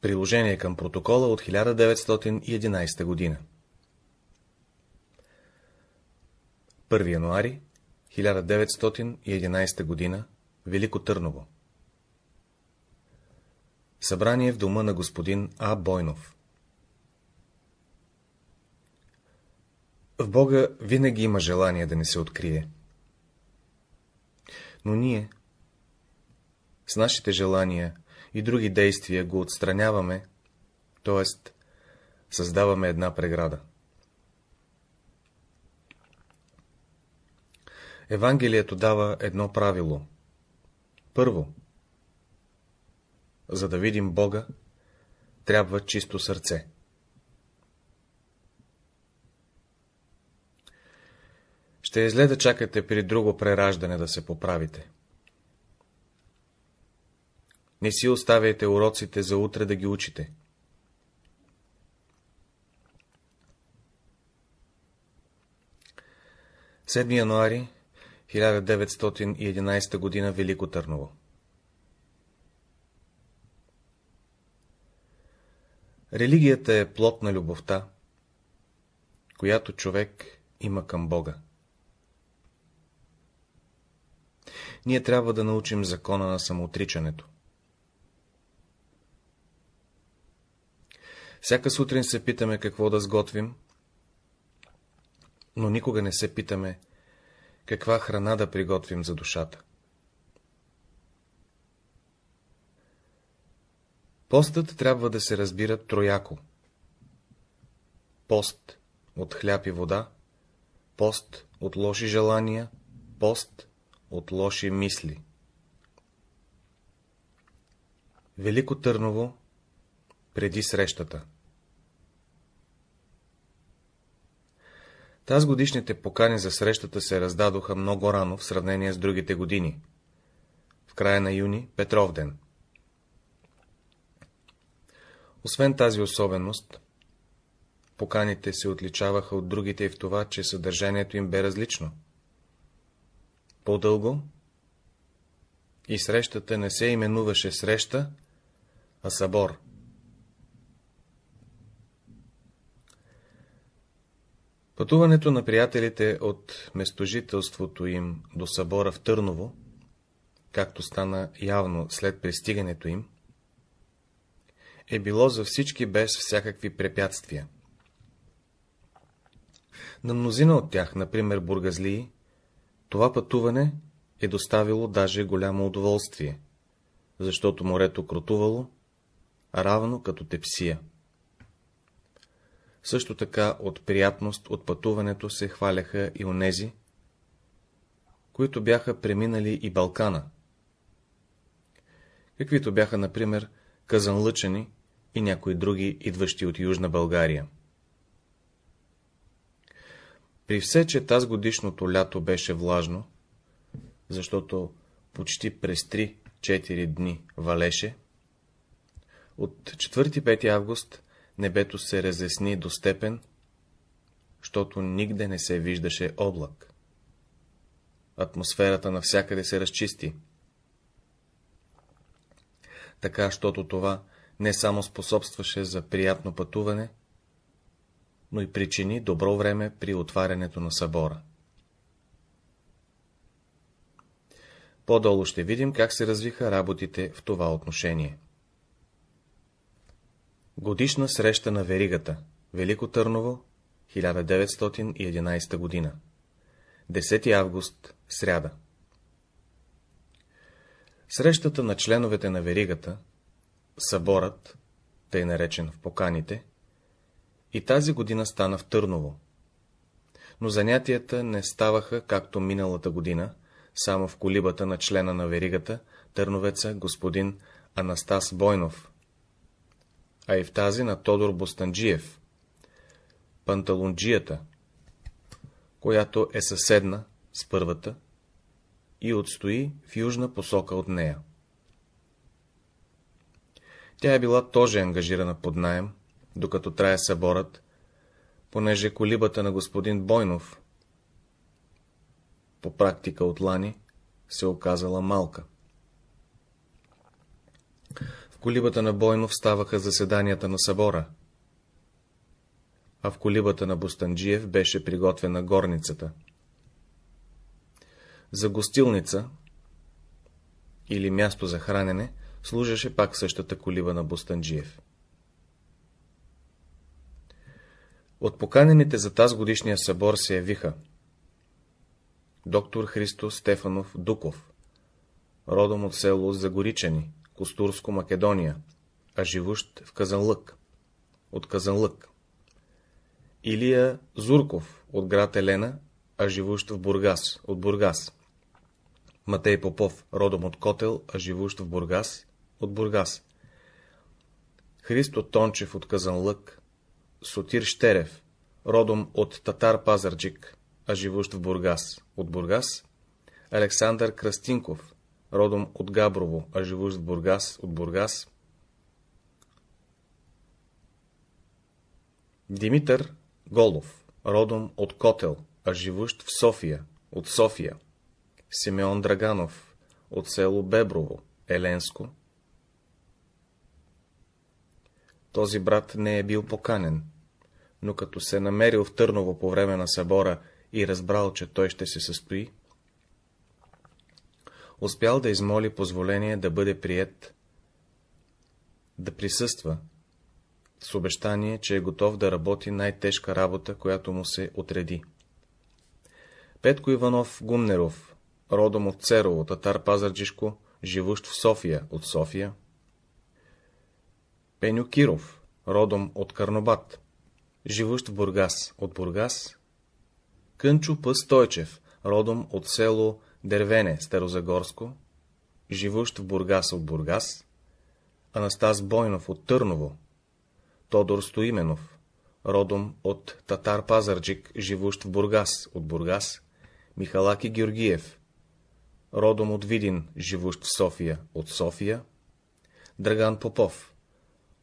Приложение към протокола от 1911 година 1 януари 1911 година Велико Търново Събрание в дома на господин А. Бойнов В Бога винаги има желание да не се открие. Но ние, с нашите желания и други действия го отстраняваме, т.е. създаваме една преграда. Евангелието дава едно правило. Първо, за да видим Бога, трябва чисто сърце. Ще е зле да чакате при друго прераждане да се поправите. Не си оставяйте уроците за утре да ги учите. Седми януари 1911 година Велико Търново Религията е плод на любовта, която човек има към Бога. Ние трябва да научим закона на самоотричането. Всяка сутрин се питаме какво да сготвим, но никога не се питаме каква храна да приготвим за душата. Постът трябва да се разбира трояко. Пост от хляб и вода, пост от лоши желания, пост от лоши мисли. Велико Търново преди срещата Таз годишните покани за срещата се раздадоха много рано в сравнение с другите години. В края на юни, Петров ден. Освен тази особеност, поканите се отличаваха от другите и в това, че съдържанието им бе различно. По-дълго и срещата не се именуваше среща, а събор. Пътуването на приятелите от местожителството им до събора в Търново, както стана явно след пристигането им, е било за всички без всякакви препятствия. На мнозина от тях, например бургазлии, това пътуване е доставило даже голямо удоволствие, защото морето крутувало, равно като тепсия. Също така от приятност от пътуването се хваляха и онези, които бяха преминали и Балкана, каквито бяха, например, казанлъчани и някои други, идващи от Южна България. При все, че таз годишното лято беше влажно, защото почти през 3-4 дни валеше, от 4-5 август небето се разясни до степен, защото нигде не се виждаше облак. Атмосферата навсякъде се разчисти. Така, щото това не само способстваше за приятно пътуване, но и причини добро време при отварянето на събора. По-долу ще видим как се развиха работите в това отношение. Годишна среща на Веригата, Велико Търново, 1911 година. 10 август, сряда. Срещата на членовете на Веригата, съборът, тъй наречен в поканите, и тази година стана в Търново. Но занятията не ставаха, както миналата година, само в колибата на члена на Веригата, търновеца господин Анастас Бойнов, а и в тази на Тодор Бостанджиев, панталонджията, която е съседна с първата и отстои в южна посока от нея. Тя е била тоже ангажирана под найем, докато трае съборът, понеже колибата на господин Бойнов, по практика от Лани, се оказала малка Колибата на Бойнов ставаха заседанията на събора, а в колибата на Бостанджиев беше приготвена горницата. За гостилница или място за хранене служеше пак същата колиба на Бостанджиев. От поканените за тази годишния събор се явиха доктор Христо Стефанов Дуков, родом от село Загоричани, Костурско, Македония, а живущ в Казанлък, от Казанлък. Илия Зурков, от град Елена, а живущ в Бургас, от Бургас. Матей Попов, родом от Котел, а живущ в Бургас, от Бургас. Христо Тончев от Казанлък, Сотир Щерев, родом от Татар Пазарджик, а живущ в Бургас, от Бургас. Александър Кръстинков, родом от Габрово, а живущ в Бургас, от Бургас. Димитър Голов, родом от Котел, а живущ в София, от София. Симеон Драганов, от село Беброво, Еленско. Този брат не е бил поканен, но като се намерил в Търново по време на събора и разбрал, че той ще се състои, успял да измоли позволение да бъде прият, да присъства, с обещание, че е готов да работи най-тежка работа, която му се отреди. Петко Иванов Гумнеров, родом от Церово, татар Пазарджишко, живущ в София, от София. Пеню Киров, родом от Карнобат, живущ в Бургас, от Бургас. Кънчо П. Стойчев, родом от село Дервене, Старозагорско, живущ в Бургас от Бургас. Анастас Бойнов от Търново, Тодор Стоименов, родом от Татар Пазарджик, живущ в Бургас от Бургас. Михалаки Георгиев, родом от Видин, живущ в София от София. Драган Попов,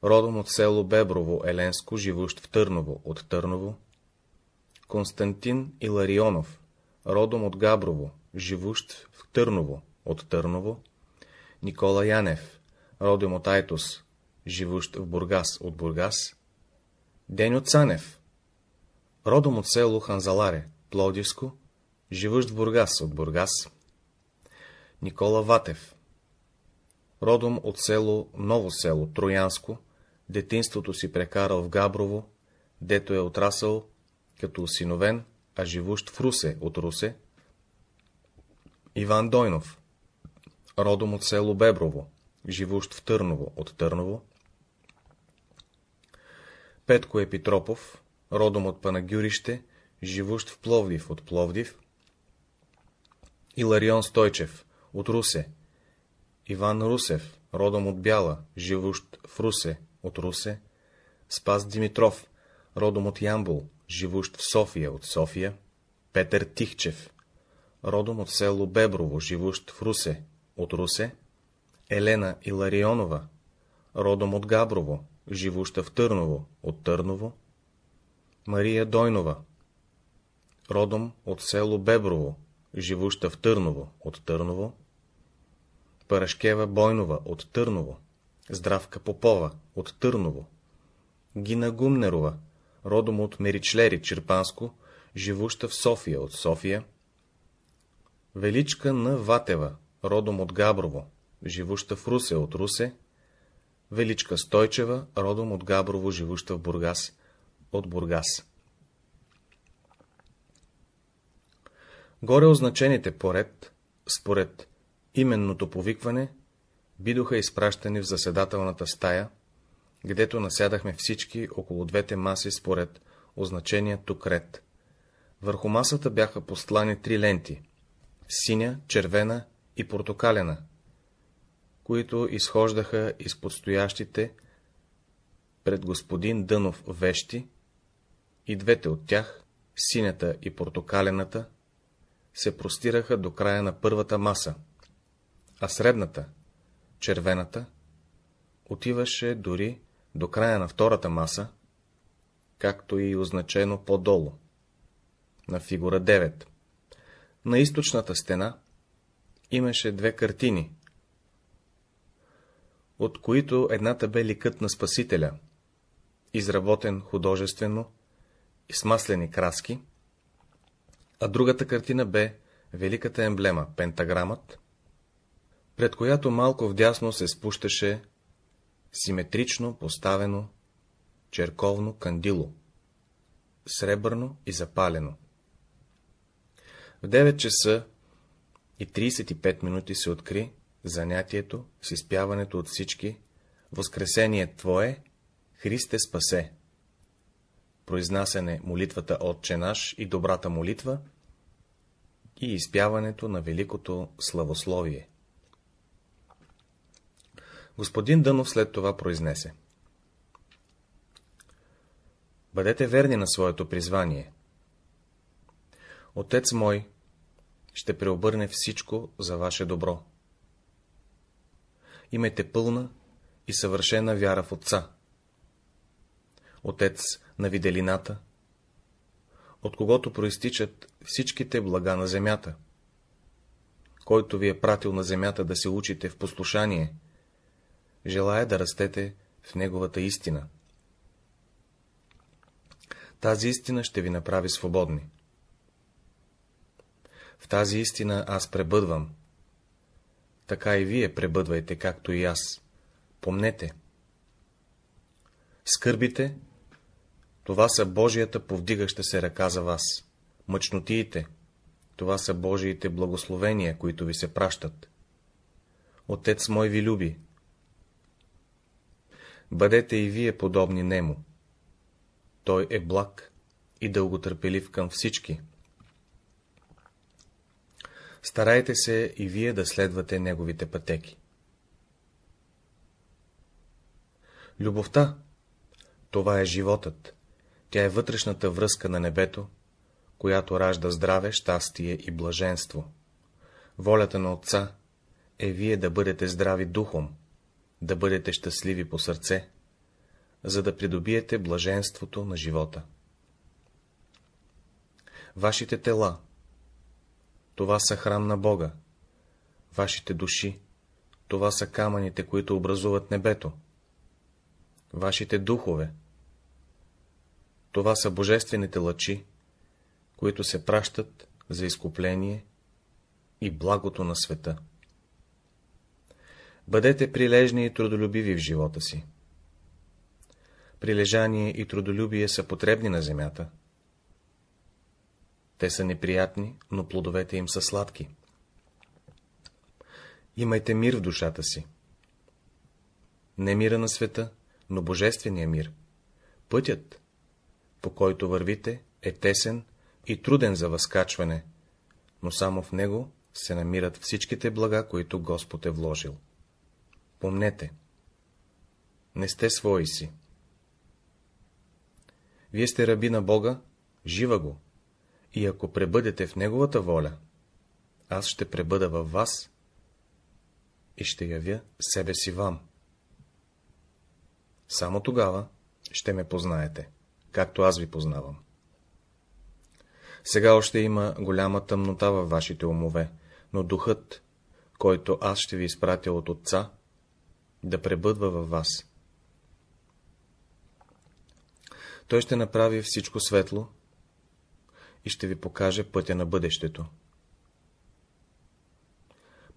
родом от село Беброво, Еленско, живущ в Търново от Търново. Константин Иларионов, родом от Габрово, живущ в Търново от Търново. Никола Янев, родом от Айтос, живущ в Бургас от Бургас. Деню Цанев, родом от село Ханзаларе, Плодивско, живущ в Бургас от Бургас. Никола Ватев, родом от село Ново село, Троянско, детинството си прекарал в Габрово, дето е отрасъл като осиновен, а живущ в Русе от Русе. Иван Дойнов, родом от село Беброво, живущ в Търново от Търново. Петко Епитропов, родом от Панагюрище, живущ в Пловдив от Пловдив. Иларион Стойчев, от Русе. Иван Русев, родом от Бяла, живущ в Русе от Русе. Спас Димитров, родом от Ямбул, живущ в София от София. Петър Тихчев, родом от село Беброво, живущ в Русе от Русе. Елена Иларионова, родом от Габрово, живуща в Търново от Търново. Мария Дойнова, родом от село Беброво, живуща в Търново от Търново. Парашкева Бойнова от Търново. Здравка Попова от Търново. Гина Гумнерова, родом от Меричлери, Черпанско, живуща в София от София. Величка на Ватева, родом от Габрово, живуща в Русе от Русе. Величка Стойчева, родом от Габрово, живуща в Бургас, от Бургас. Горе означените поред, според именното повикване, бидоха изпращани в заседателната стая, гдето насядахме всички около двете маси според означения тук. Върху масата бяха постлани три ленти — синя, червена и портокалена, които изхождаха из подстоящите пред господин Дънов вещи, и двете от тях, синята и портокалената, се простираха до края на първата маса, а средната, червената, отиваше дори до края на втората маса, както и означено по-долу, на фигура 9. На източната стена имаше две картини, от които едната бе ликът на Спасителя, изработен художествено и с маслени краски, а другата картина бе великата емблема, пентаграмът, пред която малко вдясно се спущаше симетрично поставено черковно кандило, сребърно и запалено. В 9 часа и 35 минути се откри занятието с изпяването от всички Възкресение Твое, Христе спасе, произнасяне молитвата Отче наш и добрата молитва и изпяването на великото славословие. Господин Дънов след това произнесе. Бъдете верни на своето призвание. Отец мой ще преобърне всичко за ваше добро. Имайте пълна и съвършена вяра в Отца. Отец на виделината, от когото проистичат всичките блага на земята, който ви е пратил на земята да се учите в послушание, желая да растете в неговата истина. Тази истина ще ви направи свободни. В тази истина аз пребъдвам. Така и вие пребъдвайте, както и аз. Помнете. Скърбите, това са Божията повдигаща се ръка за вас. Мъчнотиите, това са Божиите благословения, които ви се пращат. Отец мой ви люби. Бъдете и вие подобни нему. Той е благ и дълготърпелив към всички. Старайте се и вие да следвате неговите пътеки. Любовта — това е животът, тя е вътрешната връзка на небето, която ражда здраве, щастие и блаженство. Волята на Отца е вие да бъдете здрави духом, да бъдете щастливи по сърце, за да придобиете блаженството на живота. Вашите тела — това са храм на Бога. Вашите души — това са камъните, които образуват небето. Вашите духове — това са божествените лъчи, които се пращат за изкупление и благото на света. Бъдете прилежни и трудолюбиви в живота си. Прилежание и трудолюбие са потребни на земята. Те са неприятни, но плодовете им са сладки. Имайте мир в душата си. Не мира на света, но божествения мир. Пътят, по който вървите, е тесен и труден за възкачване, но само в него се намират всичките блага, които Господ е вложил. Помнете, не сте свои си. Вие сте раби на Бога, жива го, и ако пребъдете в Неговата воля, аз ще пребъда във вас и ще явя себе си вам. Само тогава ще ме познаете, както аз ви познавам. Сега още има голяма тъмнота във вашите умове, но духът, който аз ще ви изпратя от Отца, да пребъдва във вас. Той ще направи всичко светло и ще ви покаже пътя на бъдещето.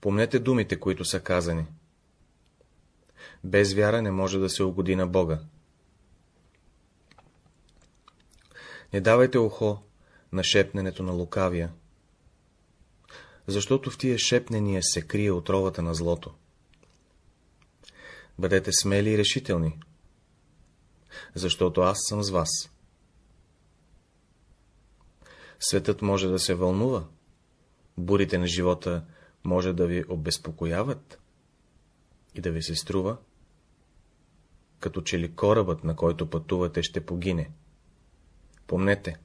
Помнете думите, които са казани. Без вяра не може да се угоди на Бога. Не давайте ухо на шепненето на лукавия, защото в тия шепнения се крие отровата на злото. Бъдете смели и решителни, защото аз съм с вас. Светът може да се вълнува, бурите на живота може да ви обезпокояват и да ви се струва, като че ли корабът, на който пътувате, ще погине. Помнете,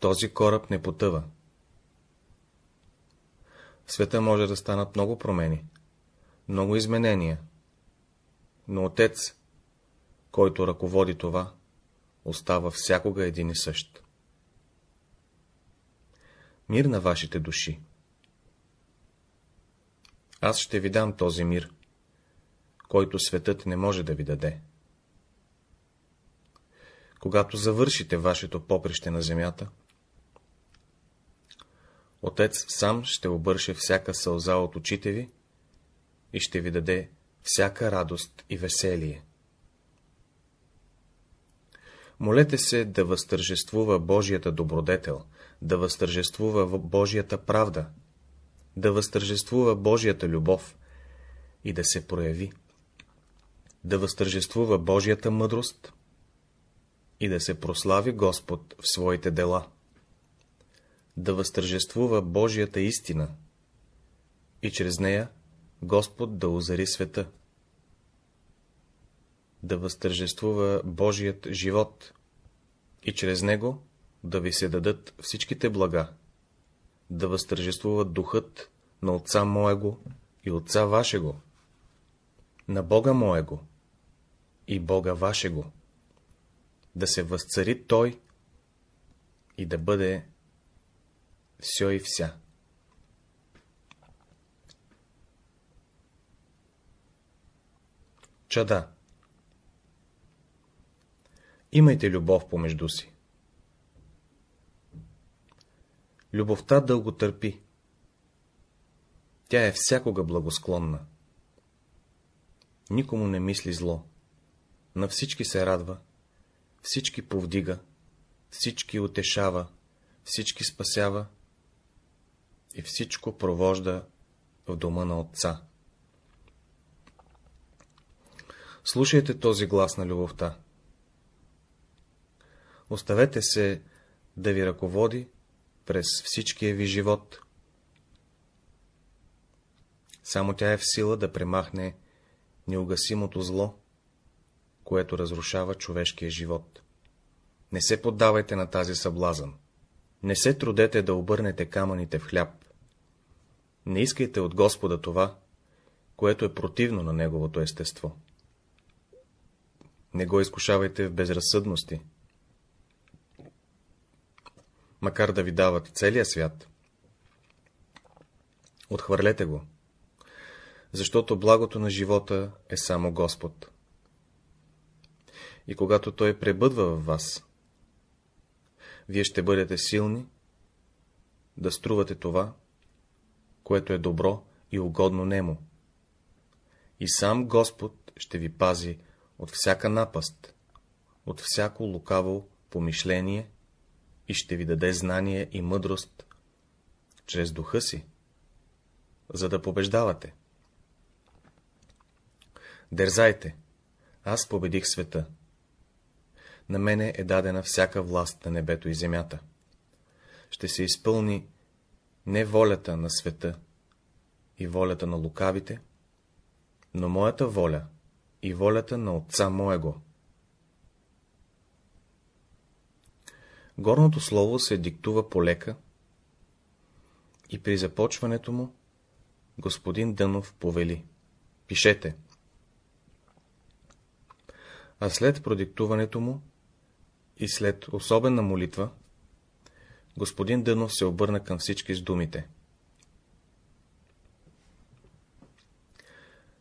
този кораб не потъва. В света може да станат много промени, много изменения, но Отец, който ръководи това, остава всякога един и същ. Мир на вашите души! Аз ще ви дам този мир, който светът не може да ви даде. Когато завършите вашето поприще на земята, Отец сам ще обърше всяка сълза от очите ви и ще ви даде всяка радост и веселие. Молете се да възтържествува Божията добродетел, да възтържествува Божията правда, да възтържествува Божията любов и да се прояви, да възтържествува Божията мъдрост и да се прослави Господ в своите дела, да възтържествува Божията истина и чрез нея Господ да озари света, да възтържествува Божият живот и чрез него да ви се дадат всичките блага, да възтържествува духът на Отца Моего и Отца Вашего, на Бога Моего и Бога Вашего, да се възцари Той и да бъде все и вся. Чада Имайте любов помежду си. Любовта дълго търпи. Тя е всякога благосклонна. Никому не мисли зло. На всички се радва, всички повдига, всички утешава, всички спасява и всичко провожда в дома на Отца. Слушайте този глас на любовта. Оставете се да ви ръководи през всичкия ви живот. Само тя е в сила да премахне неугасимото зло, което разрушава човешкия живот. Не се поддавайте на тази съблазън. Не се трудете да обърнете камъните в хляб. Не искайте от Господа това, което е противно на Неговото естество. Не го изкушавайте в безразсъдности. Макар да ви дават целия свят, отхвърлете го, защото благото на живота е само Господ. И когато Той пребъдва в вас, вие ще бъдете силни да струвате това, което е добро и угодно нему. И сам Господ ще ви пази от всяка напаст, от всяко лукаво помишление и ще ви даде знание и мъдрост чрез духа си, за да побеждавате. Дерзайте, аз победих света. На мене е дадена всяка власт на небето и земята. Ще се изпълни не волята на света и волята на лукавите, но моята воля и волята на Отца Моего. Горното слово се диктува полека и при започването му господин Дънов повели. Пишете. А след продиктуването му и след особена молитва, господин Дънов се обърна към всички с думите.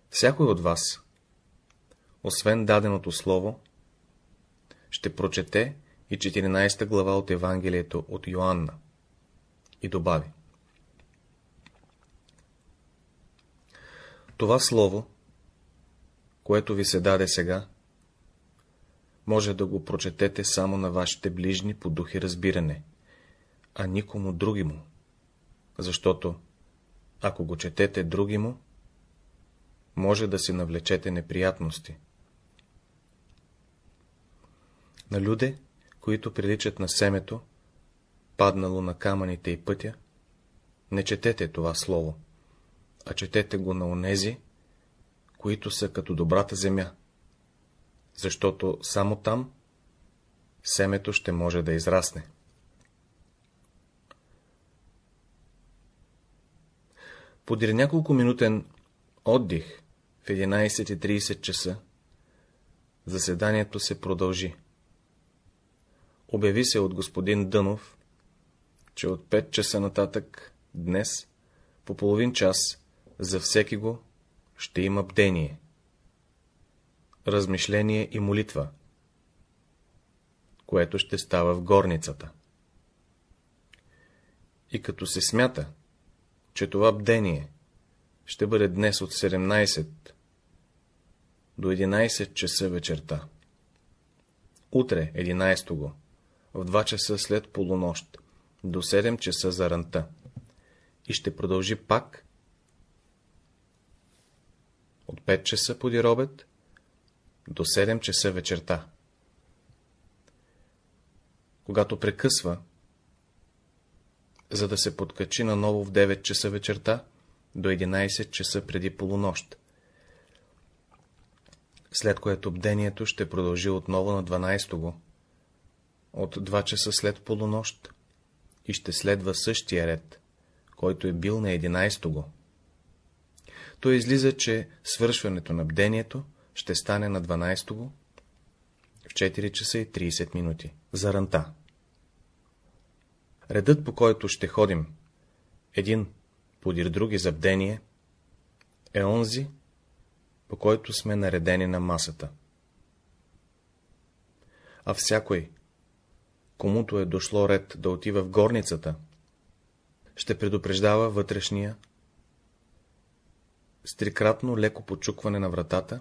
Всякой от вас, освен даденото слово, ще прочете и 14 глава от Евангелието от Йоанна и добави. Това слово, което ви се даде сега, може да го прочетете само на вашите ближни по дух и разбиране, а никому други му, защото, ако го четете други му, може да си навлечете неприятности. На люде, които приличат на семето, паднало на камъните и пътя, не четете това слово, а четете го на онези, които са като добрата земя, защото само там семето ще може да израсне. Подир няколко минутен отдих в 11.30 часа заседанието се продължи. Обяви се от господин Дънов, че от 5 часа нататък, днес, по половин час, За всеки го ще има бдение, размишление и молитва, което ще става в горницата. И като се смята, че това бдение ще бъде днес от 17 до 11 часа вечерта. Утре, 11 го, в 2 часа след полунощ, до 7 часа за ранта. И ще продължи пак от 5 часа поди робет до 7 часа вечерта. Когато прекъсва, за да се подкачи наново в 9 часа вечерта до 11 часа преди полунощ, след което бдението ще продължи отново на 12 го, от 2 часа след полунощ и ще следва същия ред, който е бил на 11 го. То излиза, че свършването на бдението ще стане на 12 го в 4 часа и 30 минути. За ранта. Редът, по който ще ходим, един подир други за бдение, е онзи, по който сме наредени на масата. А всякой, комуто е дошло ред да отива в горницата, ще предупреждава вътрешния с трикратно леко почукване на вратата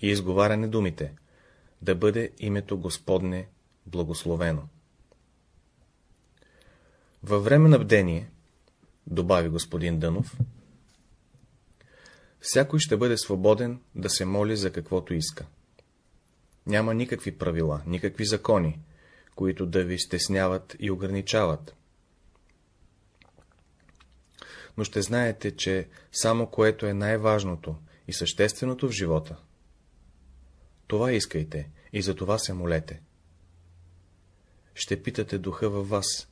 и изговаряне думите, да бъде името Господне благословено. Във време на бдение, добави господин Дънов, всякой ще бъде свободен да се моли за каквото иска. Няма никакви правила, никакви закони, които да ви стесняват и ограничават. Но ще знаете, че само което е най-важното и същественото в живота, това искайте и за това се молете. Ще питате духа във вас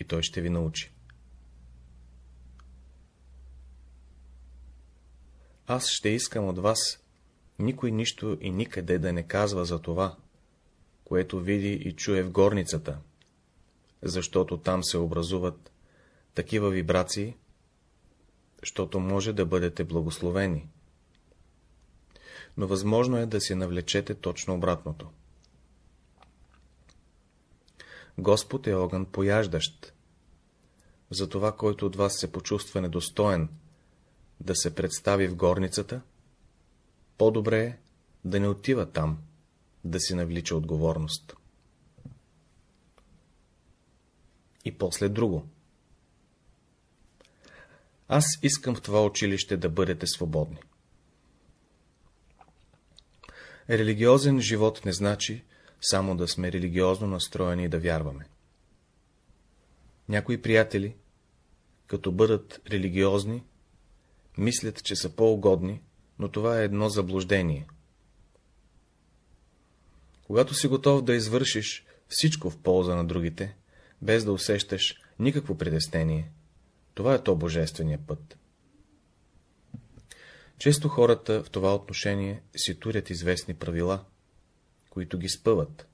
и той ще ви научи. Аз ще искам от вас никой нищо и никъде да не казва за това, което види и чуе в горницата, защото там се образуват такива вибрации, защото може да бъдете благословени. Но възможно е да си навлечете точно обратното. Господ е огън пояждащ. Затова, който от вас се почувства недостоен да се представи в горницата, по-добре е да не отива там, да си навлича отговорност. И после друго. Аз искам в това училище да бъдете свободни. Религиозен живот не значи само да сме религиозно настроени и да вярваме. Някои приятели, като бъдат религиозни, мислят, че са по-угодни, но това е едно заблуждение. Когато си готов да извършиш всичко в полза на другите, без да усещаш никакво предестение, това е то божествения път. Често хората в това отношение си турят известни правила, които ги спъват.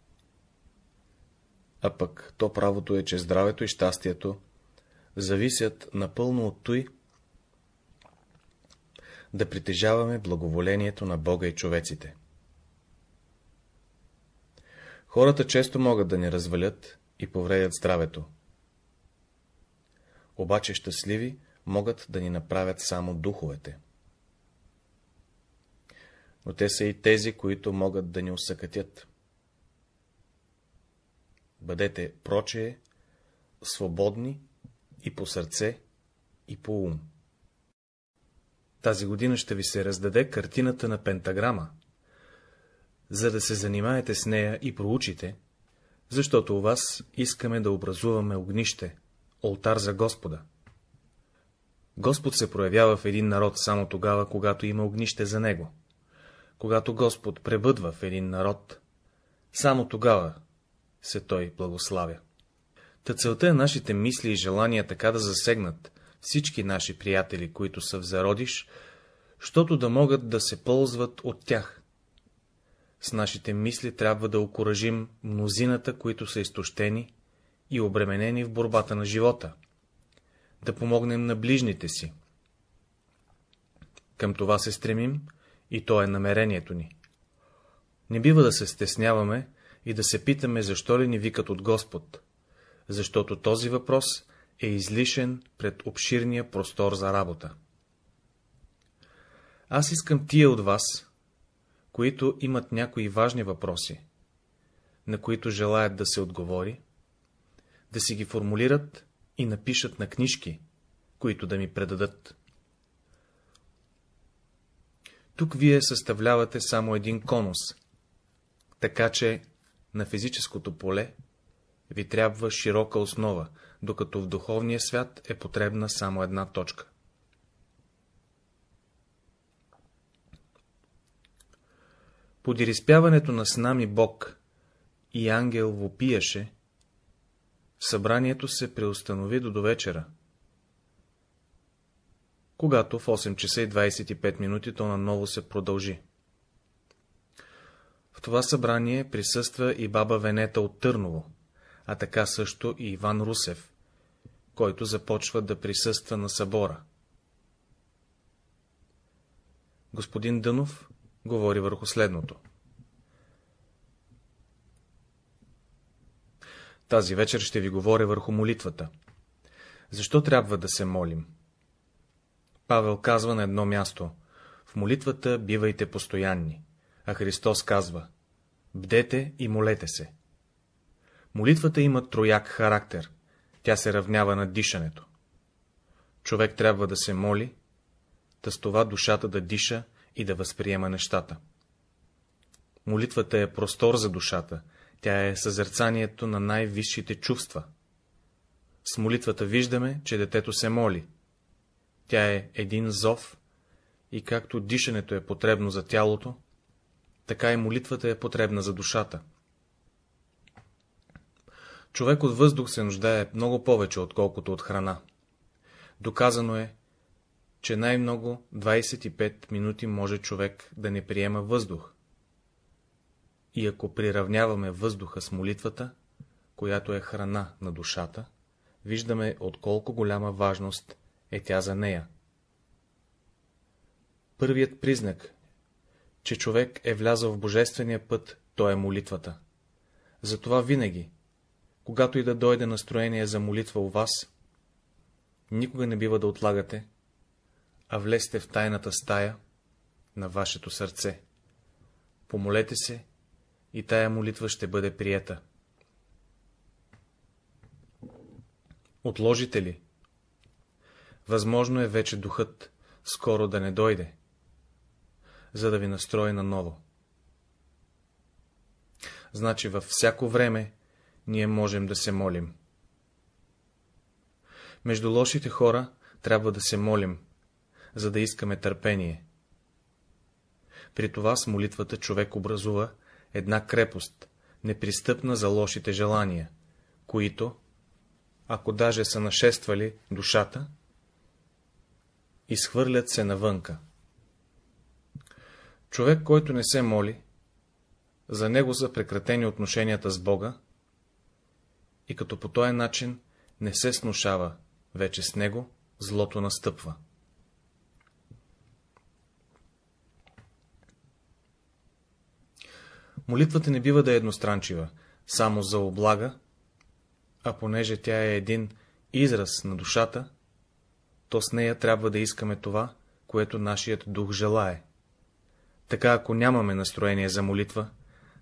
А пък то правото е, че здравето и щастието зависят напълно от той, да притежаваме благоволението на Бога и човеците. Хората често могат да ни развалят и повредят здравето. Обаче щастливи могат да ни направят само духовете. Но те са и тези, които могат да ни усъкътят. Бъдете прочее, свободни и по сърце, и по ум. Тази година ще ви се раздаде картината на пентаграма, за да се занимаете с нея и проучите, защото у вас искаме да образуваме огнище, олтар за Господа. Господ се проявява в един народ само тогава, когато има огнище за него. Когато Господ пребъдва в един народ, само тогава се той благославя. Та целта е нашите мисли и желания така да засегнат всички наши приятели, които са в зародиш, щото да могат да се ползват от тях. С нашите мисли трябва да окоръжим мнозината, които са изтощени и обременени в борбата на живота, да помогнем на ближните си, Към това се стремим и то е намерението ни. Не бива да се стесняваме и да се питаме, защо ли ни викат от Господ, защото този въпрос е излишен пред обширния простор за работа. Аз искам тия от вас, които имат някои важни въпроси, на които желаят да се отговори, да си ги формулират и напишат на книжки, които да ми предадат. Тук вие съставлявате само един конус, така че на физическото поле ви трябва широка основа, докато в духовния свят е потребна само една точка. Поди изпяването на снами Бог и ангел вопияше, събранието се преустанови до довечера, когато в 8 часа и 25 минути то наново се продължи. В това събрание присъства и баба Венета от Търново, а така също и Иван Русев, който започва да присъства на събора. Господин Дънов говори върху следното. Тази вечер ще ви говоря върху молитвата. Защо трябва да се молим? Павел казва на едно място, в молитвата бивайте постоянни, а Христос казва, бдете и молете се. Молитвата има трояк характер, тя се равнява на дишането. Човек трябва да се моли, да с това душата да диша и да възприема нещата. Молитвата е простор за душата, тя е съзерцанието на най-висшите чувства. С молитвата виждаме, че детето се моли. Тя е един зов и както дишането е потребно за тялото, така и молитвата е потребна за душата. Човек от въздух се нуждае много повече, отколкото от храна. Доказано е, че най-много 25 минути може човек да не приема въздух. И ако приравняваме въздуха с молитвата, която е храна на душата, виждаме от колко голяма важност е тя за нея. Първият признак, че човек е влязъл в божествения път, то е молитвата. Затова винаги, когато и да дойде настроение за молитва у вас, никога не бива да отлагате, а влезте в тайната стая на вашето сърце. Помолете се и тая молитва ще бъде приета. Отложите ли? Възможно е вече духът скоро да не дойде, за да ви настрои наново. Значи във всяко време ние можем да се молим. Между лошите хора трябва да се молим, за да искаме търпение. При това с молитвата човек образува една крепост, непристъпна за лошите желания, които, ако даже са нашествали душата, изхвърлят се навънка. Човек, който не се моли, за него са прекратени отношенията с Бога и като по този начин не се снушава вече с него, злото настъпва. Молитвата не бива да е едностранчива, само за облага, а понеже тя е един израз на душата, то с нея трябва да искаме това, което нашият дух желае. Така, ако нямаме настроение за молитва,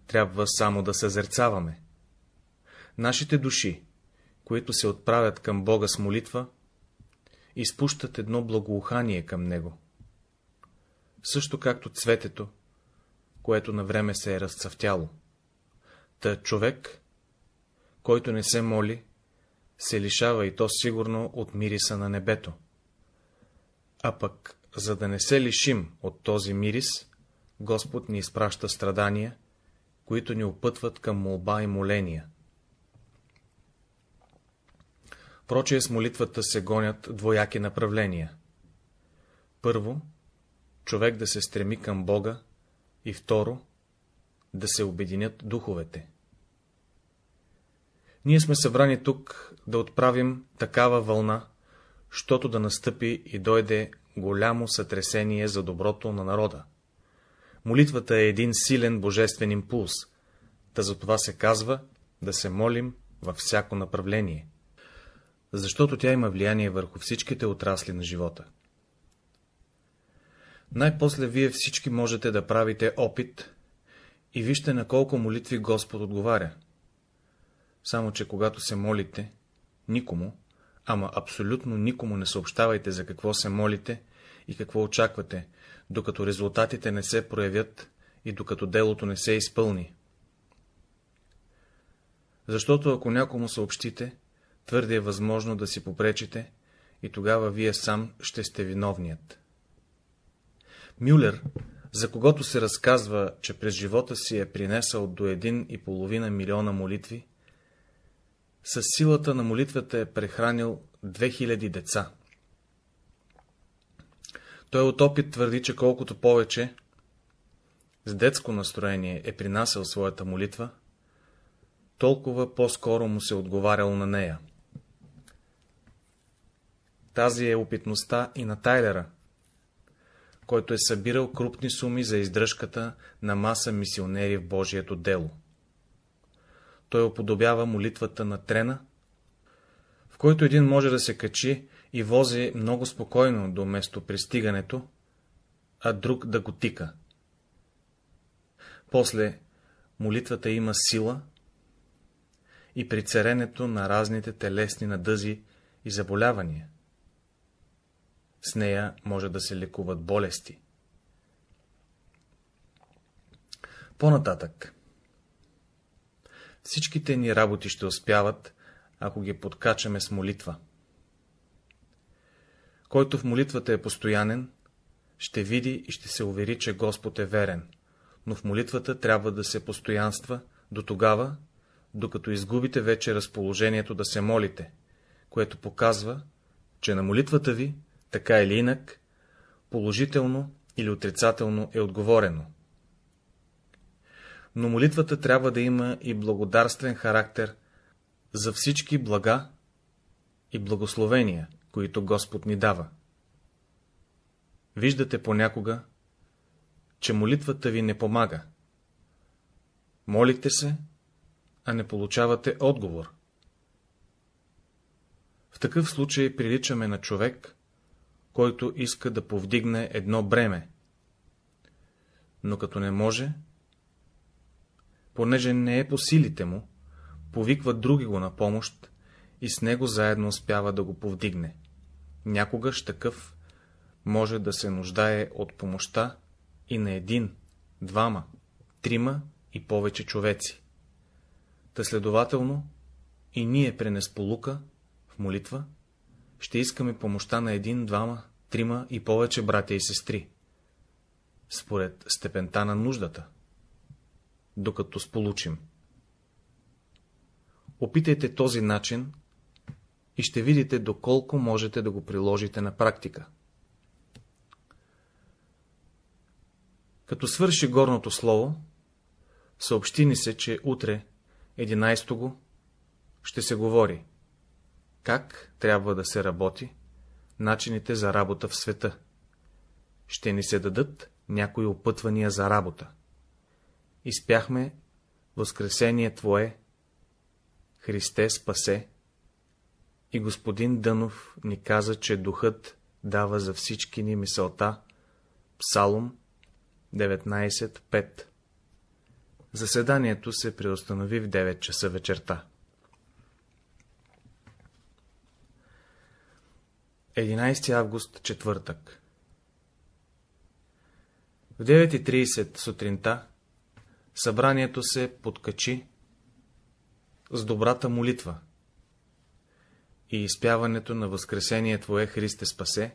трябва само да съзерцаваме. Нашите души, които се отправят към Бога с молитва, изпущат едно благоухание към Него. Също както цветето, което на време се е разцъфтяло. Та човек, който не се моли, се лишава и то сигурно от мириса на небето. А пък, за да не се лишим от този мирис, Господ ни изпраща страдания, които ни опътват към молба и моления. Прочее с молитвата се гонят двояки направления. Първо, човек да се стреми към Бога и второ, да се обединят духовете. Ние сме събрани тук да отправим такава вълна, щото да настъпи и дойде голямо сътресение за доброто на народа. Молитвата е един силен божествен импулс, та за това се казва да се молим във всяко направление, защото тя има влияние върху всичките отрасли на живота. Най-после вие всички можете да правите опит и вижте на колко молитви Господ отговаря. Само, че когато се молите, никому, ама абсолютно никому не съобщавайте за какво се молите и какво очаквате, докато резултатите не се проявят и докато делото не се изпълни. Защото ако някому съобщите, твърде е възможно да си попречите и тогава вие сам ще сте виновният. Мюлер, за когото се разказва, че през живота си е принесъл до един и половина милиона молитви, с силата на молитвата е прехранил 2000 деца. Той от опит твърди, че колкото повече с детско настроение е принасял своята молитва, толкова по-скоро му се отговарял на нея. Тази е опитността и на Тайлера, който е събирал крупни суми за издръжката на маса мисионери в Божието дело. Той оподобява молитвата на трена, в който един може да се качи и вози много спокойно до место пристигането, а друг да го тика. После молитвата има сила и при царенето на разните телесни надъзи и заболявания. С нея може да се лекуват болести. По-нататък. Всичките ни работи ще успяват, ако ги подкачаме с молитва. Който в молитвата е постоянен, ще види и ще се увери, че Господ е верен, но в молитвата трябва да се постоянства до тогава, докато изгубите вече разположението да се молите, което показва, че на молитвата ви, така или инак, положително или отрицателно е отговорено. Но молитвата трябва да има и благодарствен характер за всички блага и благословения, които Господ ни дава. Виждате понякога, че молитвата ви не помага. Молите се, а не получавате отговор. В такъв случай приличаме на човек, който иска да повдигне едно бреме, но като не може, понеже не е по силите му, повиква други го на помощ и с него заедно успява да го повдигне. Някогаш такъв може да се нуждае от помощта и на един, двама, трима и повече човеци. Та следователно и ние при несполука, в молитва, ще искаме помощта на един, двама, трима и повече братя и сестри, според степента на нуждата, докато сполучим. Опитайте този начин и ще видите доколко можете да го приложите на практика. Като свърши горното слово, съобщи ни се, че утре, 11 го, ще се говори, как трябва да се работи, начините за работа в света. Ще ни се дадат някои опътвания за работа. Изпяхме Възкресение Твое, Христе спасе, и господин Дънов ни каза, че духът дава за всички ни мисълта, Псалом 19.5. Заседанието се преустанови в 9 часа вечерта. 11 август, четвъртък В 9.30 сутринта събранието се подкачи с добрата молитва и изпяването на Възкресение Твое Христе Спасе,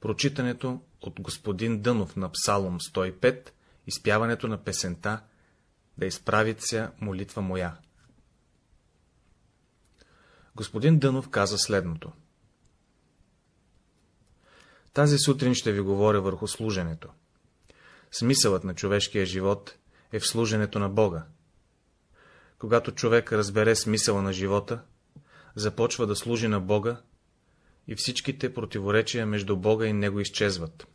прочитането от господин Дънов на Псалом 105, изпяването на песента Да изправит се молитва моя. Господин Дънов каза следното. Тази сутрин ще ви говоря върху служенето. Смисълът на човешкия живот е в служенето на Бога. Когато човек разбере смисъла на живота, започва да служи на Бога и всичките противоречия между Бога и Него изчезват.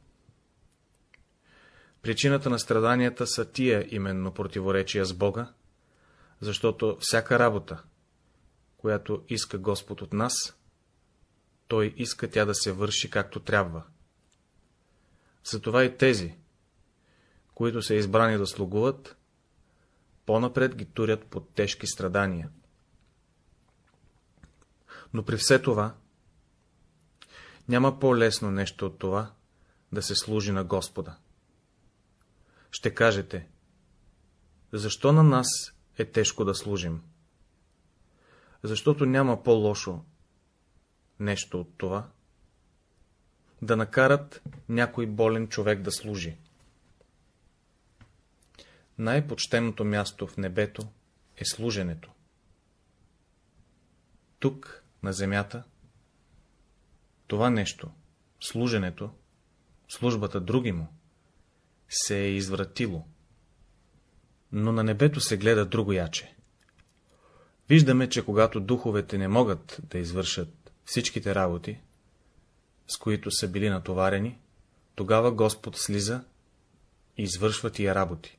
Причината на страданията са тия именно противоречия с Бога, защото всяка работа, която иска Господ от нас, Той иска тя да се върши както трябва. Затова и тези, които са избрани да слугуват, по-напред ги турят под тежки страдания. Но при все това, няма по-лесно нещо от това, да се служи на Господа. Ще кажете, защо на нас е тежко да служим? Защото няма по-лошо нещо от това, да накарат някой болен човек да служи. Най-почтеното място в небето е служенето. Тук, на земята, това нещо, служенето, службата други му, се е извратило. Но на небето се гледа друго яче. Виждаме, че когато духовете не могат да извършат всичките работи, с които са били натоварени, тогава Господ слиза и извършва тия работи.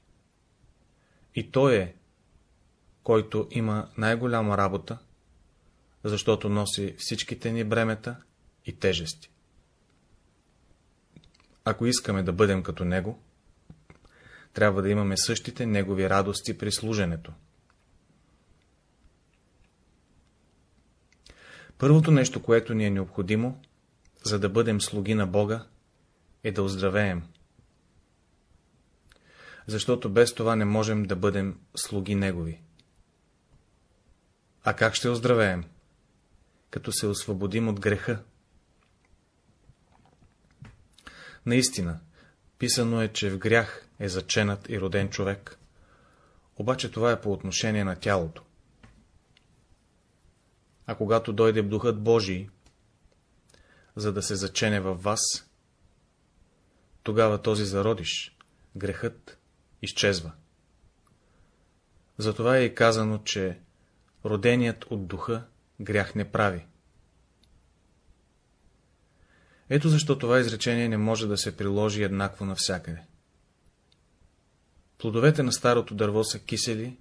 И Той е, който има най-голяма работа, защото носи всичките ни бремета и тежести. Ако искаме да бъдем като Него, трябва да имаме същите Негови радости при служенето. Първото нещо, което ни е необходимо, за да бъдем слуги на Бога, е да оздравеем. Защото без това не можем да бъдем слуги Негови. А как ще оздравеем? Като се освободим от греха. Наистина, писано е, че в грях е заченат и роден човек. Обаче това е по отношение на тялото. А когато дойде Духът Божий, за да се зачене във вас, тогава този зародиш, грехът, изчезва. Затова е казано, че роденият от духа грях не прави. Ето защо това изречение не може да се приложи еднакво навсякъде. Плодовете на старото дърво са кисели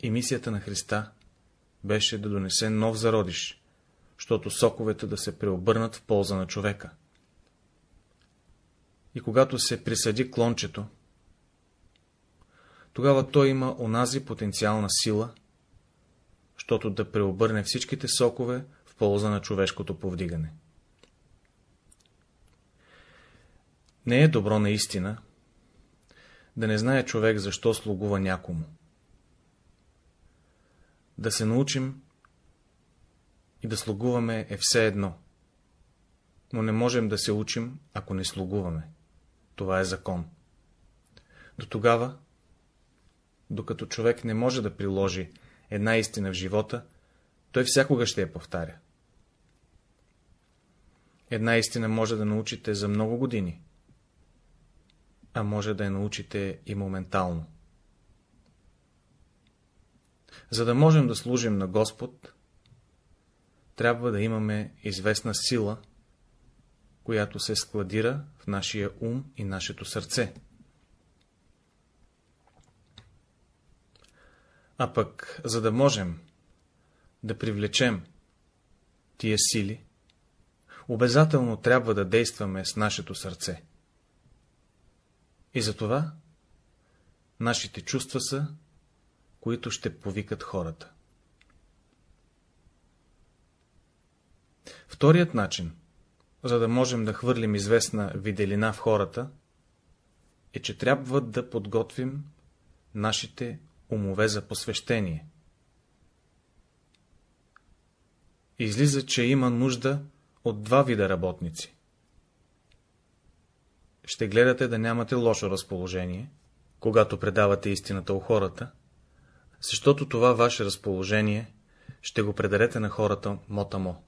и мисията на Христа беше да донесе нов зародиш, защото соковете да се преобърнат в полза на човека. И когато се присъди клончето, тогава той има онази потенциална сила, защото да преобърне всичките сокове в полза на човешкото повдигане. Не е добро наистина да не знае човек защо слугува някому. Да се научим и да слугуваме е все едно. Но не можем да се учим, ако не слугуваме. Това е закон. До тогава, докато човек не може да приложи една истина в живота, той всякога ще я повтаря. Една истина може да научите за много години, а може да я научите и моментално. За да можем да служим на Господ, трябва да имаме известна сила, която се складира в нашия ум и нашето сърце. А пък, за да можем да привлечем тия сили, обязателно трябва да действаме с нашето сърце. И затова нашите чувства са, които ще повикат хората. Вторият начин, за да можем да хвърлим известна виделина в хората, е, че трябва да подготвим нашите умове за посвещение. Излиза, че има нужда от два вида работници. Ще гледате да нямате лошо разположение, когато предавате истината у хората, защото това ваше разположение ще го предарете на хората мотамо.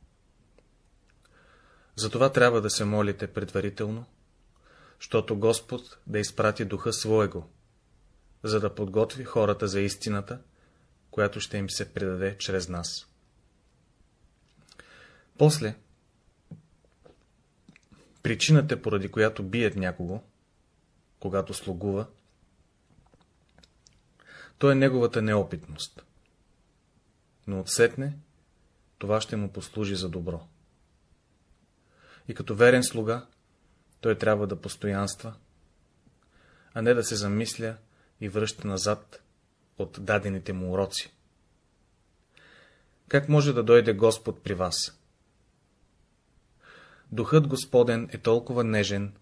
Затова трябва да се молите предварително, защото Господ да изпрати духа своего, за да подготви хората за истината, която ще им се предаде чрез нас. После, причината, поради която бият някого, когато слугува, то е неговата неопитност. Но отсетне, това ще му послужи за добро. И като верен слуга, той трябва да постоянства, а не да се замисля и връща назад от дадените му уроци. Как може да дойде Господ при вас? Духът Господен е толкова нежен,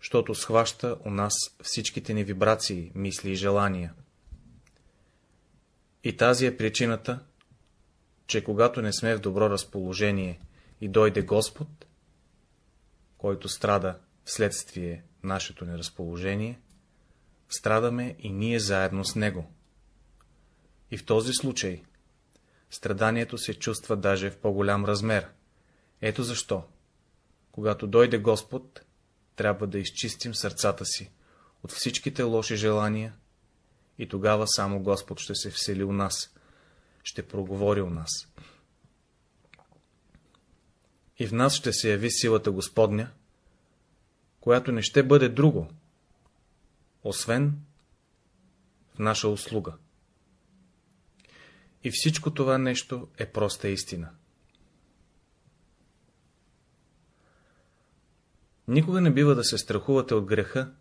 защото схваща у нас всичките ни вибрации, мисли и желания. И тази е причината, че когато не сме в добро разположение и дойде Господ, който страда вследствие нашето неразположение, страдаме и ние заедно с Него. И в този случай страданието се чувства даже в по-голям размер. Ето защо, когато дойде Господ, трябва да изчистим сърцата си от всичките лоши желания и тогава само Господ ще се всели у нас, ще проговори у нас. И в нас ще се яви силата Господня, която не ще бъде друго, освен в наша услуга. И всичко това нещо е проста истина. Никога не бива да се страхувате от греха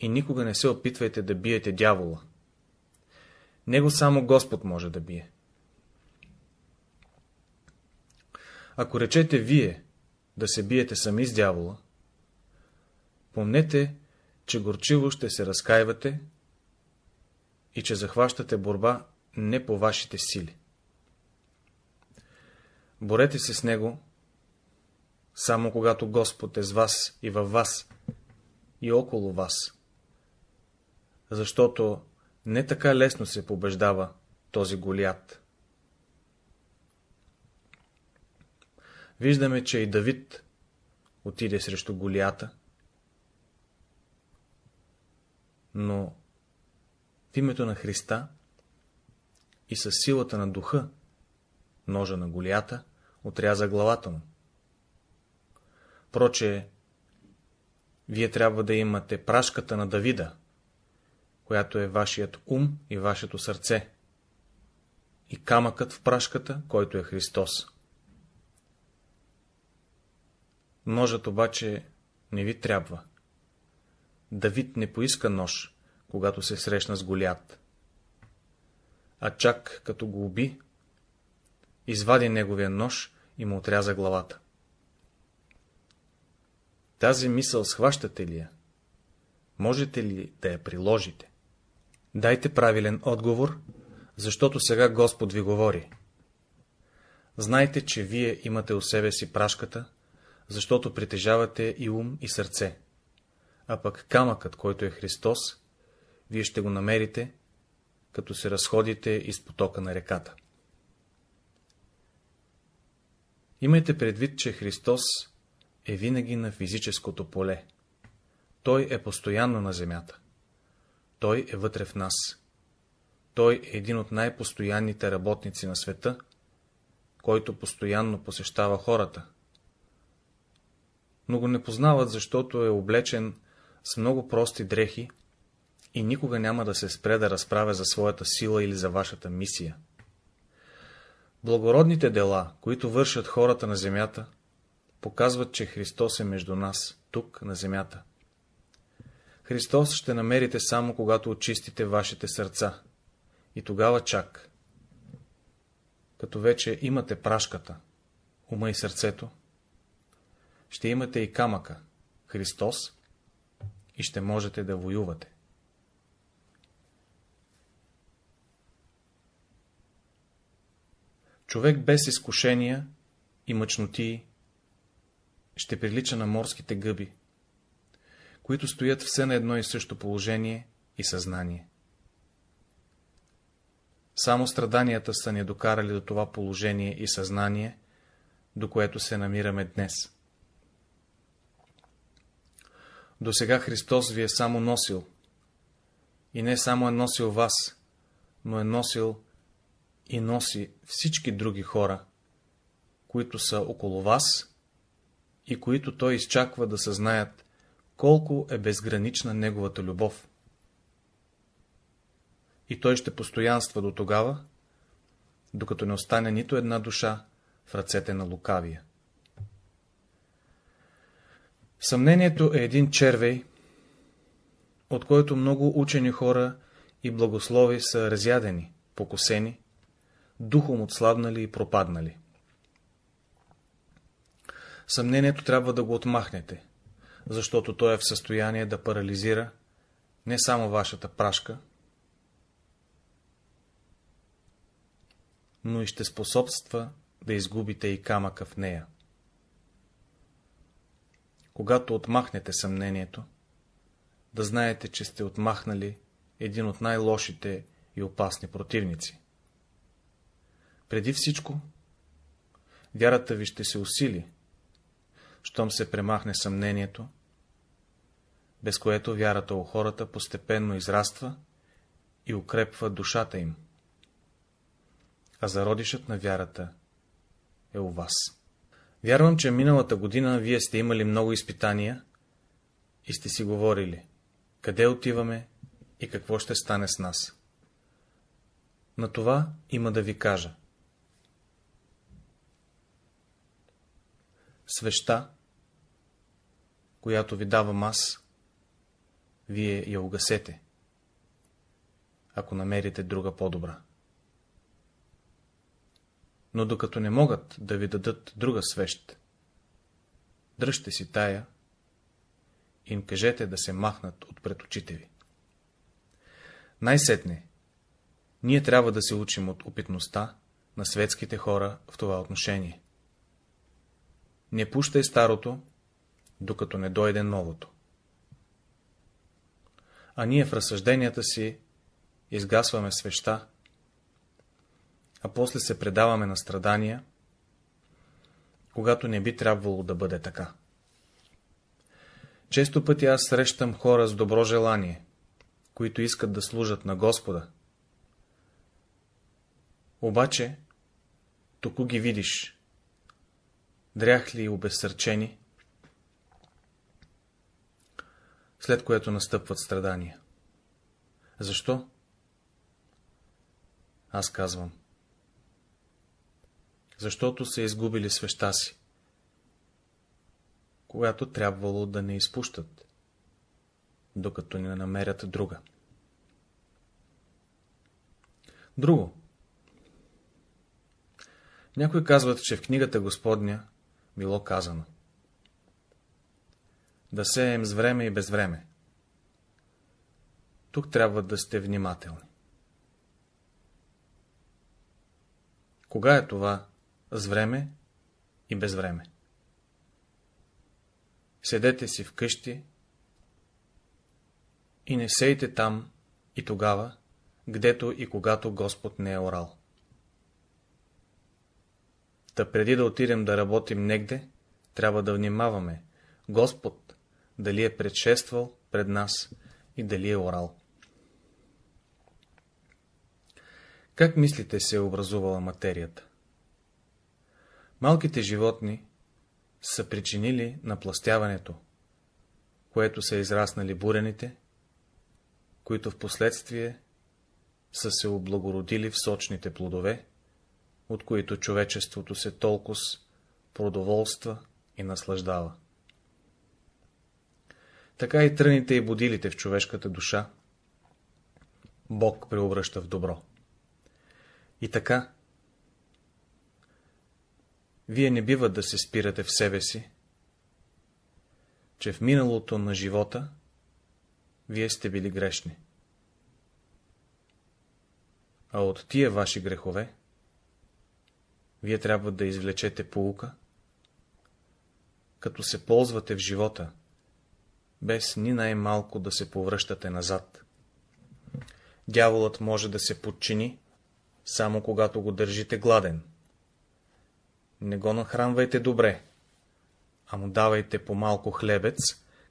и никога не се опитвайте да биете дявола. Него само Господ може да бие. Ако речете вие да се биете сами с дявола, помнете, че горчиво ще се разкаивате и че захващате борба не по вашите сили. Борете се с него, само когато Господ е с вас и във вас и около вас. Защото не така лесно се побеждава този Голият. Виждаме, че и Давид отиде срещу Голията, но в името на Христа и със силата на духа, ножа на Голията, отряза главата му. Проче, вие трябва да имате прашката на Давида, която е вашият ум и вашето сърце, и камъкът в прашката, който е Христос. Ножът обаче не ви трябва. Давид не поиска нож, когато се срещна с Голят. А чак като го уби, извади неговия нож и му отряза главата. Тази мисъл схващате ли я? Можете ли да я приложите? Дайте правилен отговор, защото сега Господ ви говори. Знайте, че вие имате у себе си прашката, защото притежавате и ум, и сърце. А пък камъкът, който е Христос, вие ще го намерите, като се разходите из потока на реката. Имайте предвид, че Христос е винаги на физическото поле. Той е постоянно на земята. Той е вътре в нас. Той е един от най-постоянните работници на света, който постоянно посещава хората. Но го не познават, защото е облечен с много прости дрехи и никога няма да се спре да разправя за своята сила или за вашата мисия. Благородните дела, които вършат хората на земята, показват, че Христос е между нас, тук, на земята. Христос ще намерите само, когато очистите вашите сърца. И тогава чак, като вече имате прашката, ума и сърцето, ще имате и камъка, Христос, и ще можете да воювате. Човек без изкушения и мъчноти ще прилича на морските гъби, които стоят все на едно и също положение и съзнание. Само страданията са ни докарали до това положение и съзнание, до което се намираме днес. До сега Христос ви е само носил, и не само е носил вас, но е носил и носи всички други хора, които са около вас и които той изчаква да съзнаят колко е безгранична неговата любов. И той ще постоянства до тогава, докато не остане нито една душа в ръцете на лукавия. Съмнението е един червей, от който много учени хора и благослови са разядени, покосени, духом отслабнали и пропаднали. Съмнението трябва да го отмахнете, защото то е в състояние да парализира не само вашата прашка, но и ще способства да изгубите и камъка в нея. Когато отмахнете съмнението, да знаете, че сте отмахнали един от най-лошите и опасни противници. Преди всичко, вярата ви ще се усили, щом се премахне съмнението, без което вярата у хората постепенно израства и укрепва душата им. А зародишът на вярата е у вас. Вярвам, че миналата година вие сте имали много изпитания и сте си говорили, къде отиваме и какво ще стане с нас. На това има да ви кажа. Свеща, която ви давам аз, вие я угасете, ако намерите друга по-добра. Но докато не могат да ви дадат друга свещ, дръжте си тая им кажете да се махнат от пред очите ви. Най-сетне, ние трябва да се учим от опитността на светските хора в това отношение. Не пущай старото, докато не дойде новото. А ние в разсъжденията си изгасваме свеща, а после се предаваме на страдания, когато не би трябвало да бъде така. Често пъти аз срещам хора с добро желание, които искат да служат на Господа. Обаче, току ги видиш, дряхли и обезсърчени, след което настъпват страдания. Защо? Аз казвам. Защото са изгубили свеща си, която трябвало да не изпущат, докато не намерят друга. Друго. Някои казват, че в книгата Господня било казано да сеем с време и без време. Тук трябва да сте внимателни. Кога е това с време и без време? Седете си вкъщи и не сейте там и тогава, гдето и когато Господ не е орал. Та преди да отидем да работим негде, трябва да внимаваме, Господ дали е предшествал пред нас и дали е орал. Как мислите се е образувала материята? Малките животни са причинили напластяването, което са израснали бурените, които в последствие са се облагородили в сочните плодове, от които човечеството се толкова продоволства и наслаждава. Така и тръните и будилите в човешката душа Бог преобръща в добро. И така, вие не бива да се спирате в себе си, че в миналото на живота вие сте били грешни. А от тия ваши грехове, вие трябва да извлечете полука, като се ползвате в живота, без ни най-малко да се повръщате назад. Дяволът може да се подчини, само когато го държите гладен. Не го нахранвайте добре, а му давайте по-малко хлебец,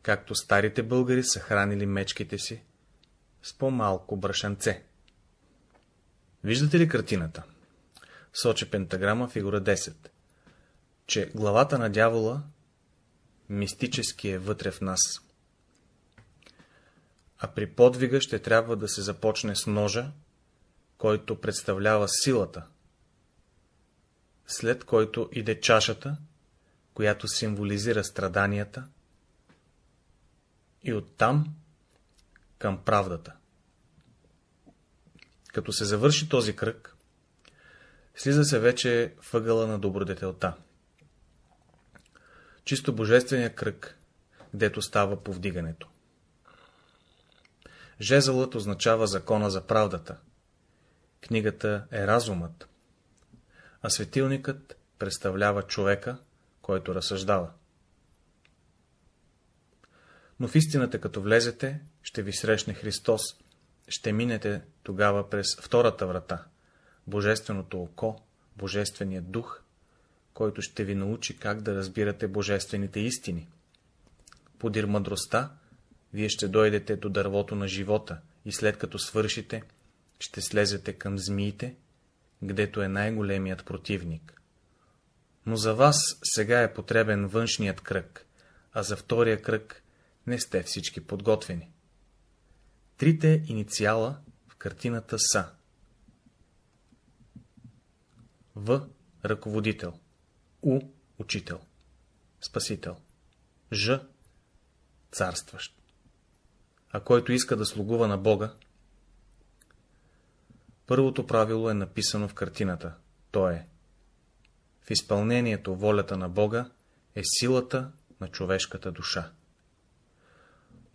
както старите българи са хранили мечките си с по-малко брашанце. Виждате ли картината? Сочи пентаграма, фигура 10, че главата на дявола мистически е вътре в нас. А при подвига ще трябва да се започне с ножа, който представлява силата, след който иде чашата, която символизира страданията, и оттам към правдата. Като се завърши този кръг, слиза се вече въгъла на добродетелта. Чисто божествения кръг, гдето става повдигането. Жезълът означава закона за правдата. Книгата е разумът, а светилникът представлява човека, който разсъждава. Но в истината, като влезете, ще ви срещне Христос, ще минете тогава през втората врата, Божественото око, Божествения дух, който ще ви научи как да разбирате божествените истини. Подир мъдростта, вие ще дойдете до дървото на живота и след като свършите, ще слезете към змиите, гдето е най-големият противник. Но за вас сега е потребен външният кръг, а за втория кръг не сте всички подготвени. Трите инициала в картината са В. Ръководител У. Учител Спасител Ж. Царстващ А който иска да слугува на Бога, първото правило е написано в картината. То е В изпълнението волята на Бога е силата на човешката душа.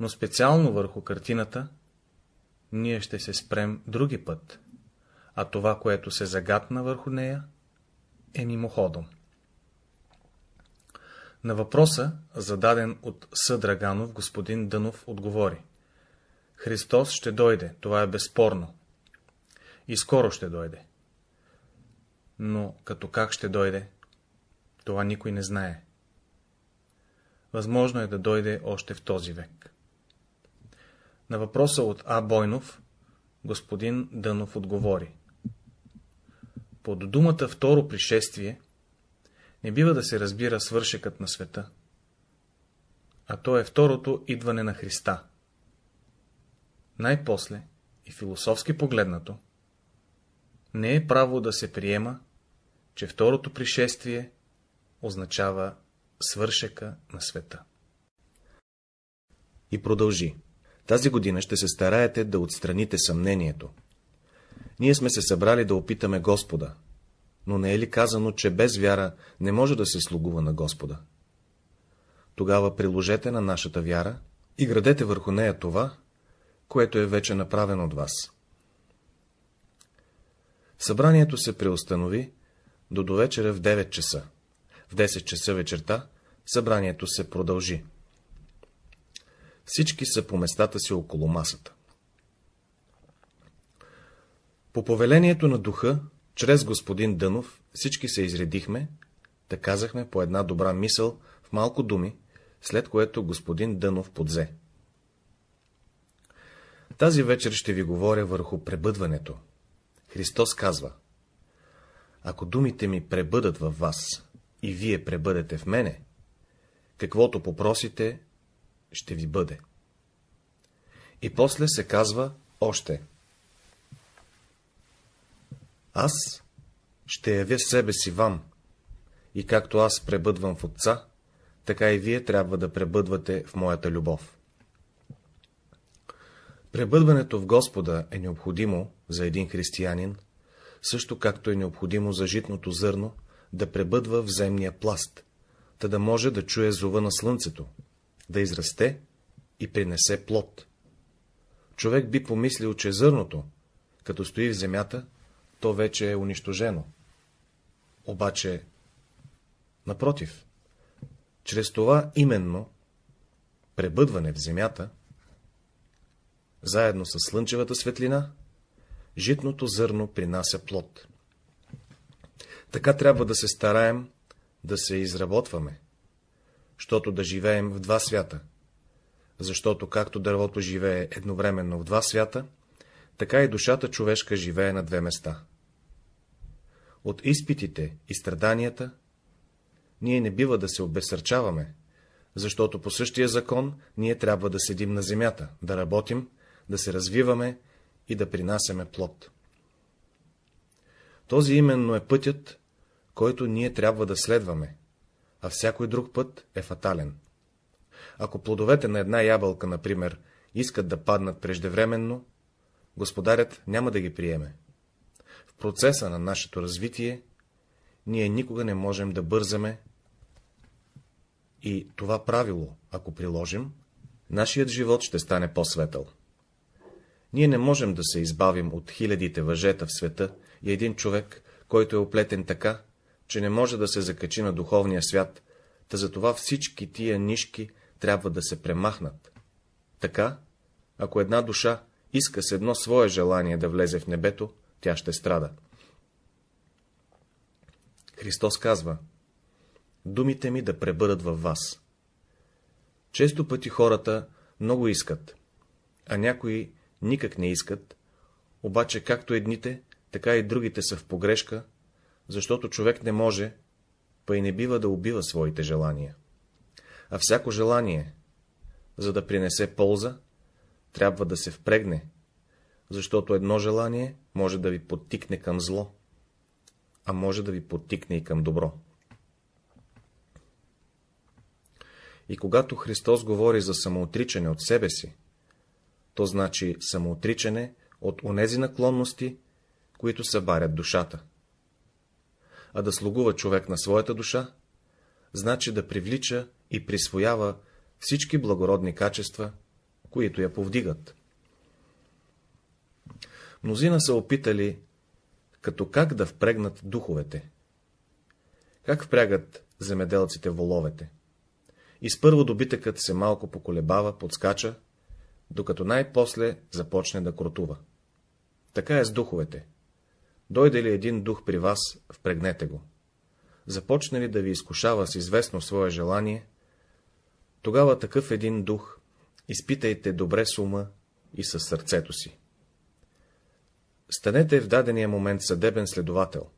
Но специално върху картината ние ще се спрем други път, а това, което се загатна върху нея, е мимоходом. На въпроса, зададен от Съдраганов, господин Дънов отговори. Христос ще дойде, това е безспорно. И скоро ще дойде. Но като как ще дойде, това никой не знае. Възможно е да дойде още в този век. На въпроса от А. Бойнов, господин Дънов отговори. Под думата второ пришествие не бива да се разбира свършекът на света, а то е второто идване на Христа. Най-после, и философски погледнато, не е право да се приема, че второто пришествие означава свършека на света. И продължи. Тази година ще се стараете да отстраните съмнението. Ние сме се събрали да опитаме Господа, но не е ли казано, че без вяра не може да се слугува на Господа? Тогава приложете на нашата вяра и градете върху нея това, което е вече направено от вас. Събранието се преустанови до довечера в 9 часа. В 10 часа вечерта събранието се продължи. Всички са по местата си около масата. По повелението на духа, чрез господин Дънов, всички се изредихме, да казахме по една добра мисъл в малко думи, след което господин Дънов подзе. Тази вечер ще ви говоря върху пребъдването. Христос казва, ако думите ми пребъдат във вас и вие пребъдете в мене, каквото попросите, ще ви бъде. И после се казва още. Аз ще явя себе си вам, и както аз пребъдвам в Отца, така и вие трябва да пребъдвате в моята любов. Пребъдването в Господа е необходимо за един християнин, също както е необходимо за житното зърно да пребъдва в земния пласт, та да може да чуе зова на слънцето, да израсте и принесе плод. Човек би помислил, че зърното, като стои в земята, то вече е унищожено. Обаче, напротив, чрез това именно пребъдване в земята, заедно с слънчевата светлина, житното зърно принася плод. Така трябва да се стараем да се изработваме, щото да живеем в два свята, защото както дървото живее едновременно в два свята, така и душата човешка живее на две места. От изпитите и страданията ние не бива да се обесърчаваме, защото по същия закон ние трябва да седим на земята, да работим, да се развиваме и да принасяме плод. Този именно е пътят, който ние трябва да следваме, а всякой друг път е фатален. Ако плодовете на една ябълка, например, искат да паднат преждевременно, господарят няма да ги приеме. Процеса на нашето развитие ние никога не можем да бързаме и това правило, ако приложим, нашият живот ще стане по-светъл. Ние не можем да се избавим от хилядите въжета в света и един човек, който е оплетен така, че не може да се закачи на духовния свят, та затова всички тия нишки трябва да се премахнат. Така, ако една душа иска с едно свое желание да влезе в небето, тя ще страда. Христос казва, думите ми да пребъдат във вас. Често пъти хората много искат, а някои никак не искат, обаче както едните, така и другите са в погрешка, защото човек не може, па и не бива да убива своите желания. А всяко желание, за да принесе полза, трябва да се впрегне, защото едно желание може да ви подтикне към зло, а може да ви подтикне и към добро. И когато Христос говори за самоотричане от себе си, то значи самоотричане от онези наклонности, които събарят душата. А да слугува човек на своята душа, значи да привлича и присвоява всички благородни качества, които я повдигат. Мнозина са опитали, като как да впрегнат духовете. Как впрягат земеделците воловете? Изпърво добитъкът се малко поколебава, подскача, докато най-после започне да кротува. Така е с духовете. Дойде ли един дух при вас, впрегнете го. Започне ли да ви изкушава с известно свое желание, тогава такъв един дух изпитайте добре с ума и със сърцето си. Станете в дадения момент съдебен следовател.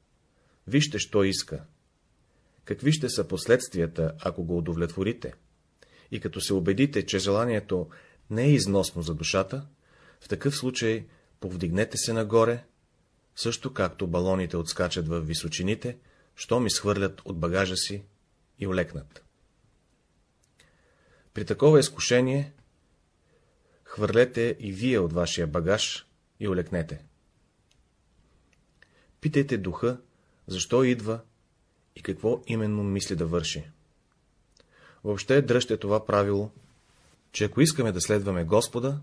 Вижте, що иска. Какви ще са последствията, ако го удовлетворите? И като се убедите, че желанието не е износно за душата, в такъв случай повдигнете се нагоре, също както балоните отскачат в височините, що ми схвърлят от багажа си и олекнат. При такова изкушение хвърлете и вие от вашия багаж и олекнете. Питайте духа, защо идва и какво именно мисли да върши. Въобще дръжте това правило, че ако искаме да следваме Господа,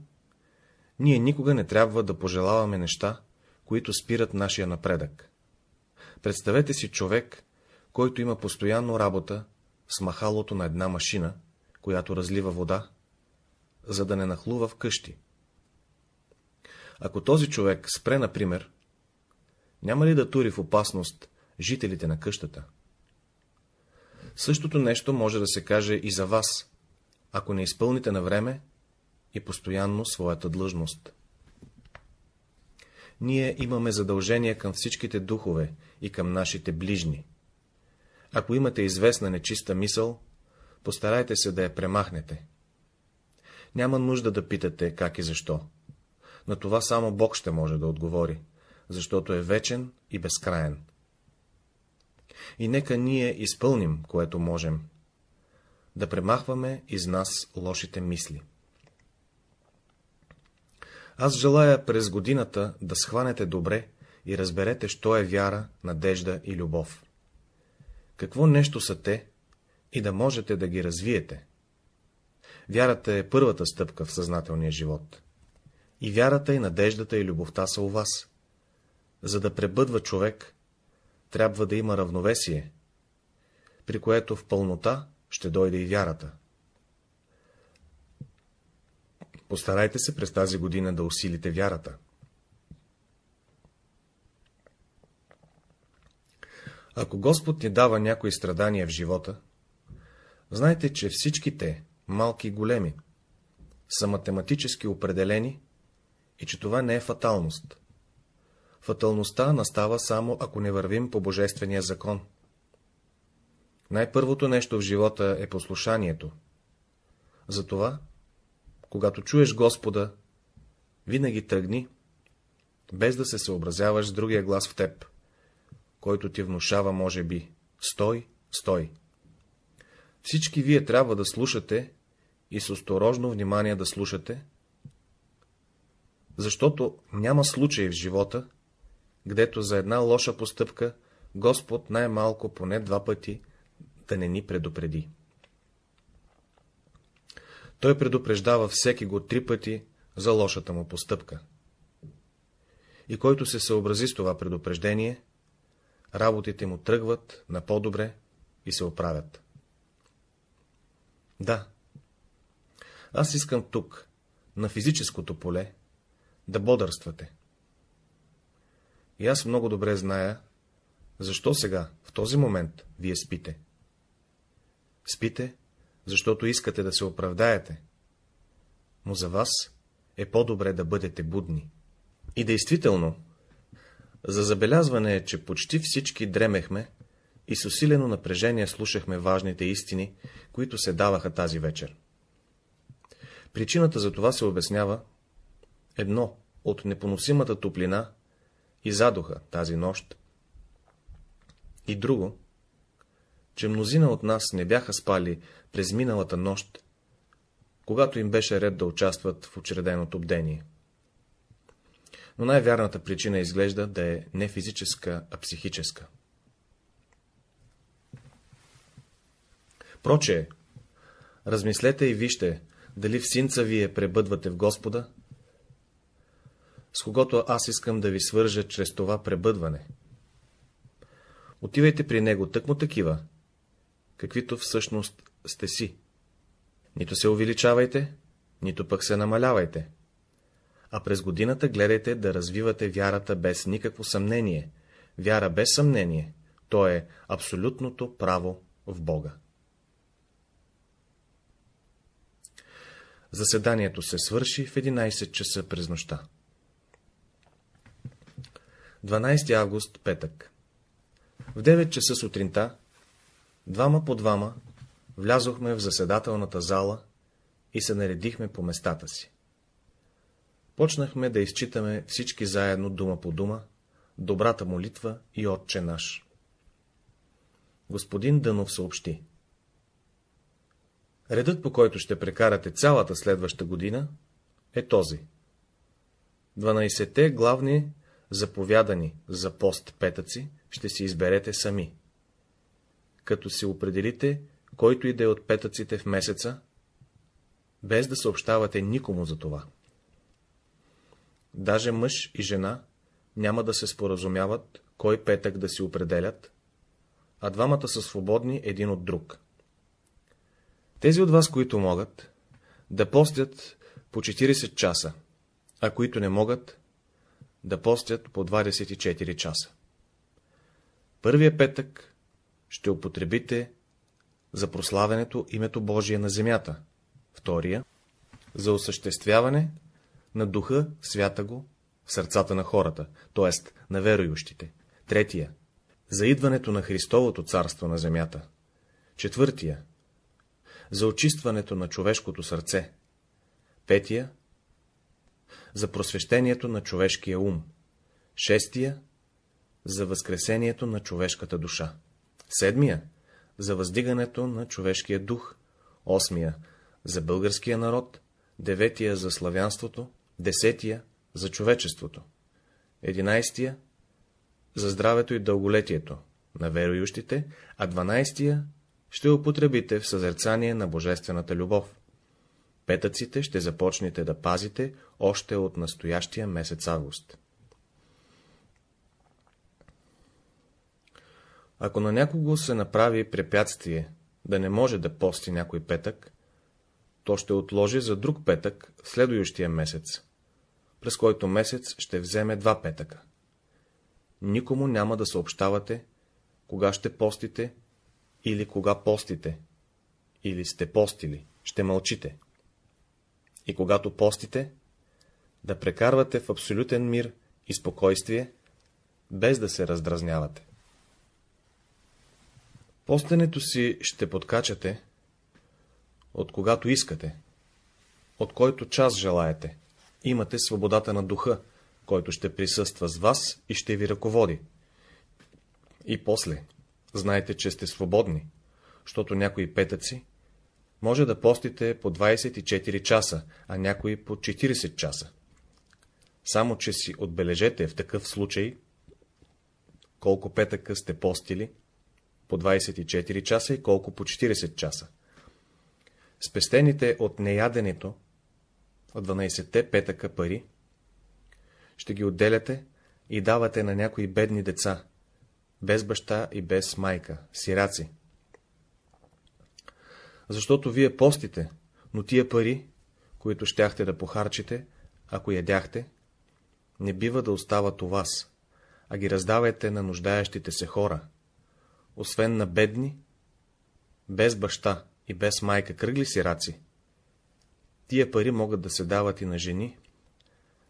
ние никога не трябва да пожелаваме неща, които спират нашия напредък. Представете си човек, който има постоянно работа с махалото на една машина, която разлива вода, за да не нахлува в къщи. Ако този човек спре, например, няма ли да тури в опасност жителите на къщата? Същото нещо може да се каже и за вас, ако не изпълните на време и постоянно своята длъжност. Ние имаме задължение към всичките духове и към нашите ближни. Ако имате известна нечиста мисъл, постарайте се да я премахнете. Няма нужда да питате как и защо. На това само Бог ще може да отговори, защото е вечен и безкраен. И нека ние изпълним, което можем, да премахваме из нас лошите мисли. Аз желая през годината да схванете добре и разберете, що е вяра, надежда и любов. Какво нещо са те и да можете да ги развиете. Вярата е първата стъпка в съзнателния живот. И вярата, и надеждата, и любовта са у вас. За да пребъдва човек, трябва да има равновесие, при което в пълнота ще дойде и вярата. Постарайте се през тази година да усилите вярата. Ако Господ ни дава някои страдания в живота, знайте, че всички те, малки и големи, са математически определени и че това не е фаталност. Фаталността настава само, ако не вървим по божествения закон. Най-първото нещо в живота е послушанието, Затова, когато чуеш Господа, винаги тръгни, без да се съобразяваш с другия глас в теб, който ти внушава, може би, стой, стой. Всички вие трябва да слушате и с осторожно внимание да слушате, защото няма случай в живота, гдето за една лоша постъпка Господ най-малко поне два пъти да не ни предупреди. Той предупреждава всеки го три пъти за лошата му постъпка. И който се съобрази с това предупреждение, работите му тръгват на по-добре и се оправят. Да, аз искам тук, на физическото поле, да бодърствате. И аз много добре зная, защо сега, в този момент, вие спите. Спите, защото искате да се оправдаете, но за вас е по-добре да бъдете будни. И действително, за забелязване е, че почти всички дремехме и с усилено напрежение слушахме важните истини, които се даваха тази вечер. Причината за това се обяснява едно от непоносимата топлина и задуха тази нощ, и друго, че мнозина от нас не бяха спали през миналата нощ, когато им беше ред да участват в учреденото бдение. Но най-вярната причина изглежда да е не физическа, а психическа. Проче, размислете и вижте, дали в синца вие пребъдвате в Господа, с когото аз искам да ви свържа чрез това пребъдване. Отивайте при него тъкмо такива, каквито всъщност сте си. Нито се увеличавайте, нито пък се намалявайте. А през годината гледайте да развивате вярата без никакво съмнение. Вяра без съмнение, то е абсолютното право в Бога. Заседанието се свърши в 11 часа през нощта. 12 август, петък. В 9 часа сутринта, двама по двама, влязохме в заседателната зала и се наредихме по местата си. Почнахме да изчитаме всички заедно, дума по дума, добрата молитва и Отче наш. Господин Дънов съобщи. Редът, по който ще прекарате цялата следваща година, е този. 12-те главни заповядани за пост петъци ще си изберете сами. Като се определите, който и да е от петъците в месеца, без да съобщавате никому за това. Даже мъж и жена няма да се споразумяват, кой петък да си определят, а двамата са свободни един от друг. Тези от вас, които могат, да постят по 40 часа, а които не могат, да постят по 24 часа. Първия петък ще употребите за прославянето името Божие на земята, втория — за осъществяване на духа свята го в сърцата на хората, т.е. на верующите, третия — за идването на Христовото царство на земята, четвъртия — за очистването на човешкото сърце, петия — за просвещението на човешкия ум, шестия за възкресението на човешката душа. Седмия — за въздигането на човешкия дух. Осмия — за българския народ. Деветия — за славянството. Десетия — за човечеството. Единайстия — за здравето и дълголетието на верующите, а дванайстия ще употребите в съзерцание на божествената любов. Петъците ще започнете да пазите още от настоящия месец август. Ако на някого се направи препятствие да не може да пости някой петък, то ще отложи за друг петък в следующия месец, през който месец ще вземе два петъка. Никому няма да съобщавате, кога ще постите или кога постите, или сте постили, ще мълчите. И когато постите, да прекарвате в абсолютен мир и спокойствие, без да се раздразнявате. Постенето си ще подкачате, от когато искате, от който час желаете. Имате свободата на духа, който ще присъства с вас и ще ви ръководи. И после, знайте, че сте свободни, защото някои петъци може да постите по 24 часа, а някои по 40 часа. Само, че си отбележете в такъв случай, колко петъка сте постили по 24 часа и колко по 40 часа. Спестените от неяденето от 12-те петъка пари ще ги отделяте и давате на някои бедни деца, без баща и без майка, сираци. Защото вие постите, но тия пари, които щяхте да похарчите, ако ядяхте, не бива да остават у вас, а ги раздавайте на нуждаещите се хора, освен на бедни, без баща и без майка кръгли сираци. Тия пари могат да се дават и на жени,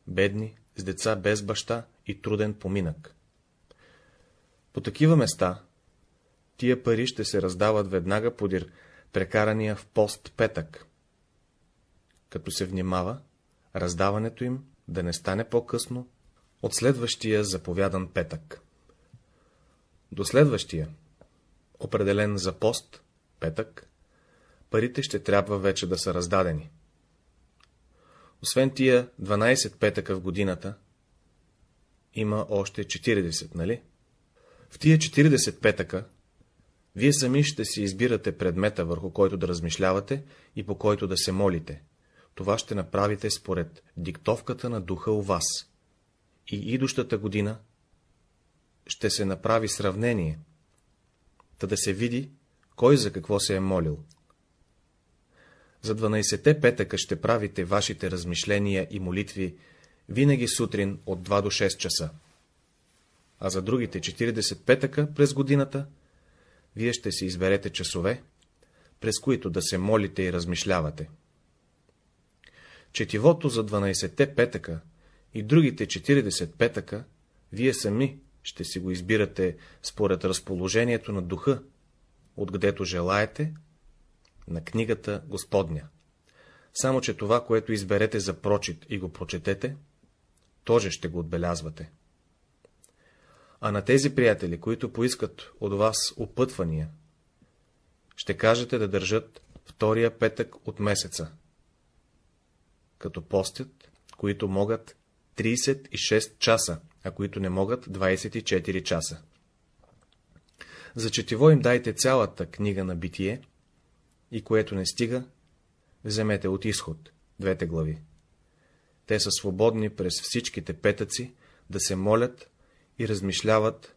бедни, с деца без баща и труден поминък. По такива места, тия пари ще се раздават веднага подир прекарания в пост петък, като се внимава раздаването им да не стане по-късно от следващия заповядан петък. До следващия, определен за пост, петък, парите ще трябва вече да са раздадени. Освен тия 12 петъка в годината, има още 40, нали? В тия 40 петъка, вие сами ще си избирате предмета, върху който да размишлявате и по който да се молите. Това ще направите според диктовката на духа у вас. И идущата година ще се направи сравнение, та да се види, кой за какво се е молил. За 12-те петъка ще правите вашите размишления и молитви винаги сутрин от 2 до 6 часа. А за другите 40 петъка през годината, вие ще си изберете часове, през които да се молите и размишлявате. Четивото за 12-те петъка и другите 40 петъка, вие сами ще си го избирате според разположението на духа, откъдето желаете на книгата Господня. Само, че това, което изберете за прочит и го прочетете, тоже ще го отбелязвате. А на тези приятели, които поискат от вас опътвания, ще кажете да държат втория петък от месеца, като постят, които могат 36 часа, а които не могат 24 часа. За четиво им дайте цялата книга на битие и което не стига, вземете от изход, двете глави. Те са свободни през всичките петъци да се молят и размишляват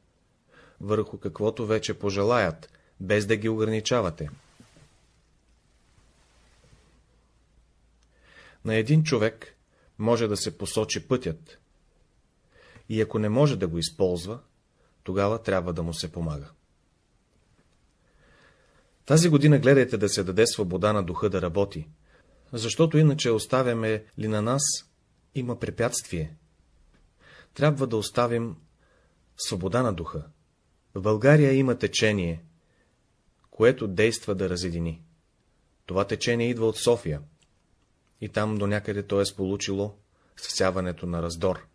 върху каквото вече пожелаят, без да ги ограничавате. На един човек може да се посочи пътят, и ако не може да го използва, тогава трябва да му се помага. Тази година гледайте да се даде свобода на духа да работи, защото иначе оставяме ли на нас, има препятствие. Трябва да оставим свобода на духа. В България има течение, което действа да разедини. Това течение идва от София, и там до някъде то е сполучило всяването на раздор.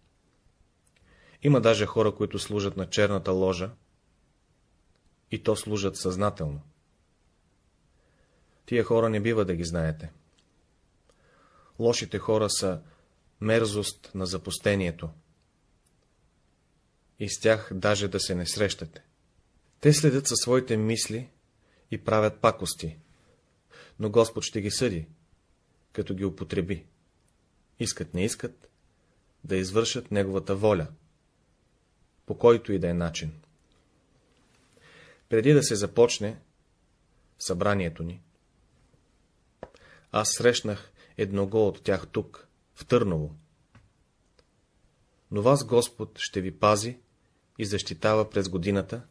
Има даже хора, които служат на черната ложа, и то служат съзнателно. Тия хора не бива да ги знаете. Лошите хора са мерзост на запустението. И с тях даже да се не срещате. Те следят със своите мисли и правят пакости, но Господ ще ги съди, като ги употреби. Искат, не искат, да извършат Неговата воля, по който и да е начин. Преди да се започне събранието ни, аз срещнах едного от тях тук, в Търново. Но вас Господ ще ви пази и защитава през годината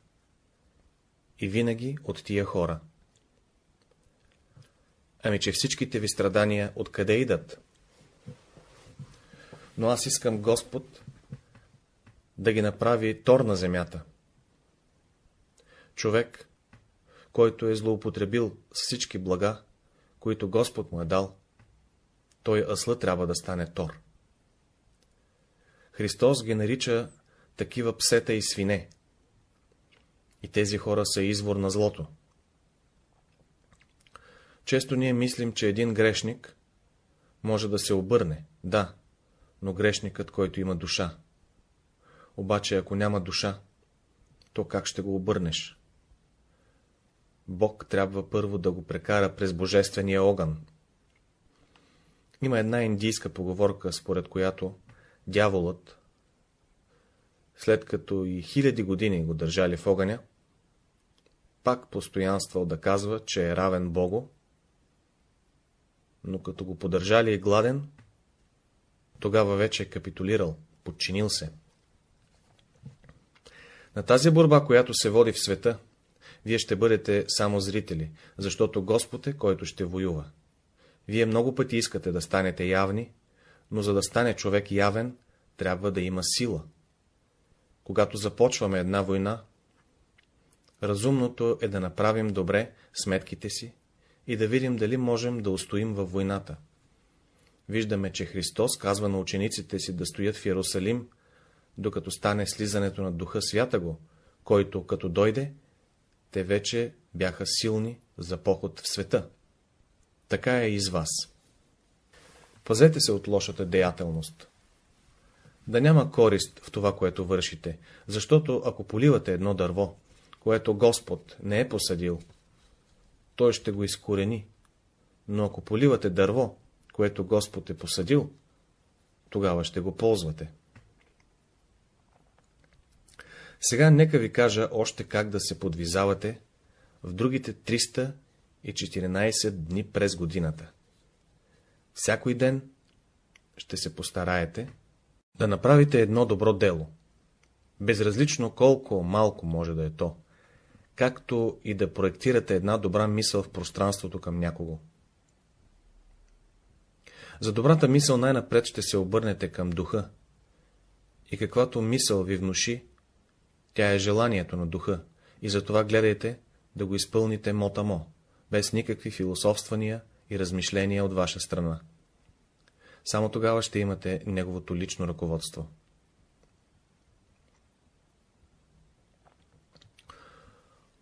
и винаги от тия хора. Ами, че всичките ви страдания откъде идат? Но аз искам Господ да ги направи тор на земята. Човек, който е злоупотребил с всички блага, които Господ му е дал, той асла трябва да стане Тор. Христос ги нарича такива псета и свине. И тези хора са извор на злото. Често ние мислим, че един грешник може да се обърне, да, но грешникът, който има душа. Обаче, ако няма душа, то как ще го обърнеш? Бог трябва първо да го прекара през божествения огън. Има една индийска поговорка, според която дяволът, след като и хиляди години го държали в огъня, пак постоянствал да казва, че е равен Богу, но като го подържали и гладен, тогава вече е капитулирал, подчинил се. На тази борба, която се води в света, вие ще бъдете само зрители, защото Господ е, който ще воюва. Вие много пъти искате да станете явни, но за да стане човек явен, трябва да има сила. Когато започваме една война, разумното е да направим добре сметките си и да видим дали можем да устоим във войната. Виждаме, че Христос казва на учениците си да стоят в Иерусалим, докато стане слизането на Духа Свята го, който, като дойде, те вече бяха силни за поход в света. Така е и с вас. Пазете се от лошата деятелност. Да няма корист в това, което вършите, защото ако поливате едно дърво, което Господ не е посадил, той ще го изкорени, но ако поливате дърво, което Господ е посадил, тогава ще го ползвате. Сега нека ви кажа още как да се подвизавате в другите 314 дни през годината. Всякой ден ще се постараете да направите едно добро дело, безразлично колко малко може да е то, както и да проектирате една добра мисъл в пространството към някого. За добрата мисъл най-напред ще се обърнете към духа, и каквато мисъл ви внуши, тя е желанието на духа, и затова гледайте да го изпълните мотамо, без никакви философствания и размишления от ваша страна. Само тогава ще имате неговото лично ръководство.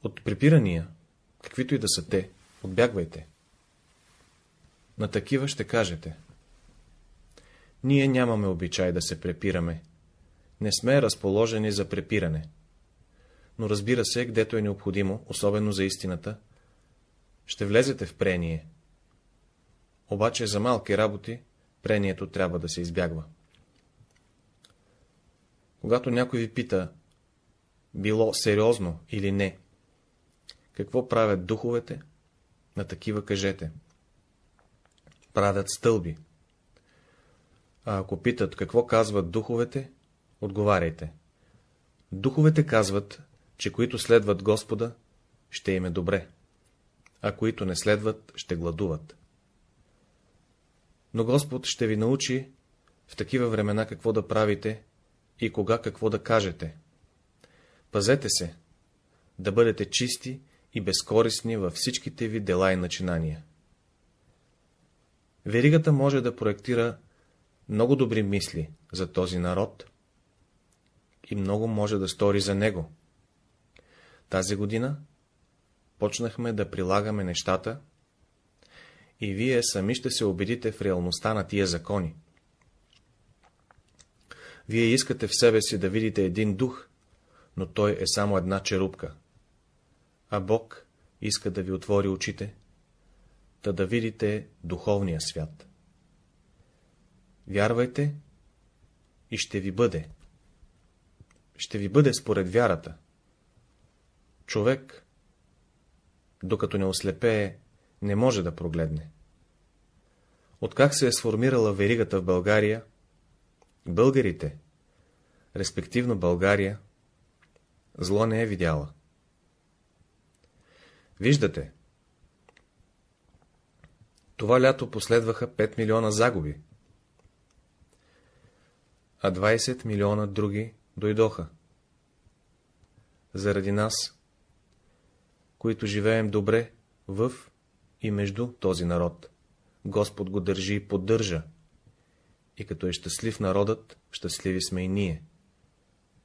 От припирания, каквито и да са те, отбягвайте. На такива ще кажете. Ние нямаме обичай да се препираме. Не сме разположени за препиране. Но разбира се, гдето е необходимо, особено за истината, ще влезете в прение. Обаче за малки работи прението трябва да се избягва. Когато някой ви пита, било сериозно или не, какво правят духовете, на такива кажете. Правят стълби. А ако питат какво казват духовете, отговаряйте. Духовете казват, че които следват Господа, ще им е добре, а които не следват, ще гладуват. Но Господ ще ви научи в такива времена какво да правите и кога какво да кажете. Пазете се, да бъдете чисти и безкорисни във всичките ви дела и начинания. Веригата може да проектира много добри мисли за този народ и много може да стори за него. Тази година почнахме да прилагаме нещата и вие сами ще се убедите в реалността на тия закони. Вие искате в себе си да видите един дух, но той е само една черупка. А Бог иска да ви отвори очите, да да видите духовния свят. Вярвайте и ще ви бъде. Ще ви бъде според вярата. Човек, докато не ослепее, не може да прогледне. Откак се е сформирала веригата в България, българите, респективно България, зло не е видяла. Виждате, това лято последваха 5 милиона загуби, а 20 милиона други дойдоха. Заради нас, които живеем добре в и между този народ. Господ го държи и поддържа. И като е щастлив народът, щастливи сме и ние.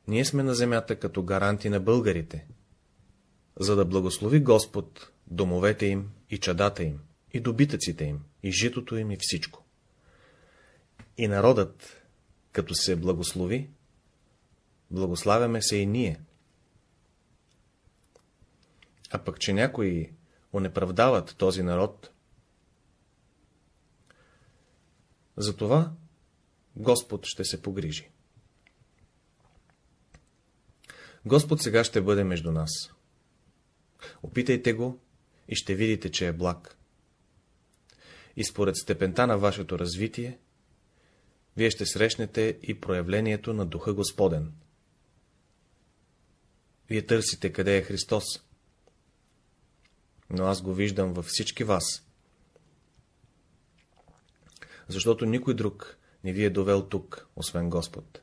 Ние сме на земята като гаранти на българите, за да благослови Господ домовете им и чадата им, и добитъците им, и житото им, и всичко. И народът, като се благослови, благославяме се и ние. А пък, че някои онеправдават този народ, за това Господ ще се погрижи. Господ сега ще бъде между нас. Опитайте го и ще видите, че е благ. И според степента на вашето развитие, вие ще срещнете и проявлението на Духа Господен. Вие търсите къде е Христос, но аз го виждам във всички вас. Защото никой друг не ви е довел тук, освен Господ.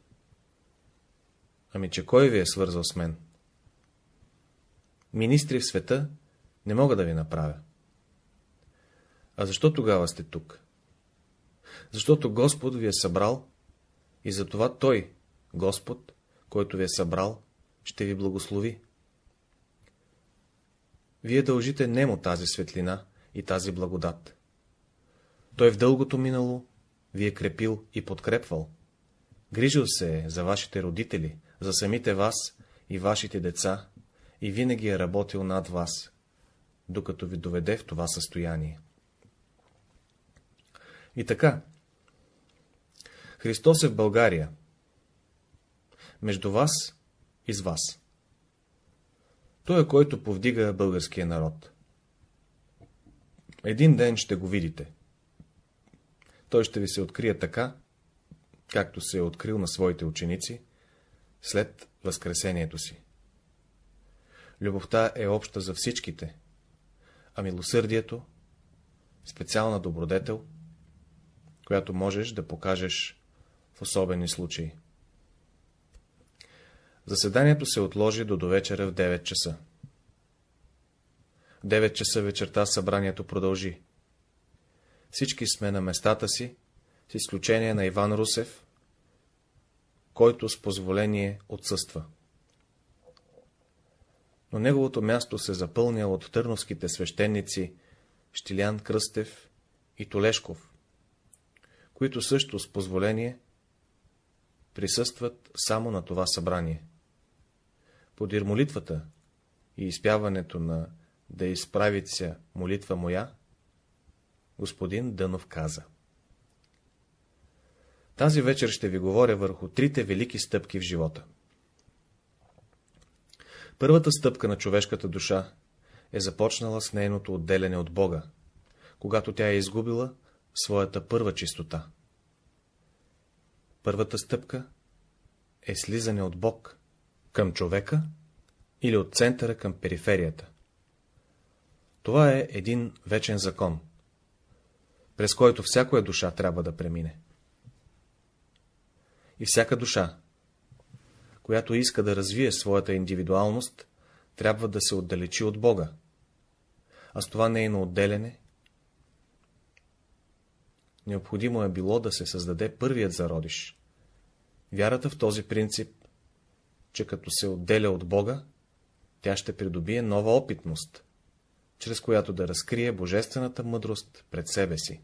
Ами, че кой ви е свързал с мен? Министри в света не мога да ви направя. А защо тогава сте тук? Защото Господ ви е събрал и затова Той, Господ, който ви е събрал, ще ви благослови. Вие дължите немо тази светлина и тази благодат. Той в дългото минало ви е крепил и подкрепвал. Грижил се е за вашите родители, за самите вас и вашите деца, и винаги е работил над вас, докато ви доведе в това състояние. И така, Христос е в България, между вас и с вас. Той е който повдига българския народ. Един ден ще го видите. Той ще ви се открие така, както се е открил на своите ученици, след възкресението си. Любовта е обща за всичките, а милосърдието — специална добродетел, която можеш да покажеш в особени случаи. Заседанието се отложи до довечера в 9 часа. В 9 часа вечерта събранието продължи. Всички сме на местата си, с изключение на Иван Русев, който с позволение отсъства. Но неговото място се запълня от търновските свещеници Штилян Кръстев и Толешков, които също с позволение присъстват само на това събрание. Подир молитвата и изпяването на да изправица молитва моя, господин Дънов каза. Тази вечер ще ви говоря върху трите велики стъпки в живота. Първата стъпка на човешката душа е започнала с нейното отделяне от Бога, когато тя е изгубила своята първа чистота. Първата стъпка е слизане от Бог към човека или от центъра към периферията. Това е един вечен закон, през който всяка душа трябва да премине. И всяка душа, която иска да развие своята индивидуалност, трябва да се отдалечи от Бога. А с това нейно отделяне, необходимо е било да се създаде първият зародиш. Вярата в този принцип, че като се отделя от Бога, тя ще придобие нова опитност, чрез която да разкрие божествената мъдрост пред себе си.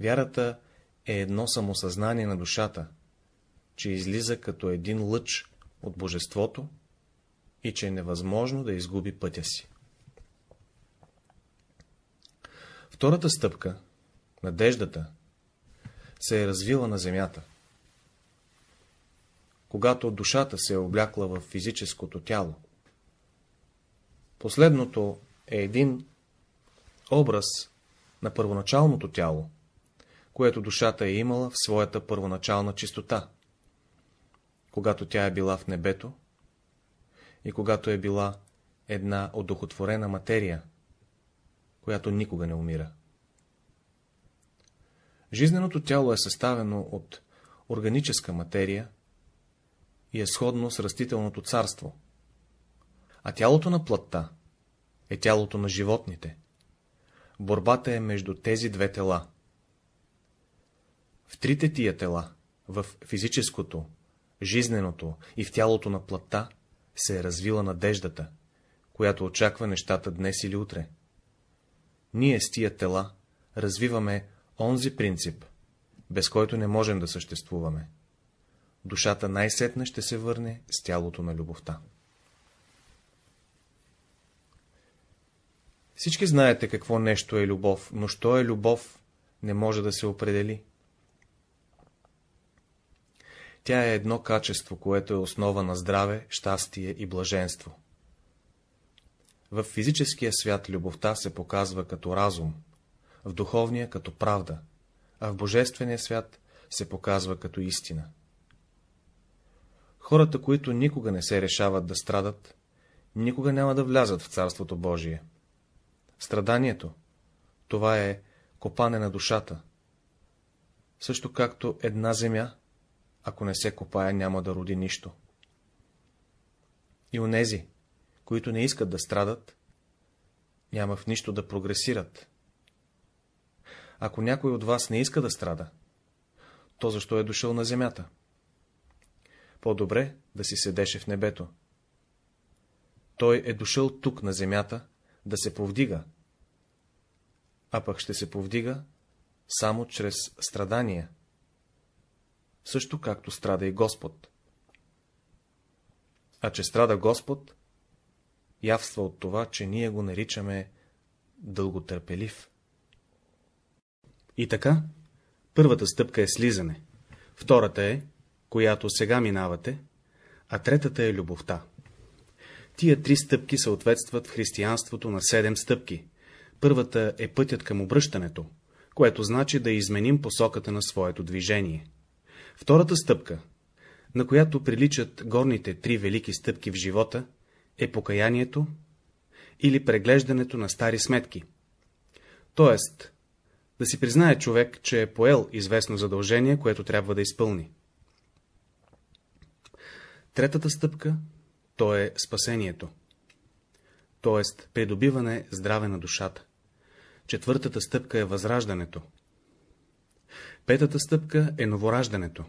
Вярата е едно самосъзнание на душата, че излиза като един лъч от божеството и че е невъзможно да изгуби пътя си. Втората стъпка, надеждата, се е развила на земята. Когато душата се е облякла в физическото тяло. Последното е един образ на първоначалното тяло, което душата е имала в своята първоначална чистота, когато тя е била в небето и когато е била една одухотворена материя, която никога не умира. Жизненото тяло е съставено от органическа материя и е сходно с растителното царство, а тялото на плътта е тялото на животните. борбата е между тези две тела. В трите тия тела, в физическото, жизненото и в тялото на плътта, се е развила надеждата, която очаква нещата днес или утре. Ние с тия тела развиваме онзи принцип, без който не можем да съществуваме. Душата най-сетне ще се върне с тялото на любовта. Всички знаете какво нещо е любов, но що е любов, не може да се определи. Тя е едно качество, което е основа на здраве, щастие и блаженство. В физическия свят любовта се показва като разум, в духовния като правда, а в божествения свят се показва като истина. Хората, които никога не се решават да страдат, никога няма да влязат в Царството Божие. Страданието, това е копане на душата. Също както една земя, ако не се копае, няма да роди нищо. И онези, които не искат да страдат, няма в нищо да прогресират. Ако някой от вас не иска да страда, то защо е дошъл на земята? По-добре да си седеше в небето. Той е дошъл тук на земята, да се повдига, а пък ще се повдига само чрез страдания, също както страда и Господ. А че страда Господ, явства от това, че ние го наричаме дълготърпелив. И така, първата стъпка е слизане, втората е, която сега минавате, а третата е любовта. Тия три стъпки съответстват в християнството на седем стъпки. Първата е пътят към обръщането, което значи да изменим посоката на своето движение. Втората стъпка, на която приличат горните три велики стъпки в живота, е покаянието или преглеждането на стари сметки. Тоест, да си признае човек, че е поел известно задължение, което трябва да изпълни. Третата стъпка то е спасението, т.е. придобиване здраве на душата. Четвъртата стъпка е възраждането. Петата стъпка е новораждането.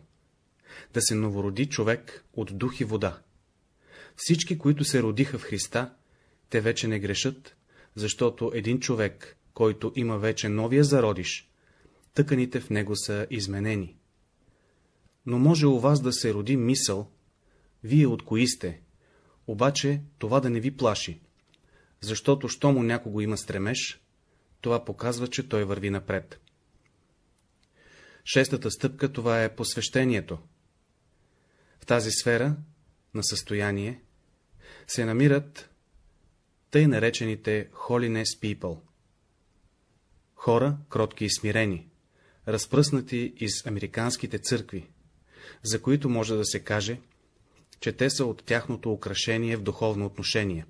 Да се новороди човек от дух и вода. Всички, които се родиха в Христа, те вече не грешат, защото един човек, който има вече новия зародиш, тъканите в него са изменени. Но може у вас да се роди мисъл, вие от кои сте, обаче това да не ви плаши, защото, що му някого има стремеж, това показва, че той върви напред. Шестата стъпка това е посвещението. В тази сфера на състояние се намират тъй наречените holiness people. Хора, кротки и смирени, разпръснати из американските църкви, за които може да се каже, че те са от тяхното украшение в духовно отношение.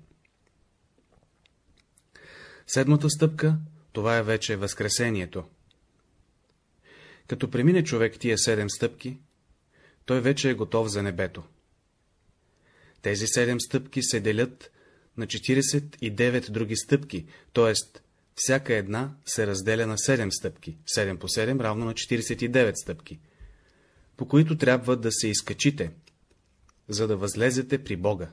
Седмата стъпка, това е вече възкресението. Като премине човек тия седем стъпки, той вече е готов за небето. Тези седем стъпки се делят на 49 други стъпки, т.е. всяка една се разделя на 7 стъпки, 7 по 7 равно на 49 стъпки, по които трябва да се изкачите, за да възлезете при Бога.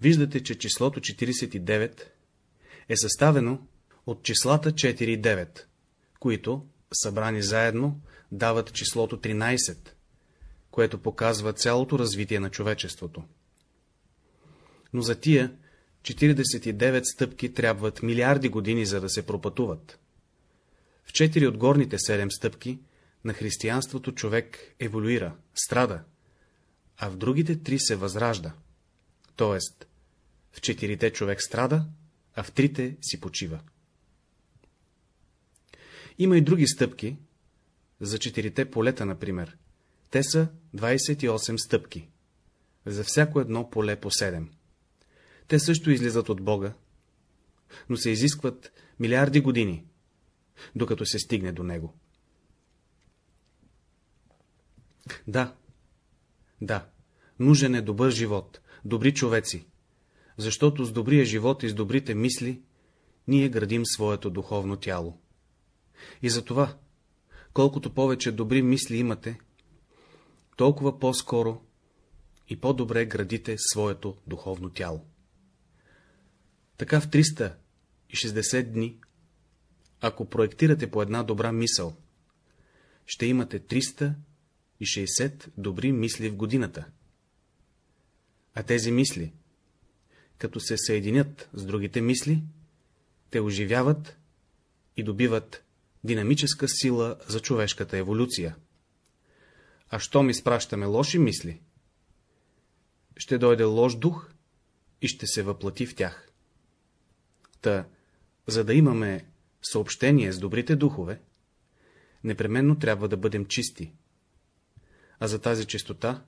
Виждате, че числото 49 е съставено от числата 4 и 9, които, събрани заедно, дават числото 13, което показва цялото развитие на човечеството. Но за тия 49 стъпки трябват милиарди години, за да се пропътуват. В четири от горните 7 стъпки на християнството човек еволюира, страда, а в другите три се възражда. Тоест, в четирите човек страда, а в трите си почива. Има и други стъпки, за четирите полета, например. Те са 28 стъпки. За всяко едно поле по 7. Те също излизат от Бога, но се изискват милиарди години, докато се стигне до Него. Да, да, нужен е добър живот, добри човеци, защото с добрия живот и с добрите мисли ние градим своето духовно тяло. И затова, колкото повече добри мисли имате, толкова по-скоро и по-добре градите своето духовно тяло. Така в 360 дни, ако проектирате по една добра мисъл, ще имате 360 добри мисли в годината. А тези мисли, като се съединят с другите мисли, те оживяват и добиват динамическа сила за човешката еволюция. А щом изпращаме лоши мисли, ще дойде лош дух и ще се въплати в тях. Та, за да имаме съобщение с добрите духове, непременно трябва да бъдем чисти. А за тази чистота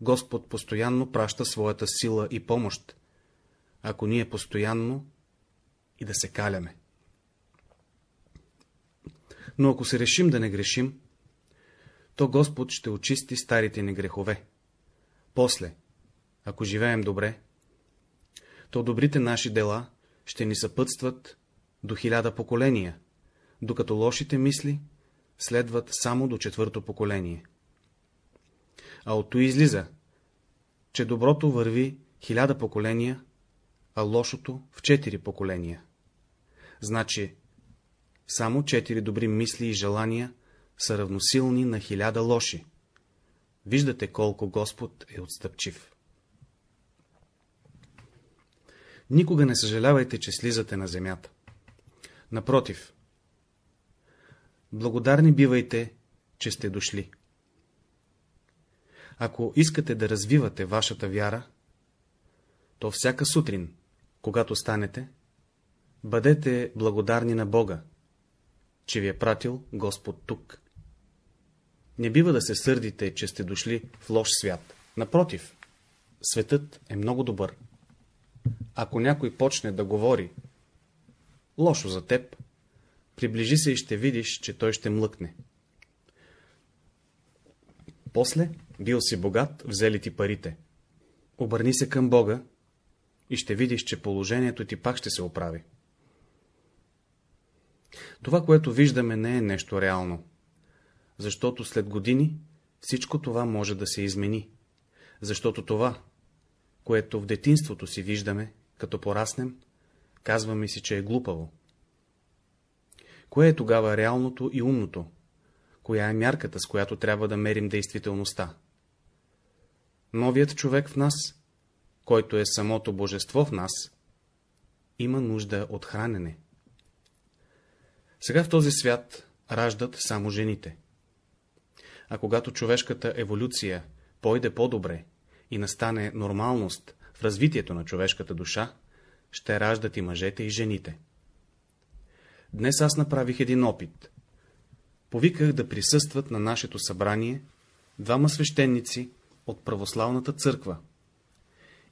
Господ постоянно праща своята сила и помощ, ако ние постоянно и да се каляме. Но ако се решим да не грешим, то Господ ще очисти старите ни грехове. После, ако живеем добре, то добрите наши дела ще ни съпътстват до хиляда поколения, докато лошите мисли следват само до четвърто поколение. А от излиза, че доброто върви хиляда поколения, а лошото в четири поколения. Значи, само четири добри мисли и желания са равносилни на хиляда лоши. Виждате колко Господ е отстъпчив. Никога не съжалявайте, че слизате на земята. Напротив, благодарни бивайте, че сте дошли. Ако искате да развивате вашата вяра, то всяка сутрин, когато станете, бъдете благодарни на Бога, че ви е пратил Господ тук. Не бива да се сърдите, че сте дошли в лош свят. Напротив, светът е много добър. Ако някой почне да говори лошо за теб, приближи се и ще видиш, че той ще млъкне. После, бил си богат, взели ти парите. Обърни се към Бога и ще видиш, че положението ти пак ще се оправи. Това, което виждаме, не е нещо реално, защото след години всичко това може да се измени, защото това, което в детинството си виждаме, като пораснем, казваме си, че е глупаво. Кое е тогава реалното и умното? Коя е мярката, с която трябва да мерим действителността? Новият човек в нас, който е самото божество в нас, има нужда от хранене. Сега в този свят раждат само жените. А когато човешката еволюция пойде по-добре и настане нормалност в развитието на човешката душа, ще раждат и мъжете и жените. Днес аз направих един опит. Повиках да присъстват на нашето събрание двама свещеници от православната църква.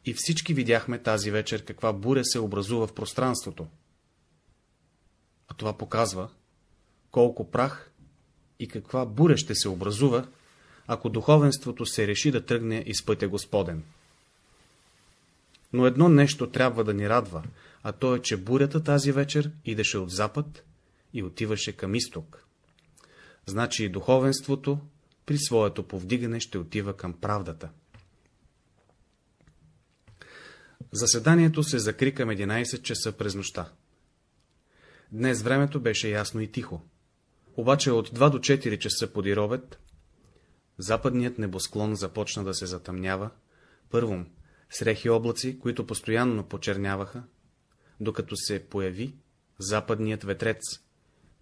И всички видяхме тази вечер каква буря се образува в пространството. А това показва, колко прах и каква буря ще се образува, ако духовенството се реши да тръгне из пътя Господен. Но едно нещо трябва да ни радва, а то е, че бурята тази вечер идеше от запад и отиваше към изток. Значи и духовенството при своето повдигане ще отива към правдата. Заседанието се закри към 11 часа през нощта. Днес времето беше ясно и тихо. Обаче от 2 до 4 часа поди робет, западният небосклон започна да се затъмнява, първом с рехи облаци, които постоянно почерняваха, докато се появи западният ветрец,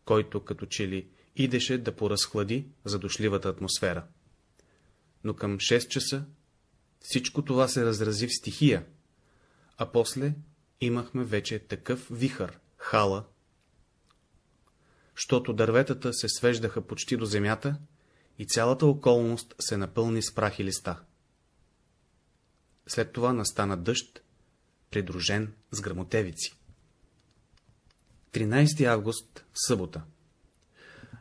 който като че ли идеше да поразхлади задушливата атмосфера. Но към 6 часа всичко това се разрази в стихия, а после имахме вече такъв вихър, хала, щото дърветата се свеждаха почти до земята и цялата околност се напълни с прах и листа. След това настана дъжд, придружен с грамотевици. 13 август, събота.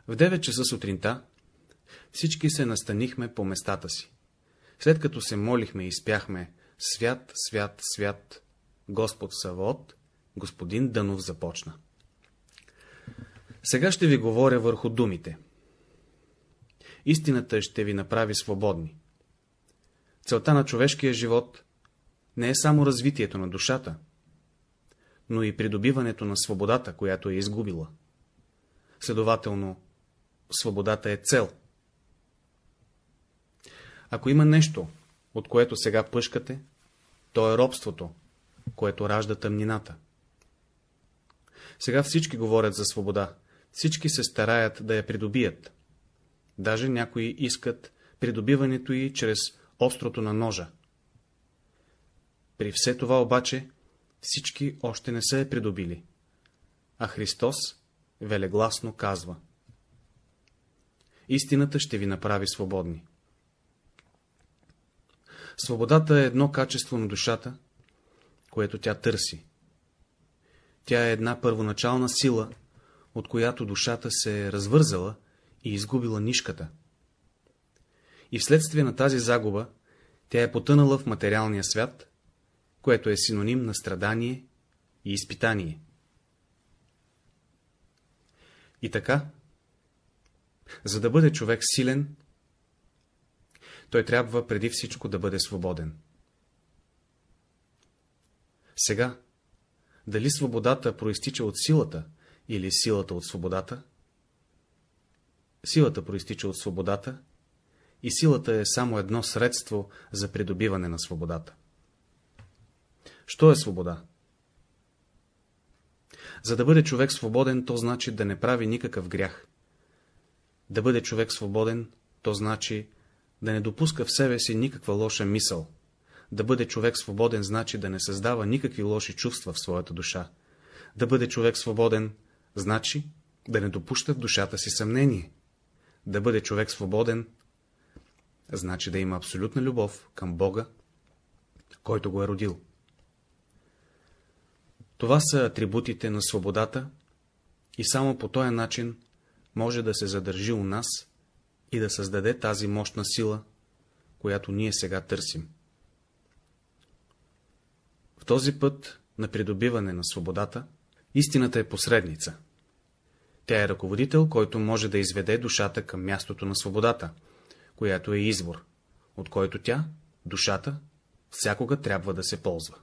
В 9 часа сутринта всички се настанихме по местата си. След като се молихме и спяхме Свят, свят, свят, Господ Савод, господин Дънов започна. Сега ще ви говоря върху думите. Истината ще ви направи свободни. Целта на човешкия живот не е само развитието на душата, но и придобиването на свободата, която е изгубила. Следователно, свободата е цел. Ако има нещо, от което сега пъшкате, то е робството, което ражда тъмнината. Сега всички говорят за свобода, всички се стараят да я придобият. Даже някои искат придобиването й чрез острото на ножа. При все това обаче всички още не са я придобили, а Христос велегласно казва. Истината ще ви направи свободни. Свободата е едно качество на душата, което тя търси. Тя е една първоначална сила, от която душата се е развързала и изгубила нишката. И вследствие на тази загуба, тя е потънала в материалния свят, което е синоним на страдание и изпитание. И така, за да бъде човек силен, той трябва преди всичко да бъде свободен. Сега, дали свободата проистича от силата или силата от свободата? Силата проистича от свободата и силата е само едно средство за придобиване на свободата. Що е свобода? За да бъде човек свободен, то значи да не прави никакъв грях. Да бъде човек свободен, то значи да не допуска в себе си никаква лоша мисъл. Да бъде човек свободен, значи да не създава никакви лоши чувства в своята душа. Да бъде човек свободен, значи да не допуща в душата си съмнение. Да бъде човек свободен, значи да има абсолютна любов към Бога, който го е родил. Това са атрибутите на свободата и само по този начин може да се задържи у нас и да създаде тази мощна сила, която ние сега търсим. В този път на придобиване на свободата, истината е посредница. Тя е ръководител, който може да изведе душата към мястото на свободата, която е извор, от който тя, душата, всякога трябва да се ползва.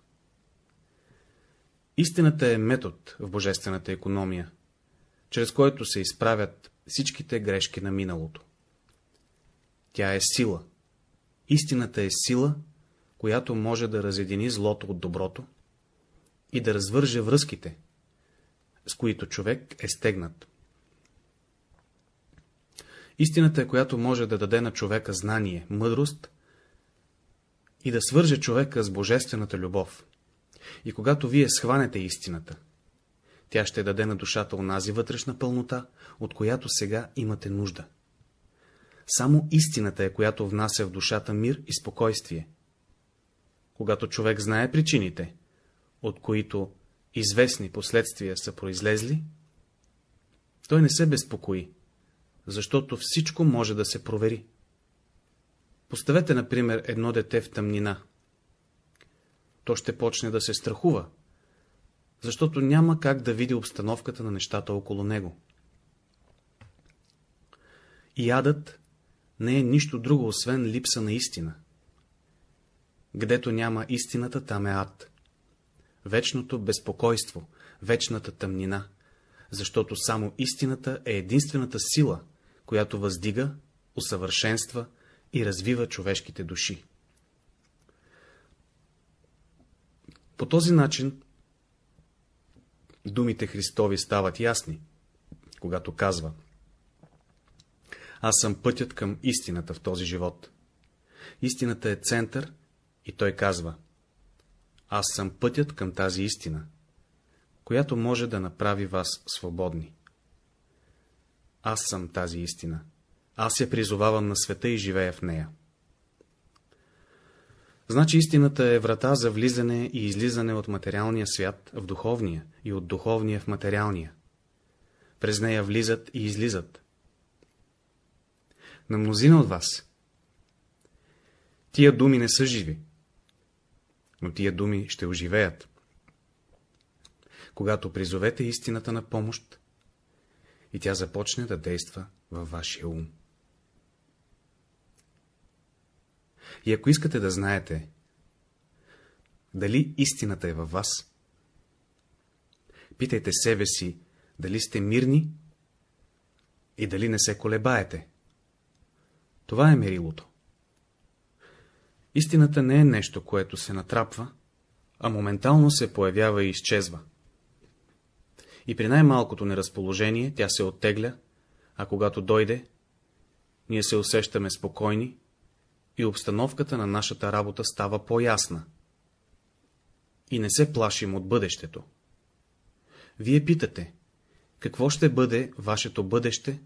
Истината е метод в божествената економия, чрез който се изправят всичките грешки на миналото. Тя е сила. Истината е сила, която може да разедини злото от доброто и да развърже връзките, с които човек е стегнат. Истината е, която може да даде на човека знание, мъдрост и да свърже човека с божествената любов. И когато вие схванете истината, тя ще даде на душата онази вътрешна пълнота, от която сега имате нужда. Само истината е, която внася в душата мир и спокойствие. Когато човек знае причините, от които известни последствия са произлезли, той не се безпокои, защото всичко може да се провери. Поставете, например, едно дете в тъмнина. То ще почне да се страхува, защото няма как да види обстановката на нещата около него. И адът не е нищо друго, освен липса на истина. Гдето няма истината, там е ад. Вечното безпокойство, вечната тъмнина, защото само истината е единствената сила, която въздига, усъвършенства и развива човешките души. По този начин думите Христови стават ясни, когато казва Аз съм пътят към истината в този живот. Истината е център и той казва Аз съм пътят към тази истина, която може да направи вас свободни. Аз съм тази истина. Аз я призовавам на света и живея в нея. Значи истината е врата за влизане и излизане от материалния свят в духовния и от духовния в материалния. През нея влизат и излизат. На мнозина от вас тия думи не са живи, но тия думи ще оживеят. когато призовете истината на помощ и тя започне да действа във вашия ум. И ако искате да знаете, дали истината е във вас, питайте себе си, дали сте мирни и дали не се колебаете. Това е мерилото. Истината не е нещо, което се натрапва, а моментално се появява и изчезва. И при най-малкото неразположение тя се оттегля, а когато дойде, ние се усещаме спокойни и обстановката на нашата работа става по-ясна. И не се плашим от бъдещето. Вие питате, какво ще бъде вашето бъдеще,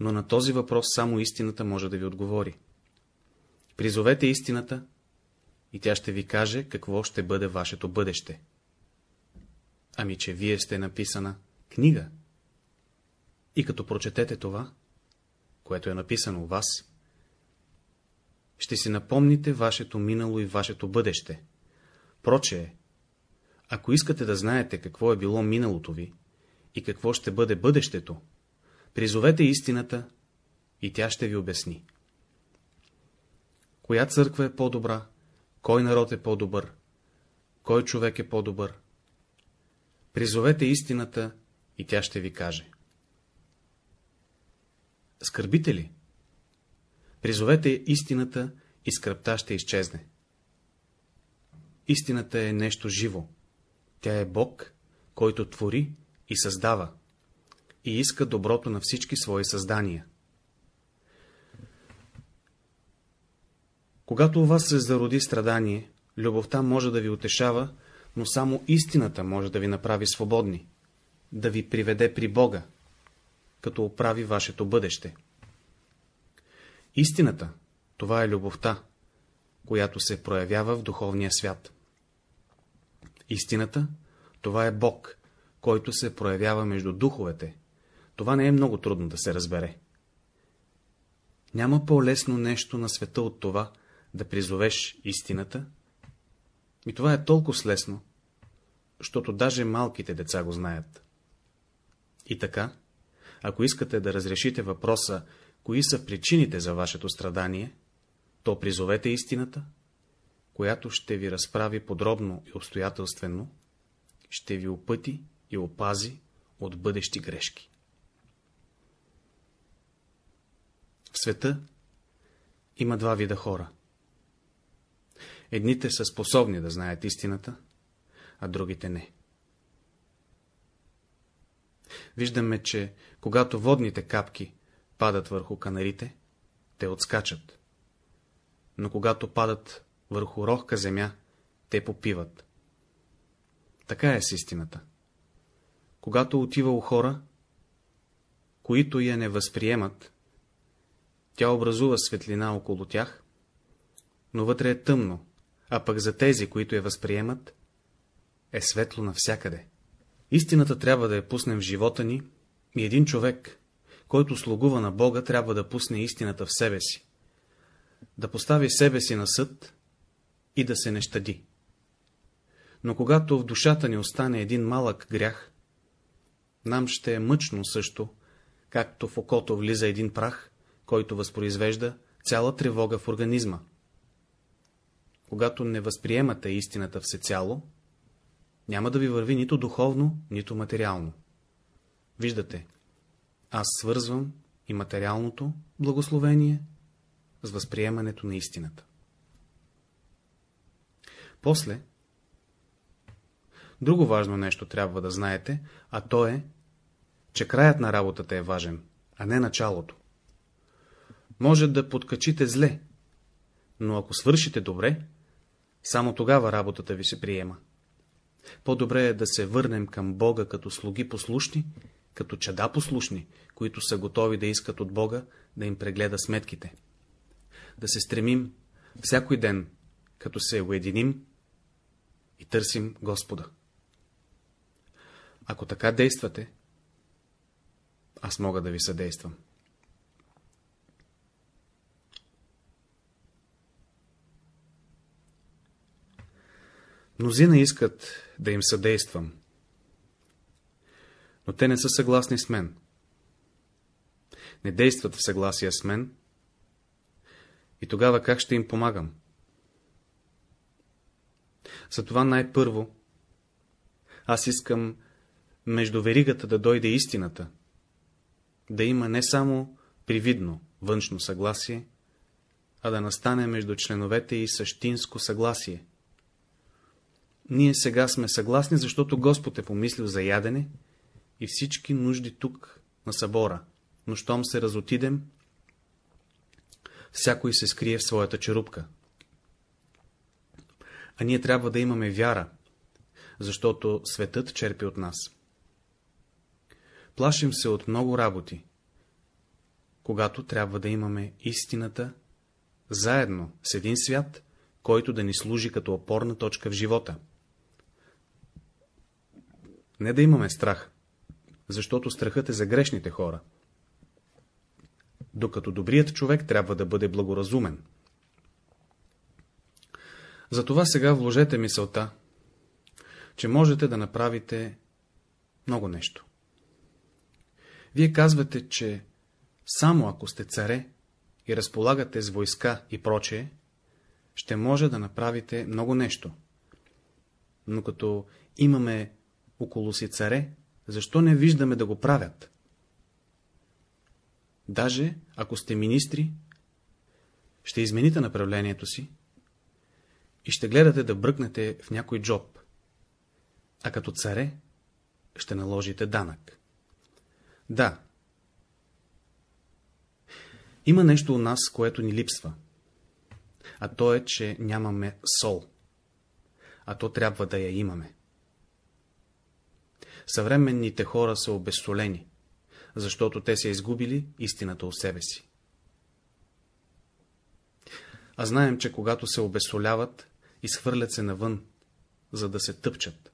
но на този въпрос само истината може да ви отговори. Призовете истината и тя ще ви каже какво ще бъде вашето бъдеще. Ами, че вие сте написана книга. И като прочетете това, което е написано у вас, ще си напомните вашето минало и вашето бъдеще. Прочее, ако искате да знаете какво е било миналото ви и какво ще бъде бъдещето, призовете истината и тя ще ви обясни. Коя църква е по-добра, кой народ е по-добър, кой човек е по-добър. Призовете истината и тя ще ви каже. Скърбите ли? Призовете истината и скръпта ще изчезне. Истината е нещо живо. Тя е Бог, който твори и създава и иска доброто на всички свои създания. Когато у вас се зароди страдание, любовта може да ви утешава, но само истината може да ви направи свободни, да ви приведе при Бога, като оправи вашето бъдеще. Истината, това е любовта, която се проявява в духовния свят. Истината, това е Бог, който се проявява между духовете. Това не е много трудно да се разбере. Няма по-лесно нещо на света от това, да призовеш истината, и това е толкова лесно, защото даже малките деца го знаят. И така, ако искате да разрешите въпроса, кои са причините за вашето страдание, то призовете истината, която ще ви разправи подробно и обстоятелствено, ще ви опъти и опази от бъдещи грешки. В света има два вида хора. Едните са способни да знаят истината, а другите не. Виждаме, че когато водните капки падат върху канарите, те отскачат. Но когато падат върху рохка земя, те попиват. Така е с истината. Когато отива у хора, които я не възприемат, тя образува светлина около тях, но вътре е тъмно, а пък за тези, които я възприемат, е светло навсякъде. Истината трябва да я пуснем в живота ни и един човек, който слугува на Бога, трябва да пусне истината в себе си, да постави себе си на съд и да се не щади. Но когато в душата ни остане един малък грях, нам ще е мъчно също, както в окото влиза един прах, който възпроизвежда цяла тревога в организма. Когато не възприемате истината всецяло, няма да ви върви нито духовно, нито материално. Виждате, аз свързвам и материалното благословение с възприемането на истината. После, друго важно нещо трябва да знаете, а то е, че краят на работата е важен, а не началото. Може да подкачите зле, но ако свършите добре, само тогава работата ви се приема. По-добре е да се върнем към Бога като слуги послушни, като чада послушни, които са готови да искат от Бога да им прегледа сметките. Да се стремим всякой ден, като се уединим и търсим Господа. Ако така действате, аз мога да ви съдействам. Мнозина искат да им съдействам, но те не са съгласни с мен. Не действат в съгласие с мен. И тогава как ще им помагам? Затова най-първо аз искам между веригата да дойде истината, да има не само привидно външно съгласие, а да настане между членовете и същинско съгласие. Ние сега сме съгласни, защото Господ е помислил за ядене и всички нужди тук на събора, но щом се разотидем, всякой се скрие в своята черупка. А ние трябва да имаме вяра, защото светът черпи от нас. Плашим се от много работи, когато трябва да имаме истината заедно с един свят, който да ни служи като опорна точка в живота. Не да имаме страх, защото страхът е за грешните хора. Докато добрият човек трябва да бъде благоразумен. Затова сега вложете мисълта, че можете да направите много нещо. Вие казвате, че само ако сте царе и разполагате с войска и прочее, ще може да направите много нещо. Но като имаме около си царе, защо не виждаме да го правят? Даже ако сте министри, ще измените направлението си и ще гледате да бръкнете в някой джоб, а като царе ще наложите данък. Да, има нещо у нас, което ни липсва, а то е, че нямаме сол, а то трябва да я имаме. Съвременните хора са обезсолени, защото те са изгубили истината у себе си. А знаем, че когато се обесоляват, изхвърлят се навън, за да се тъпчат.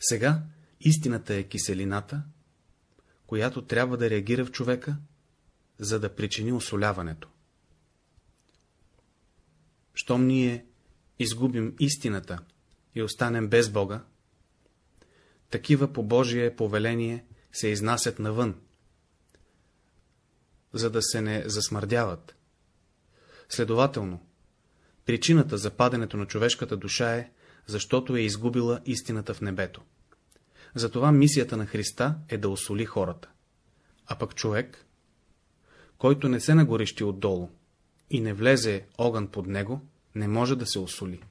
Сега истината е киселината, която трябва да реагира в човека, за да причини осоляването. Щом ние изгубим истината и останем без Бога, такива по Божие повеление се изнасят навън, за да се не засмърдяват. Следователно, причината за падането на човешката душа е, защото е изгубила истината в небето. Затова мисията на Христа е да осоли хората. А пък човек, който не се нагорещи отдолу и не влезе огън под него, не може да се осоли.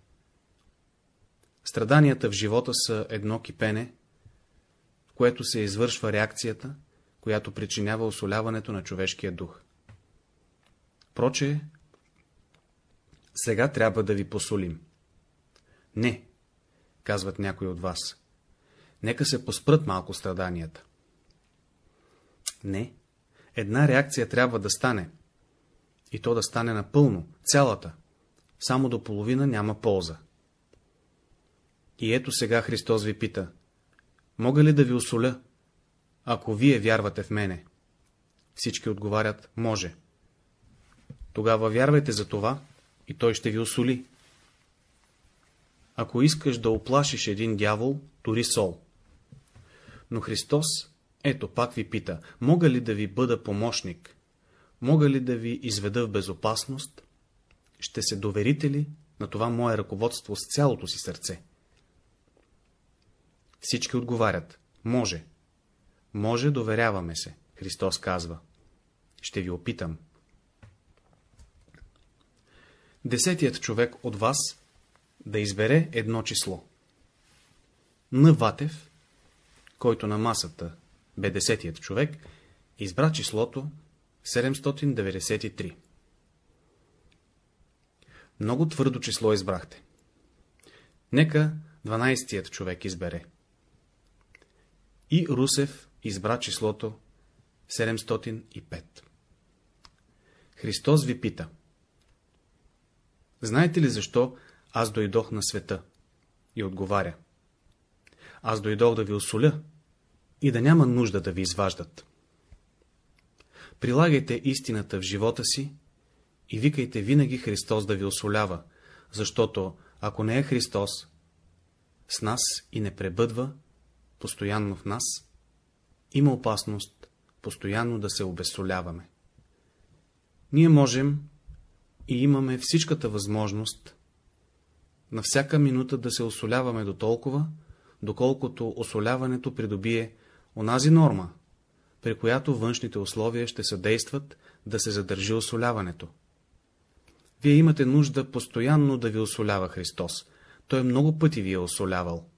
Страданията в живота са едно кипене, което се извършва реакцията, която причинява осоляването на човешкия дух. Проче, сега трябва да ви посолим. Не, казват някои от вас. Нека се поспрат малко страданията. Не, една реакция трябва да стане. И то да стане напълно, цялата. Само до половина няма полза. И ето сега Христос ви пита, мога ли да ви осоля, ако вие вярвате в мене? Всички отговарят, може. Тогава вярвайте за това и той ще ви осоли. Ако искаш да оплашиш един дявол, тори сол. Но Христос, ето пак ви пита, мога ли да ви бъда помощник? Мога ли да ви изведа в безопасност? Ще се доверите ли на това мое ръководство с цялото си сърце? Всички отговарят, може. Може, доверяваме се, Христос казва. Ще ви опитам. Десетият човек от вас да избере едно число. Н. Ватев който на масата бе десетият човек, избра числото 793. Много твърдо число избрахте. Нека 12-тият човек избере. И Русев избра числото 705. Христос ви пита. Знаете ли защо аз дойдох на света? И отговаря. Аз дойдох да ви осоля, и да няма нужда да ви изваждат. Прилагайте истината в живота си и викайте винаги Христос да ви осолява, защото, ако не е Христос, с нас и не пребъдва постоянно в нас, има опасност постоянно да се обесоляваме. Ние можем и имаме всичката възможност на всяка минута да се осоляваме до толкова, доколкото осоляването придобие онази норма, при която външните условия ще съдействат да се задържи осоляването. Вие имате нужда постоянно да ви осолява Христос. Той много пъти ви е осолявал.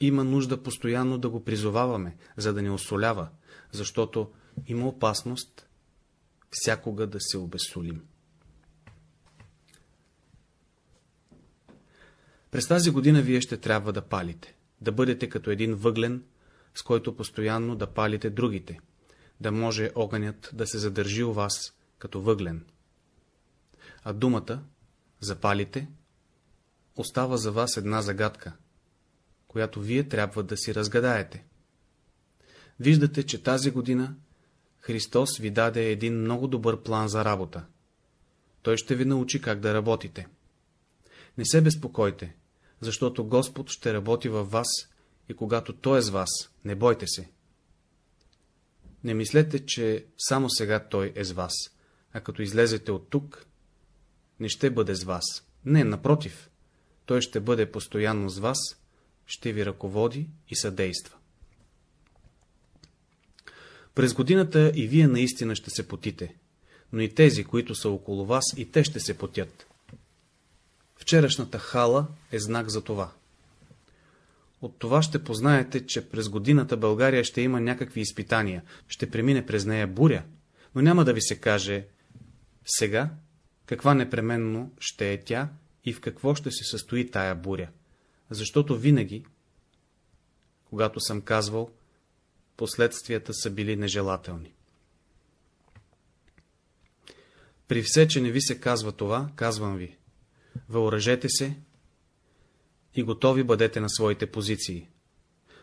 Има нужда постоянно да го призоваваме, за да ни осолява, защото има опасност всякога да се обесолим. През тази година вие ще трябва да палите, да бъдете като един въглен, с който постоянно да палите другите, да може огънят да се задържи у вас като въглен. А думата запалите остава за вас една загадка, която вие трябва да си разгадаете. Виждате, че тази година Христос ви даде един много добър план за работа. Той ще ви научи как да работите. Не се безпокойте, защото Господ ще работи във вас и когато Той е с вас, не бойте се. Не мислете, че само сега Той е с вас, а като излезете от тук, не ще бъде с вас. Не, напротив, Той ще бъде постоянно с вас, ще ви ръководи и съдейства. През годината и вие наистина ще се потите, но и тези, които са около вас, и те ще се потят. Вчерашната хала е знак за това. От това ще познаете, че през годината България ще има някакви изпитания, ще премине през нея буря, но няма да ви се каже сега каква непременно ще е тя и в какво ще се състои тая буря, защото винаги, когато съм казвал, последствията са били нежелателни. При все, че не ви се казва това, казвам ви, въоръжете се и готови бъдете на своите позиции.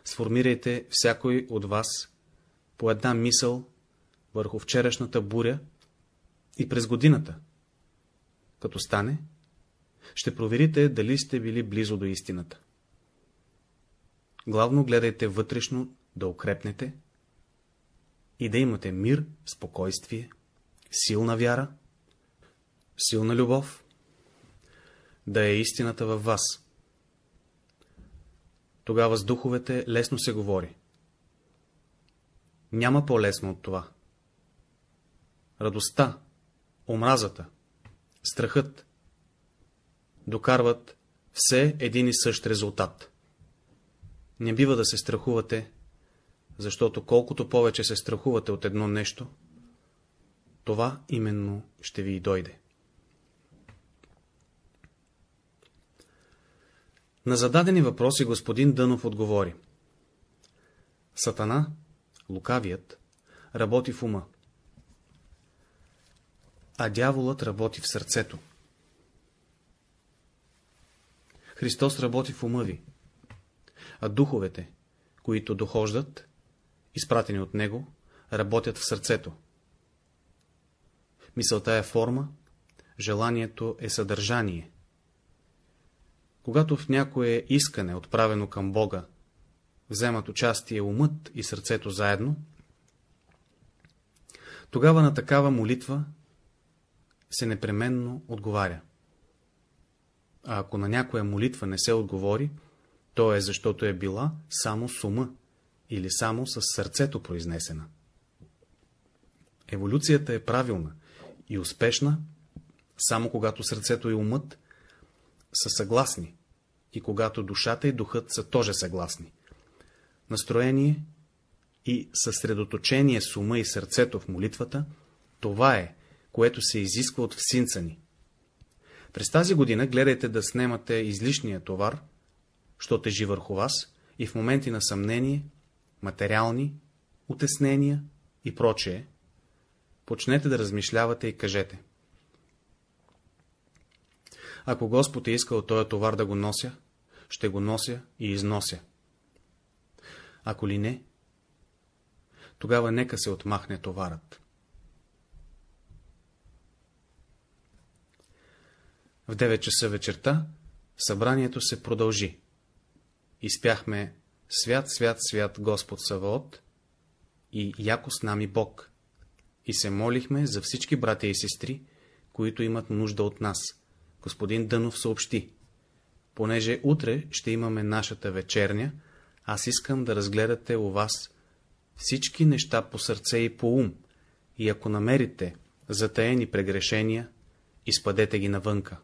Сформирайте всякой от вас по една мисъл върху вчерашната буря и през годината. Като стане, ще проверите дали сте били близо до истината. Главно гледайте вътрешно да укрепнете и да имате мир, спокойствие, силна вяра, силна любов, да е истината във вас. Тогава с духовете лесно се говори. Няма по-лесно от това. Радостта, омразата, страхът докарват все един и същ резултат. Не бива да се страхувате, защото колкото повече се страхувате от едно нещо, това именно ще ви и дойде. На зададени въпроси господин Дънов отговори. Сатана, лукавият, работи в ума, а дяволът работи в сърцето. Христос работи в ума ви, а духовете, които дохождат, изпратени от Него, работят в сърцето. Мисълта е форма, желанието е съдържание. Когато в някое искане, отправено към Бога, вземат участие умът и сърцето заедно, тогава на такава молитва се непременно отговаря. А ако на някоя молитва не се отговори, то е защото е била само с ума или само с сърцето произнесена. Еволюцията е правилна и успешна, само когато сърцето и умът са съгласни и когато душата и духът са тоже съгласни. Настроение и съсредоточение с ума и сърцето в молитвата, това е, което се изисква от всинца ни. През тази година гледайте да снемате излишния товар, що тежи върху вас, и в моменти на съмнение, материални, утеснения и прочее, почнете да размишлявате и кажете. Ако Господ е искал този товар да го нося, ще го нося и износя. Ако ли не, тогава нека се отмахне товарът. В 9 часа вечерта събранието се продължи. изпяхме Свят, свят, свят Господ Саваот и яко с нами Бог. И се молихме за всички братя и сестри, които имат нужда от нас. Господин Дънов съобщи. Понеже утре ще имаме нашата вечерня, аз искам да разгледате у вас всички неща по сърце и по ум, и ако намерите затаени прегрешения, изпадете ги навънка.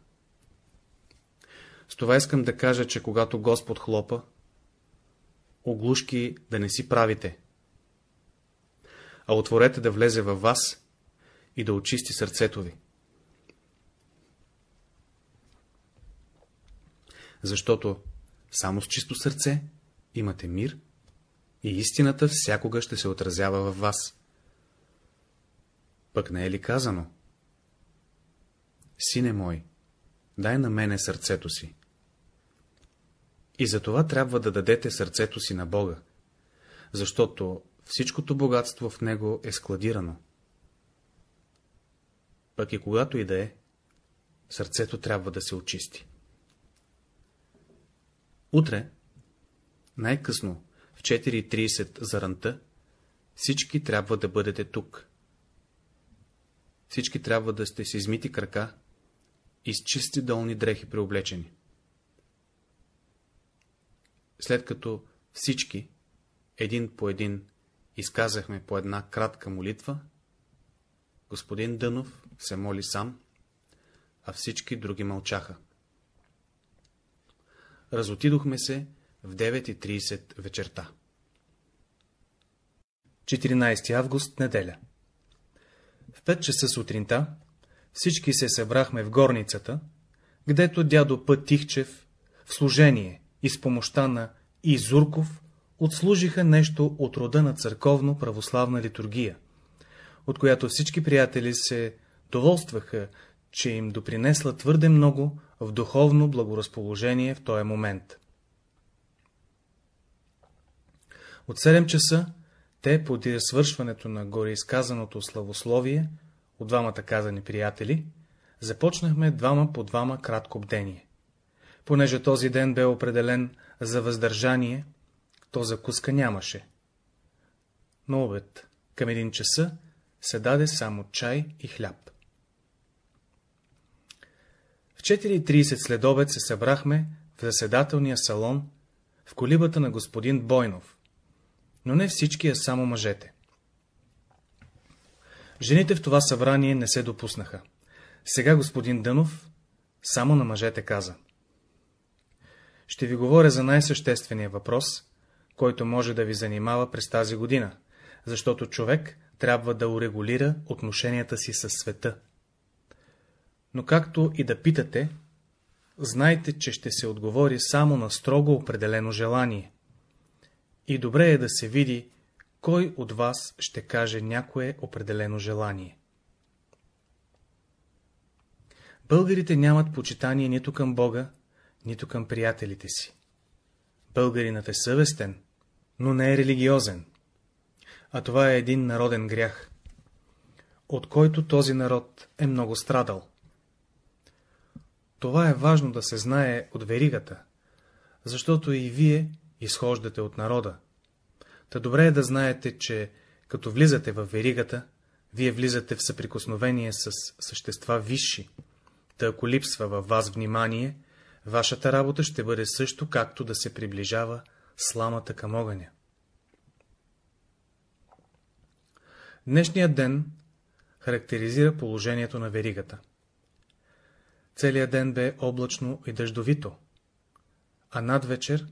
С това искам да кажа, че когато Господ хлопа, оглушки да не си правите, а отворете да влезе във вас и да очисти сърцето ви. Защото само с чисто сърце имате мир и истината всякога ще се отразява във вас. Пък не е ли казано? Сине мой, дай на мене сърцето си. И за това трябва да дадете сърцето си на Бога, защото всичкото богатство в него е складирано. Пък и когато и да е, сърцето трябва да се очисти. Утре, най-късно, в 4.30 за ранта, всички трябва да бъдете тук. Всички трябва да сте си измити крака и с чисти долни дрехи преоблечени. След като всички, един по един, изказахме по една кратка молитва, господин Дънов се моли сам, а всички други мълчаха. Разотидохме се в 9.30 вечерта. 14 август, неделя В 5 часа сутринта всички се събрахме в горницата, гдето дядо Път Тихчев в служение и с помощта на Изурков отслужиха нещо от рода на църковно-православна литургия, от която всички приятели се доволстваха, че им допринесла твърде много в духовно благоразположение в този момент. От 7 часа те, подир свършването на гореизказаното славословие от двамата казани приятели, започнахме двама по двама кратко бдение. Понеже този ден бе определен за въздържание, то закуска нямаше. На обед, към един часа, се даде само чай и хляб. В 4.30 след обед се събрахме в заседателния салон в колибата на господин Бойнов, но не всички, а само мъжете. Жените в това събрание не се допуснаха. Сега господин Дънов само на мъжете каза. Ще ви говоря за най-съществения въпрос, който може да ви занимава през тази година, защото човек трябва да урегулира отношенията си със света. Но както и да питате, знайте, че ще се отговори само на строго определено желание. И добре е да се види, кой от вас ще каже някое определено желание. Българите нямат почитание нито към Бога, нито към приятелите си. Българинът е съвестен, но не е религиозен. А това е един народен грях, от който този народ е много страдал. Това е важно да се знае от веригата, защото и вие изхождате от народа. Та добре е да знаете, че като влизате в веригата, вие влизате в съприкосновение с същества висши, та ако липсва във вас внимание, вашата работа ще бъде също, както да се приближава сламата към огъня. Днешният ден характеризира положението на веригата. Целият ден бе облачно и дъждовито, а надвечер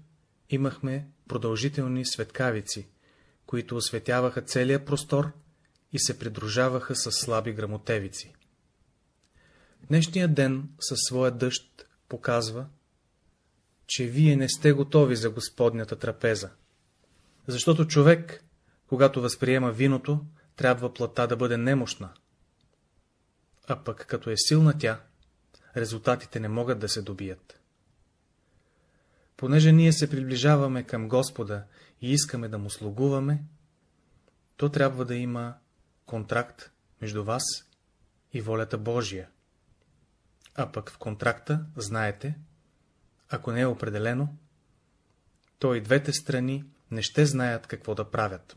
имахме продължителни светкавици, които осветяваха целия простор и се придружаваха с слаби грамотевици. Днешният ден със своя дъжд показва, че вие не сте готови за Господнята трапеза, защото човек, когато възприема виното, трябва плата да бъде немощна, а пък като е силна тя, резултатите не могат да се добият. Понеже ние се приближаваме към Господа и искаме да му слугуваме, то трябва да има контракт между вас и волята Божия. А пък в контракта, знаете, ако не е определено, то и двете страни не ще знаят какво да правят.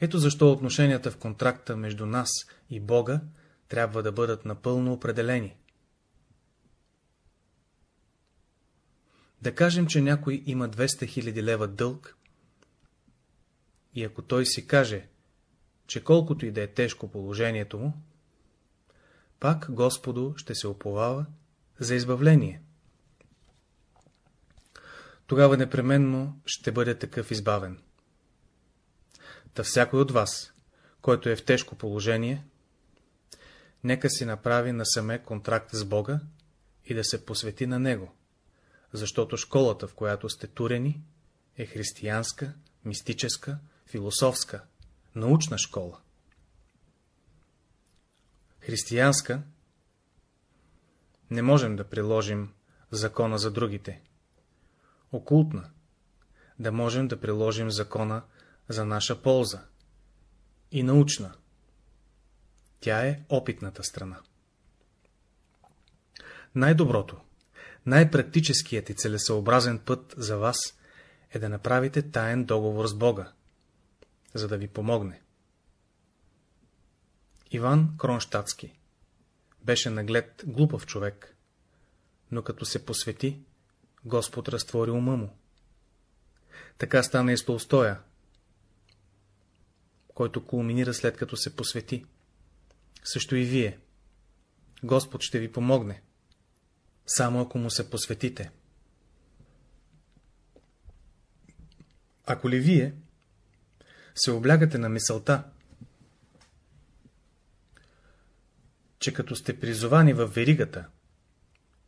Ето защо отношенията в контракта между нас и Бога трябва да бъдат напълно определени. Да кажем, че някой има 200 000 лева дълг и ако той си каже, че колкото и да е тежко положението му, пак Господу ще се оповава за избавление. Тогава непременно ще бъде такъв избавен. Та всякой от вас, който е в тежко положение, нека си направи насаме контракт с Бога и да се посвети на Него, защото школата, в която сте турени, е християнска, мистическа, философска, научна школа. Християнска не можем да приложим закона за другите. Окултна да можем да приложим закона за наша полза. И научна. Тя е опитната страна. Най-доброто, най-практическият и целесъобразен път за вас е да направите таен договор с Бога, за да ви помогне. Иван Кронштадтски беше наглед глупав човек, но като се посвети, Господ разтвори ума му. Така стана и с Толстоя, който кулминира след като се посвети. Също и вие. Господ ще ви помогне, само ако му се посветите. Ако ли вие се облягате на мисълта, че като сте призовани в веригата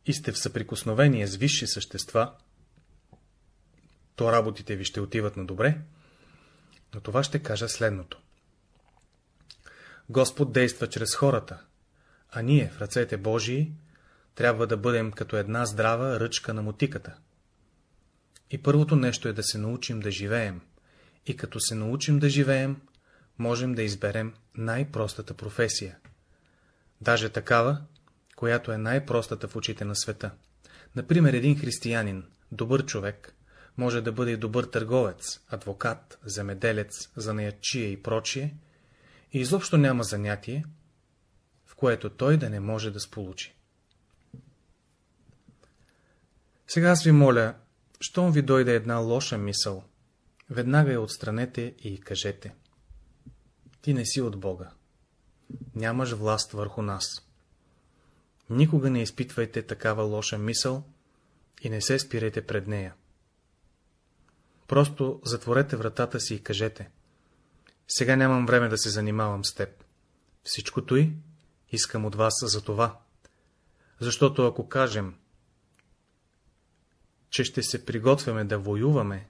и сте в съприкосновение с висши същества, то работите ви ще отиват на добре, но това ще кажа следното. Господ действа чрез хората, а ние, в ръцете Божии, трябва да бъдем като една здрава ръчка на мотиката. И първото нещо е да се научим да живеем, и като се научим да живеем, можем да изберем най-простата професия. Даже такава, която е най-простата в очите на света. Например, един християнин, добър човек, може да бъде и добър търговец, адвокат, земеделец, занаятчия и прочие, и изобщо няма занятие, в което той да не може да сполучи. Сега аз ви моля, щом ви дойде една лоша мисъл, веднага я отстранете и кажете. Ти не си от Бога. Нямаш власт върху нас. Никога не изпитвайте такава лоша мисъл и не се спирайте пред нея. Просто затворете вратата си и кажете. Сега нямам време да се занимавам с теб. Всичкото и искам от вас за това. Защото ако кажем, че ще се приготвяме да воюваме,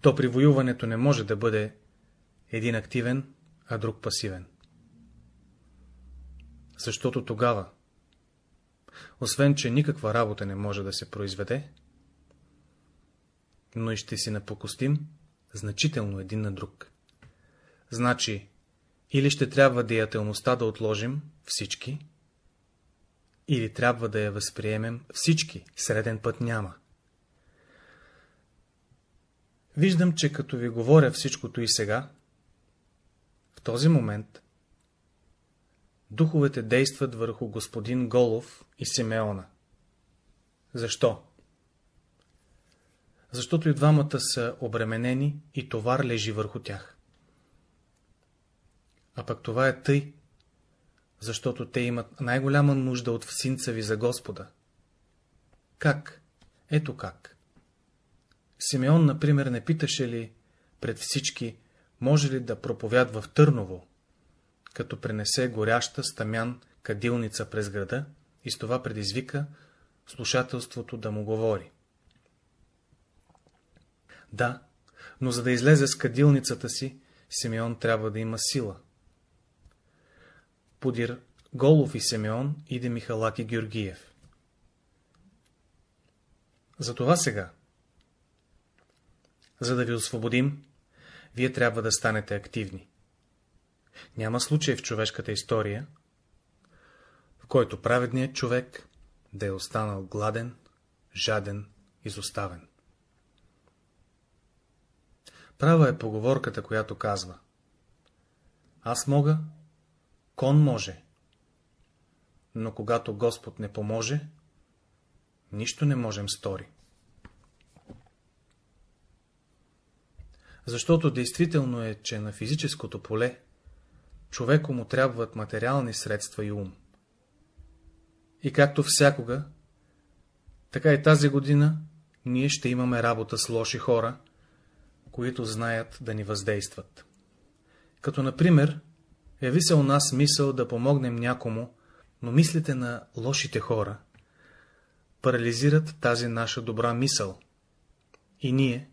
то при воюването не може да бъде един активен, а друг пасивен. Защото тогава, освен, че никаква работа не може да се произведе, но и ще си напокостим значително един на друг. Значи, или ще трябва деятелността да отложим всички, или трябва да я възприемем всички, среден път няма. Виждам, че като ви говоря всичкото и сега, този момент, духовете действат върху господин Голов и Симеона. Защо? Защото и двамата са обременени и товар лежи върху тях. А пък това е тъй, защото те имат най-голяма нужда от всинца ви за Господа. Как? Ето как. Симеон, например, не питаше ли пред всички, може ли да проповядва в Търново, като пренесе горяща стамян кадилница през града и с това предизвика слушателството да му говори. Да, но за да излезе с кадилницата си, Симеон трябва да има сила. Подир Голов и Симеон иде Михалаки Георгиев. Затова сега, за да ви освободим, вие трябва да станете активни. Няма случай в човешката история, в който праведният човек да е останал гладен жаден, изоставен. Права е поговорката, която казва Аз мога, кон може, но когато Господ не поможе, нищо не можем стори. Защото действително е, че на физическото поле човеко му трябват материални средства и ум. И както всякога, така и тази година ние ще имаме работа с лоши хора, които знаят да ни въздействат. Като например, яви се у нас мисъл да помогнем някому, но мислите на лошите хора парализират тази наша добра мисъл. И ние,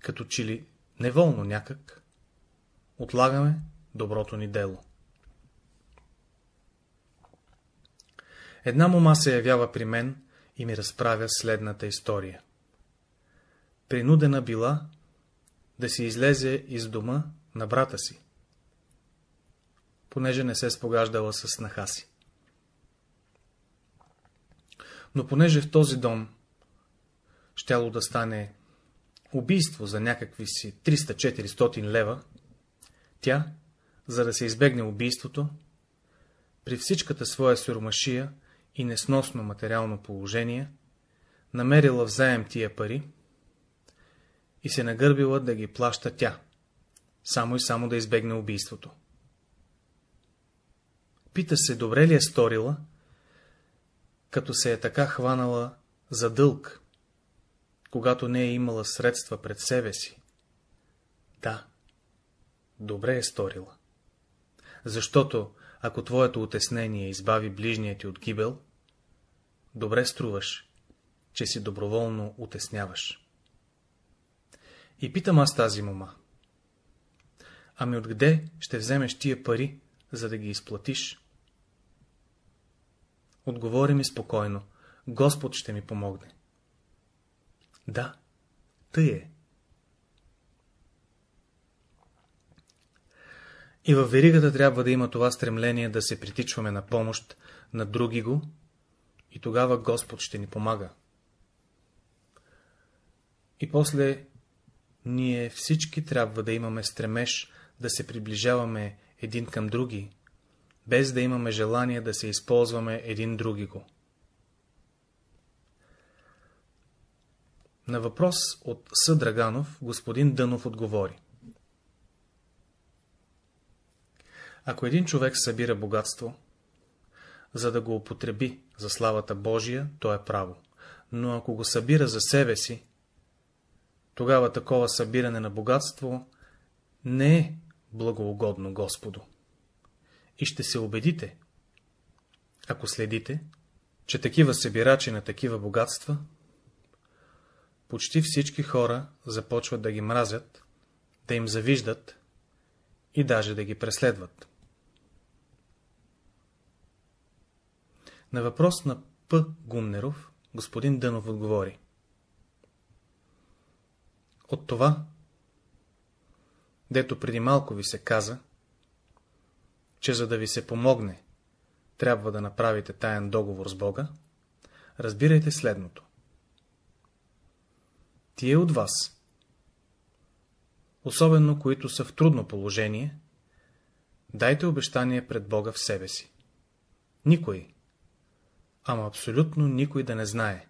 като че ли неволно някак, отлагаме доброто ни дело. Една мома се явява при мен и ми разправя следната история. Принудена била да си излезе из дома на брата си, понеже не се спогаждала с снаха си. Но понеже в този дом щяло да стане убийство за някакви си 300-400 лева, тя, за да се избегне убийството, при всичката своя сюрмашия и несносно материално положение, намерила взаем тия пари и се нагърбила да ги плаща тя, само и само да избегне убийството. Пита се, добре ли е сторила, като се е така хванала за дълг, когато не е имала средства пред себе си. Да, добре е сторила. Защото, ако твоето отеснение избави ближния ти от гибел, добре струваш, че си доброволно утесняваш. И питам аз тази мома. Ами откъде ще вземеш тия пари, за да ги изплатиш? Отговори ми спокойно. Господ ще ми помогне. Да, тъй е. И във веригата трябва да има това стремление да се притичваме на помощ на други го, и тогава Господ ще ни помага. И после ние всички трябва да имаме стремеж да се приближаваме един към други, без да имаме желание да се използваме един други На въпрос от Съдраганов господин Дънов отговори. Ако един човек събира богатство, за да го употреби за славата Божия, то е право. Но ако го събира за себе си, тогава такова събиране на богатство не е благоугодно Господу. И ще се убедите, ако следите, че такива събирачи на такива богатства, почти всички хора започват да ги мразят, да им завиждат и даже да ги преследват. На въпрос на П. Гумнеров, господин Дънов отговори. От това, дето преди малко ви се каза, че за да ви се помогне, трябва да направите таен договор с Бога, разбирайте следното. Тие от вас, особено които са в трудно положение, дайте обещание пред Бога в себе си. Никой, ама абсолютно никой да не знае.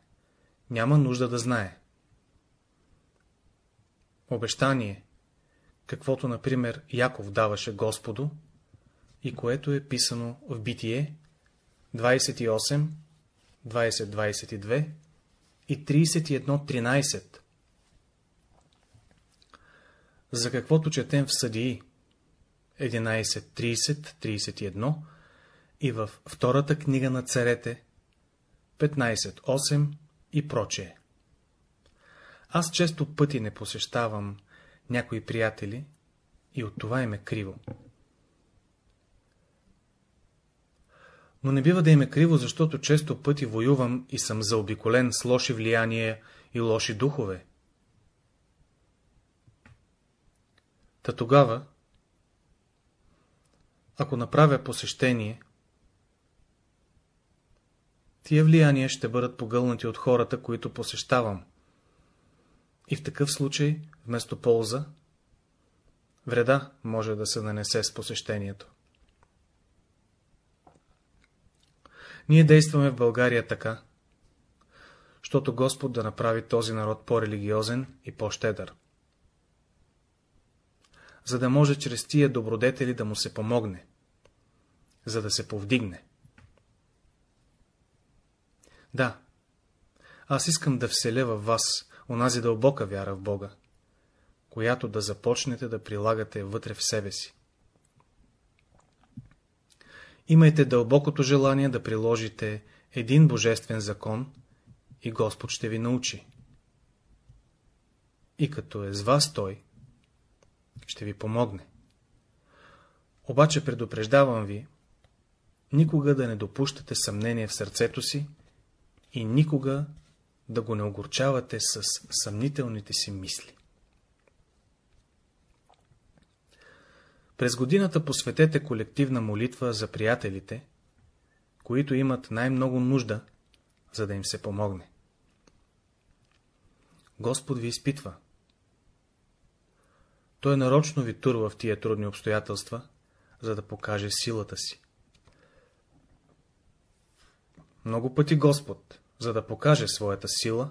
Няма нужда да знае. Обещание, каквото, например, Яков даваше Господу, и което е писано в Битие 28, 20-22 и 31-13. За каквото четем в Съдии 11.30-31 и във втората книга на царете 15.8 и прочее. Аз често пъти не посещавам някои приятели и от това им е криво. Но не бива да им е криво, защото често пъти воювам и съм заобиколен с лоши влияния и лоши духове. Та тогава, ако направя посещение, тия влияния ще бъдат погълнати от хората, които посещавам. И в такъв случай, вместо полза, вреда може да се нанесе с посещението. Ние действаме в България така, защото Господ да направи този народ по-религиозен и по-щедър. За да може чрез тия добродетели да му се помогне, за да се повдигне. Да, аз искам да вселя във вас онази дълбока вяра в Бога, която да започнете да прилагате вътре в себе си. Имайте дълбокото желание да приложите един божествен закон и Господ ще ви научи. И като е с вас Той, ще ви помогне. Обаче предупреждавам ви, никога да не допущате съмнение в сърцето си и никога да го не огорчавате с съмнителните си мисли. През годината посветете колективна молитва за приятелите, които имат най-много нужда, за да им се помогне. Господ ви изпитва. Той нарочно ви турва в тия трудни обстоятелства, за да покаже силата си. Много пъти Господ, за да покаже своята сила,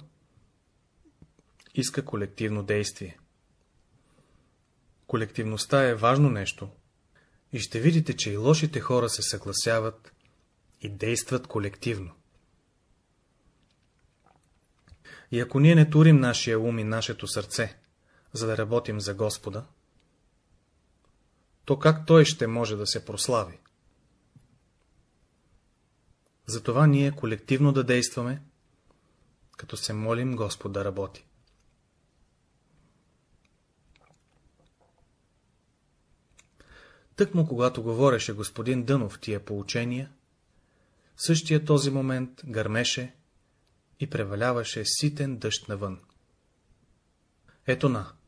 иска колективно действие. Колективността е важно нещо и ще видите, че и лошите хора се съгласяват и действат колективно. И ако ние не турим нашия ум и нашето сърце, за да работим за Господа, то как Той ще може да се прослави? Затова ние колективно да действаме, като се молим Господ да работи. Тъкмо когато говореше господин Дънов тия поучения, в същия този момент гърмеше и преваляваше ситен дъжд навън. Ето на!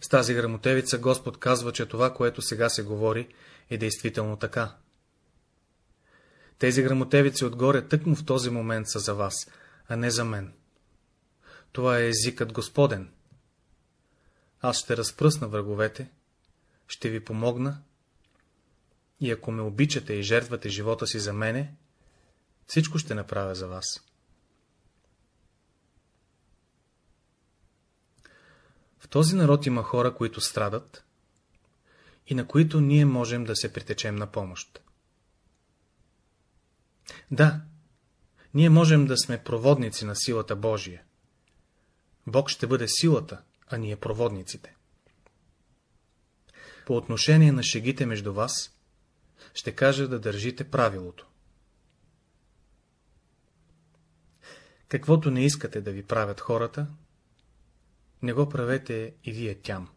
С тази грамотевица Господ казва, че това, което сега се говори, е действително така. Тези грамотевици отгоре тъкмо в този момент са за вас, а не за мен. Това е езикът Господен. Аз ще разпръсна враговете, ще ви помогна и ако ме обичате и жертвате живота си за мене, всичко ще направя за вас. Този народ има хора, които страдат и на които ние можем да се притечем на помощ. Да, ние можем да сме проводници на силата Божия. Бог ще бъде силата, а ние проводниците. По отношение на шегите между вас, ще кажа да държите правилото. Каквото не искате да ви правят хората, не го правете и вие тям.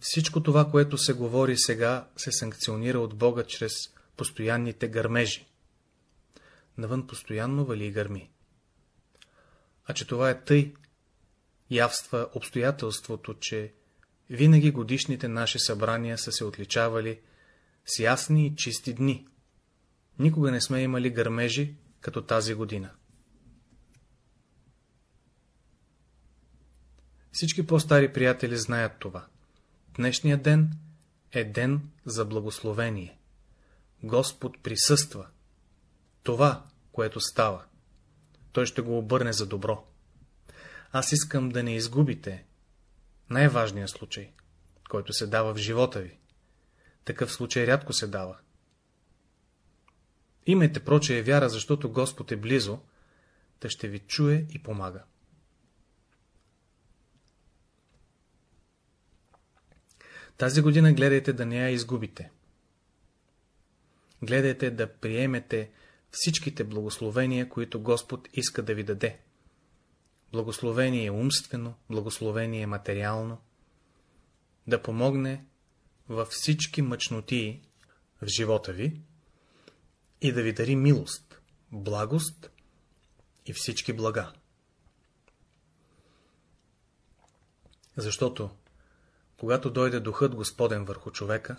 Всичко това, което се говори сега, се санкционира от Бога чрез постоянните гърмежи. Навън постоянно вали гърми. А че това е тъй, явства обстоятелството, че винаги годишните наши събрания са се отличавали с ясни и чисти дни. Никога не сме имали гърмежи, като тази година. Всички по-стари приятели знаят това. Днешният ден е ден за благословение. Господ присъства. Това, което става, Той ще го обърне за добро. Аз искам да не изгубите най-важният случай, който се дава в живота ви. Такъв случай рядко се дава. Имайте прочее вяра, защото Господ е близо, да ще ви чуе и помага. Тази година гледайте да не я изгубите. Гледайте да приемете всичките благословения, които Господ иска да ви даде. Благословение умствено, благословение материално, да помогне във всички мъчноти в живота ви и да ви дари милост, благост и всички блага. Защото, когато дойде Духът Господен върху човека,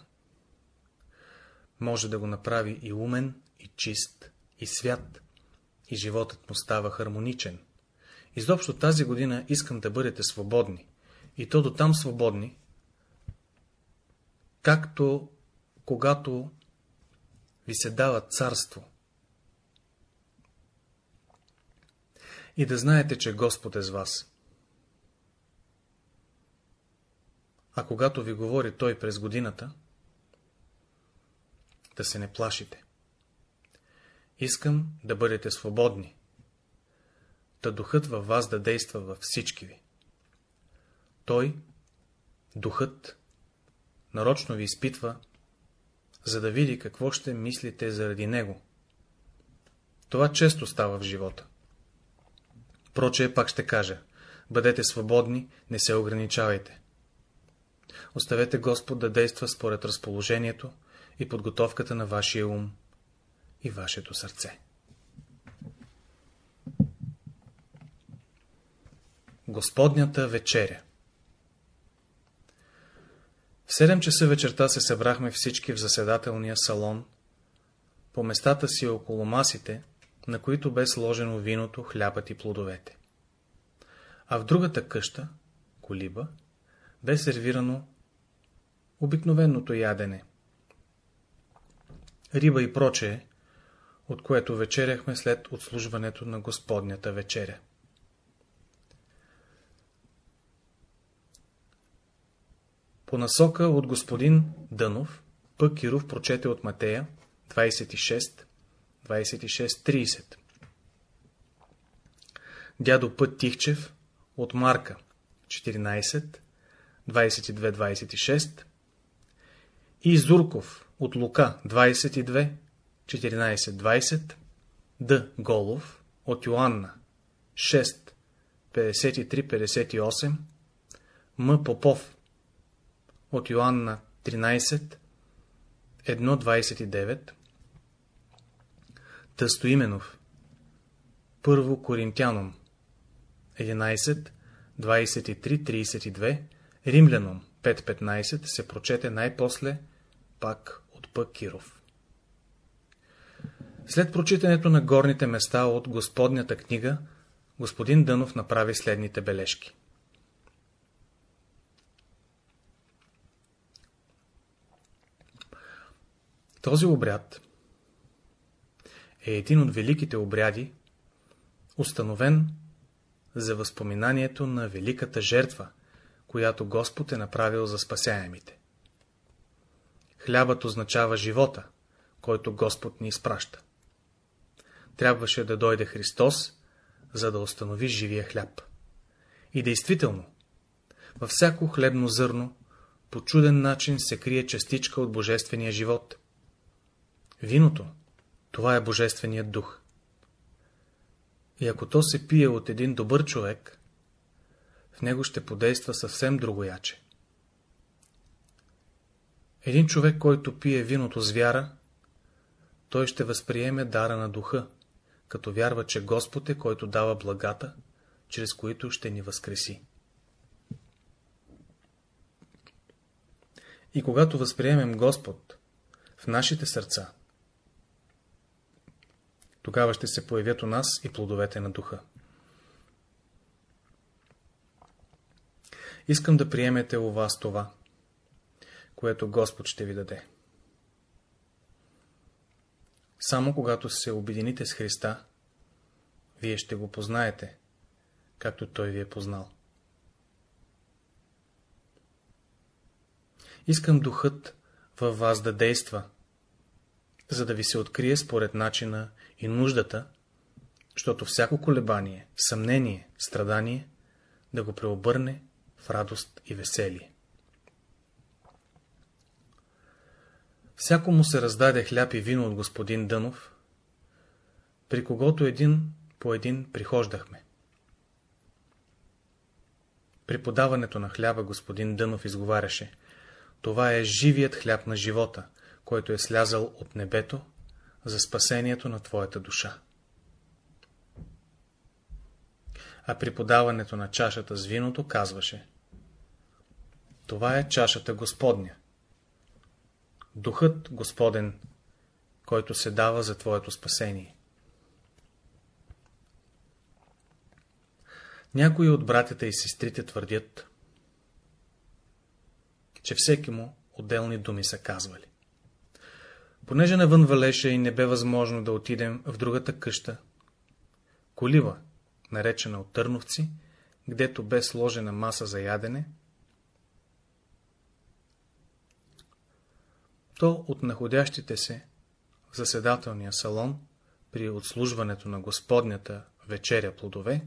може да го направи и умен, и чист, и свят, и животът му става хармоничен. Изобщо тази година искам да бъдете свободни, и то до там свободни, както когато ви се дава царство. И да знаете, че Господ е с вас. А когато ви говори Той през годината, да се не плашите. Искам да бъдете свободни, да духът във вас да действа във всички ви. Той, духът, нарочно ви изпитва, за да види какво ще мислите заради него. Това често става в живота. Проче, пак ще кажа, бъдете свободни, не се ограничавайте. Оставете Господ да действа според разположението и подготовката на вашия ум и вашето сърце. Господнята вечеря В 7 часа вечерта се събрахме всички в заседателния салон, по местата си около масите, на които бе сложено виното, хлябът и плодовете. А в другата къща, колиба, бе сервирано обикновеното ядене. Риба и прочее, от което вечеряхме след отслужването на Господнята вечеря. По насока от господин Дънов, Пък Киров прочете от Матея 26, 26-30. Дядо Път Тихчев от Марка 14, 22-26 и Зурков от Лука 22, 14-20, Д. Голов от Йоанна 6, 53-58, М. Попов от Йоанна 13, 1.29, Тъстоименов, Първо Коринтяном, 11, 23-32, Римляном, 5.15 се прочете най-после пак от Пък Киров. След прочитането на горните места от Господнята книга, господин Дънов направи следните бележки. Този обряд е един от великите обряди, установен за възпоминанието на великата жертва, която Господ е направил за спасяемите. Хлябът означава живота, който Господ ни изпраща. Трябваше да дойде Христос, за да установи живия хляб. И действително, във всяко хлебно зърно, по чуден начин се крие частичка от Божествения живот. Виното, това е Божественият дух. И ако то се пие от един добър човек, в него ще подейства съвсем другояче. Един човек, който пие виното с вяра, той ще възприеме дара на духа, като вярва, че Господ е, който дава благата, чрез които ще ни възкреси. И когато възприемем Господ в нашите сърца, тогава ще се появят у нас и плодовете на духа. Искам да приемете у вас това, което Господ ще ви даде. Само когато се обедините с Христа, вие ще го познаете, както Той ви е познал. Искам духът във вас да действа, за да ви се открие според начина и нуждата, защото всяко колебание, съмнение, страдание да го преобърне в радост и веселие. Всяко му се раздаде хляб и вино от господин Дънов, при когото един по един прихождахме. При подаването на хляба господин Дънов изговаряше Това е живият хляб на живота, който е слязал от небето за спасението на твоята душа. А при подаването на чашата с виното казваше Това е чашата Господня, Духът Господен, който се дава за твоето спасение. Някои от братята и сестрите твърдят, че всеки му отделни думи са казвали. Понеже навън валеше и не бе възможно да отидем в другата къща, колива, наречена от търновци, гдето бе сложена маса за ядене, то от находящите се в заседателния салон при отслужването на Господнята вечеря плодове,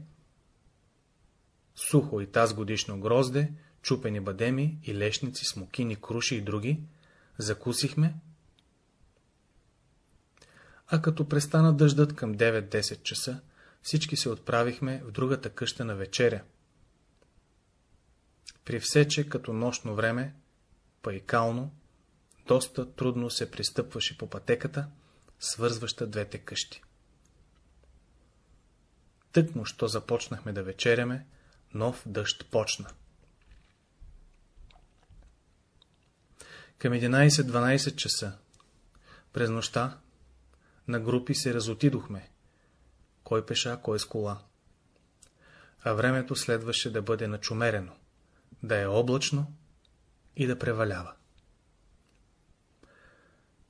сухо и таз годишно грозде, чупени бадеми и лешници, смокини, круши и други, закусихме, а като престана дъждът към 9-10 часа, всички се отправихме в другата къща на вечеря. При всече като нощно време, пайкално, доста трудно се пристъпваше по пътеката, свързваща двете къщи. Тъкмо, що започнахме да вечеряме, нов дъжд почна. Към 11-12 часа, през нощта, на групи се разотидохме, кой пеша, кой с кола. А времето следваше да бъде начумерено, да е облачно и да превалява.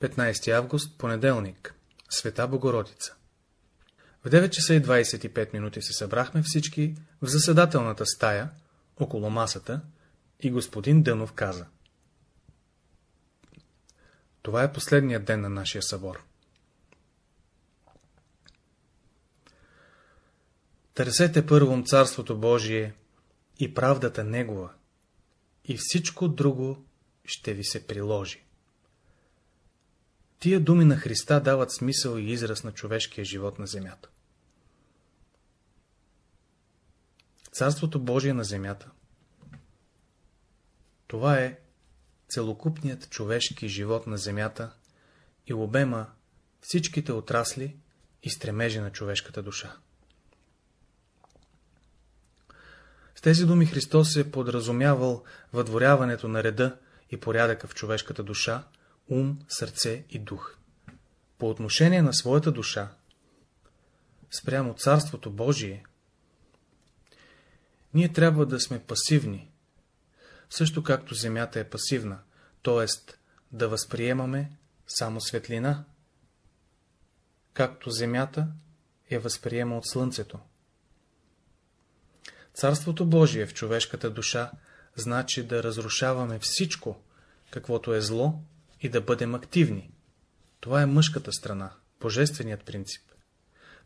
15 август, понеделник, Света Богородица. В 9 часа и 25 минути се събрахме всички в заседателната стая, около масата, и господин Дънов каза. Това е последният ден на нашия събор. Търсете първом Царството Божие и правдата Негова, и всичко друго ще ви се приложи. Тия думи на Христа дават смисъл и израз на човешкия живот на земята. Царството Божие на земята. Това е целокупният човешки живот на земята и обема всичките отрасли и стремежи на човешката душа. С тези думи Христос е подразумявал въдворяването на реда и порядъка в човешката душа, ум, сърце и дух. По отношение на своята душа, спрямо Царството Божие, ние трябва да сме пасивни, също както земята е пасивна, т.е. да възприемаме само светлина, както земята я възприема от слънцето. Царството Божие в човешката душа значи да разрушаваме всичко, каквото е зло и да бъдем активни. Това е мъжката страна, божественият принцип.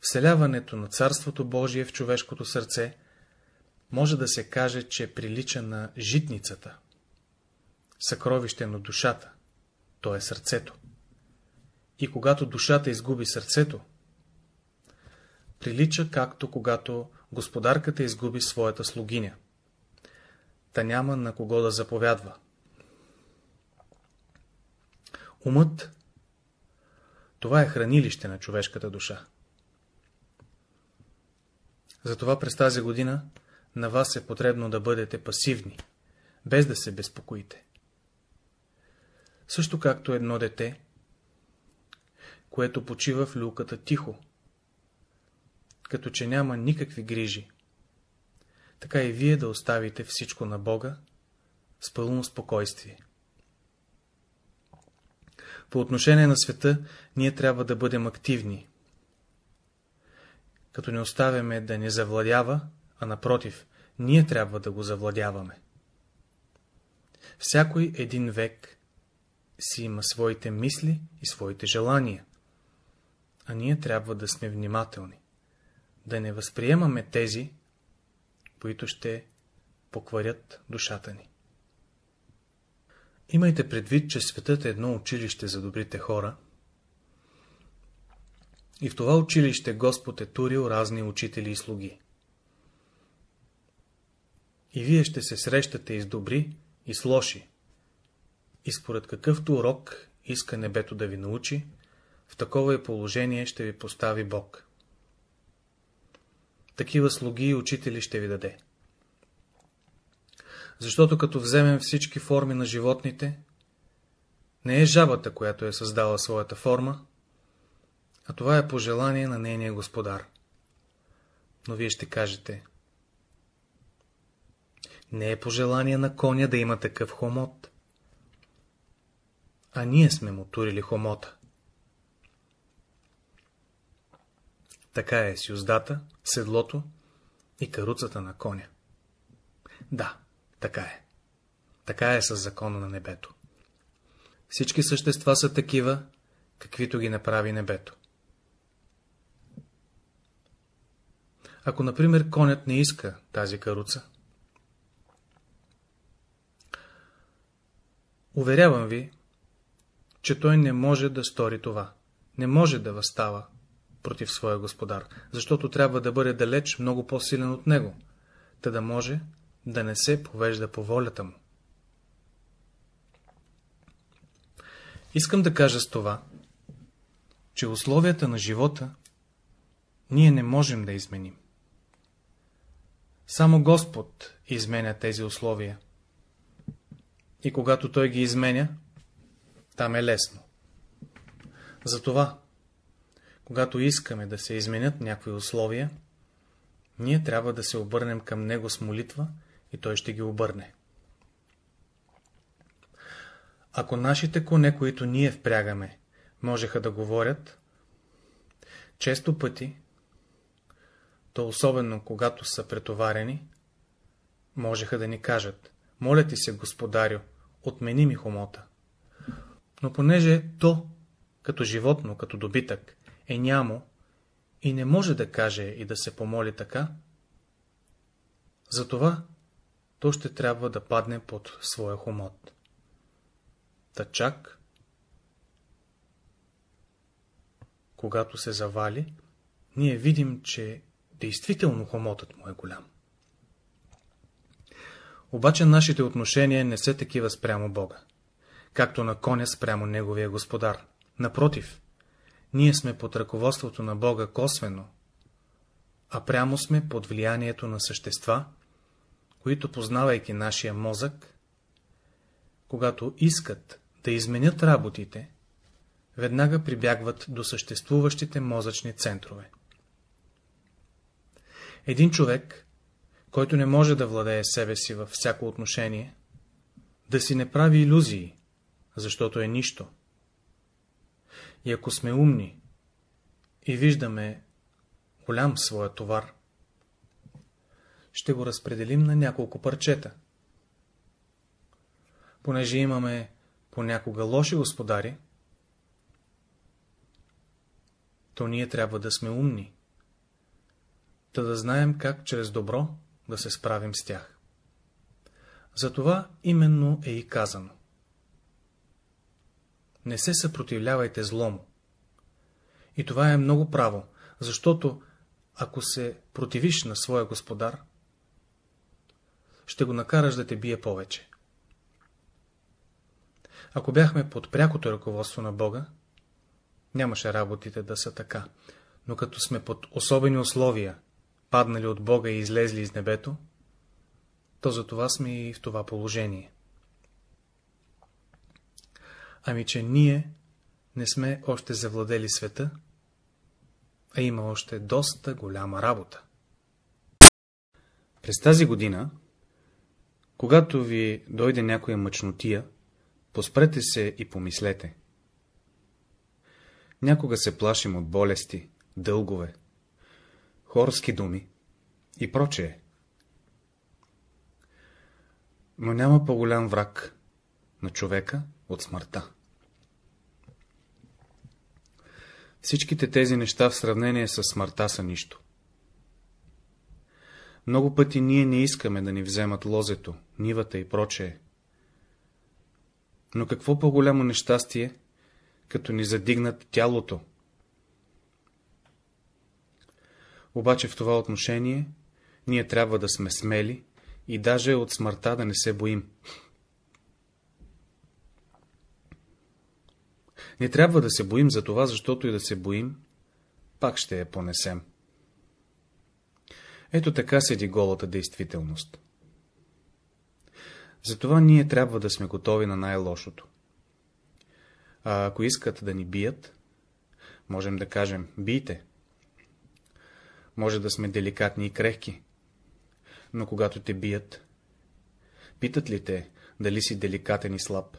Вселяването на Царството Божие в човешкото сърце може да се каже, че прилича на житницата, съкровище на душата, то е сърцето. И когато душата изгуби сърцето, прилича както когато господарката изгуби своята слугиня. Та няма на кого да заповядва. Умът — това е хранилище на човешката душа. Затова през тази година на вас е потребно да бъдете пасивни, без да се безпокоите. Също както едно дете, което почива в люлката тихо, като че няма никакви грижи. Така и вие да оставите всичко на Бога с пълно спокойствие. По отношение на света, ние трябва да бъдем активни, като не оставяме да ни завладява, а напротив, ние трябва да го завладяваме. Всякой един век си има своите мисли и своите желания, а ние трябва да сме внимателни да не възприемаме тези, които ще покварят душата ни. Имайте предвид, че светът е едно училище за добрите хора и в това училище Господ е турил разни учители и слуги. И вие ще се срещате и с добри, и с лоши. И според какъвто урок иска небето да ви научи, в такова е положение ще ви постави Бог такива слуги и учители ще ви даде. Защото като вземем всички форми на животните, Не е жабата, която е създала своята форма, а това е пожелание на нейния господар. Но вие ще кажете, не е пожелание на коня да има такъв хомот, а ние сме му турили хомота. Така е с юздата, седлото и каруцата на коня. Да, така е. Така е с закона на небето. Всички същества са такива, каквито ги направи небето. Ако, например, конят не иска тази каруца, уверявам ви, че той не може да стори това. Не може да възстава против своя господар, защото трябва да бъде далеч много по-силен от него, та да може да не се повежда по волята му. Искам да кажа с това, че условията на живота ние не можем да изменим. Само Господ изменя тези условия. И когато Той ги изменя, там е лесно. Затова, когато искаме да се изменят някои условия, ние трябва да се обърнем към Него с молитва и Той ще ги обърне. Ако нашите коне, които ние впрягаме, можеха да говорят, често пъти, то особено когато са претоварени, можеха да ни кажат, моля ти се, господарю, отмени ми хомота. Но понеже то, като животно, като добитък, е нямо и не може да каже и да се помоли така, затова то ще трябва да падне под своя хомот. Та чак, когато се завали, ние видим, че действително хомотът му е голям. Обаче нашите отношения не са такива спрямо Бога, както на коня спрямо Неговия Господар. Напротив, ние сме под ръководството на Бога косвено, а прямо сме под влиянието на същества, които, познавайки нашия мозък, когато искат да изменят работите, веднага прибягват до съществуващите мозъчни центрове. Един човек, който не може да владее себе си във всяко отношение, да си не прави иллюзии, защото е нищо. И ако сме умни и виждаме голям своя товар, ще го разпределим на няколко парчета. Понеже имаме понякога лоши господари, то ние трябва да сме умни, та да знаем как чрез добро да се справим с тях. Затова именно е и казано. Не се съпротивлявайте злому. И това е много право, защото ако се противиш на своя господар, ще го накараш да те бие повече. Ако бяхме под прякото ръководство на Бога, нямаше работите да са така, но като сме под особени условия, паднали от Бога и излезли из небето, то за това сме и в това положение. Ами, че ние не сме още завладели света, а има още доста голяма работа. През тази година, когато ви дойде някоя мъчнотия, Поспрете се и помислете. Някога се плашим от болести, дългове, хорски думи и прочее. Но няма по-голям враг на човека от смъртта. Всичките тези неща в сравнение с смъртта са нищо. Много пъти ние не искаме да ни вземат лозето, нивата и прочее, но какво по-голямо нещастие, като ни задигнат тялото? Обаче в това отношение ние трябва да сме смели и даже от смъртта да не се боим. Не трябва да се боим за това, защото и да се боим, пак ще я понесем. Ето така седи голата действителност. Затова ние трябва да сме готови на най-лошото. А ако искат да ни бият, можем да кажем, бийте. Може да сме деликатни и крехки, но когато те бият, питат ли те, дали си деликатен и слаб?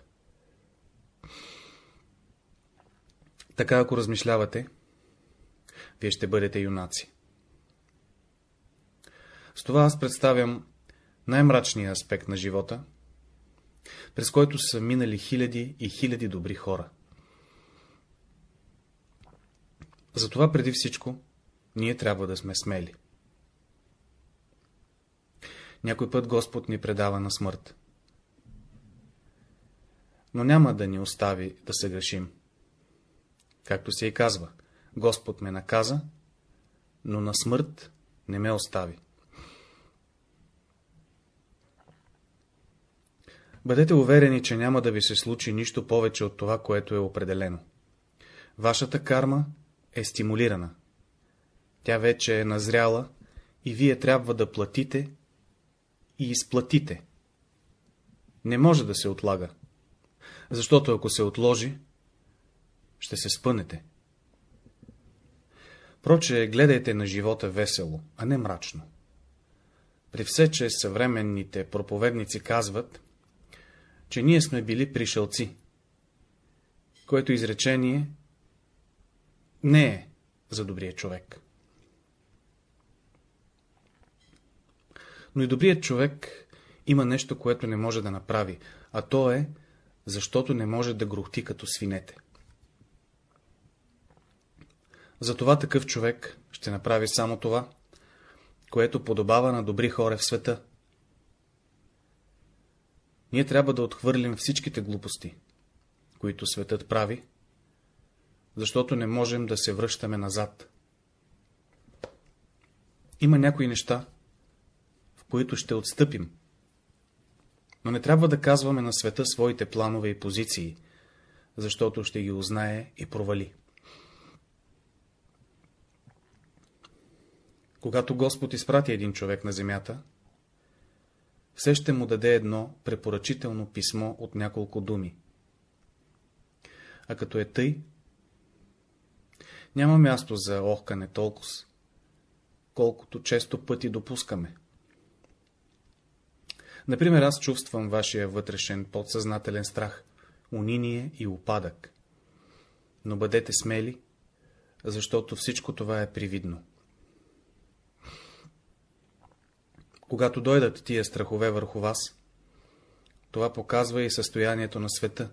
Така, ако размишлявате, вие ще бъдете юнаци. С това аз представям най-мрачния аспект на живота, през който са минали хиляди и хиляди добри хора. Затова преди всичко ние трябва да сме смели. Някой път Господ ни предава на смърт. Но няма да ни остави да се грешим. Както се и казва, Господ ме наказа, но на смърт не ме остави. Бъдете уверени, че няма да ви се случи нищо повече от това, което е определено. Вашата карма е стимулирана. Тя вече е назряла и вие трябва да платите и изплатите. Не може да се отлага, защото ако се отложи, ще се спънете. Проче, гледайте на живота весело, а не мрачно. При все, че съвременните проповедници казват, че ние сме били пришелци, което изречение не е за добрия човек. Но и добрият човек има нещо, което не може да направи, а то е, защото не може да грохти като свинете. Затова такъв човек ще направи само това, което подобава на добри хора в света. Ние трябва да отхвърлим всичките глупости, които светът прави, защото не можем да се връщаме назад. Има някои неща, в които ще отстъпим, но не трябва да казваме на света своите планове и позиции, защото ще ги узнае и провали. Когато Господ изпрати един човек на земята, все ще му даде едно препоръчително писмо от няколко думи. А като е тъй, няма място за охкане толкова, колкото често пъти допускаме. Например, аз чувствам вашия вътрешен подсъзнателен страх, униние и упадък. Но бъдете смели, защото всичко това е привидно. Когато дойдат тия страхове върху вас, това показва и състоянието на света,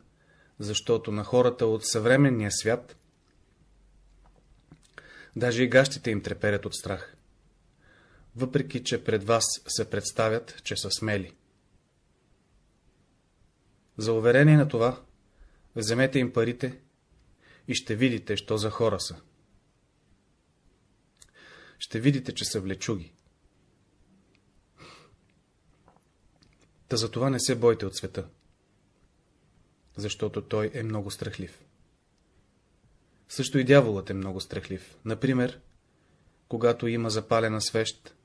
защото на хората от съвременния свят даже и гащите им треперят от страх, въпреки че пред вас се представят, че са смели. За уверение на това, вземете им парите и ще видите, що за хора са. Ще видите, че са влечуги. Та за това не се бойте от света, защото той е много страхлив. Също и дяволът е много страхлив. Например, когато има запалена свещ,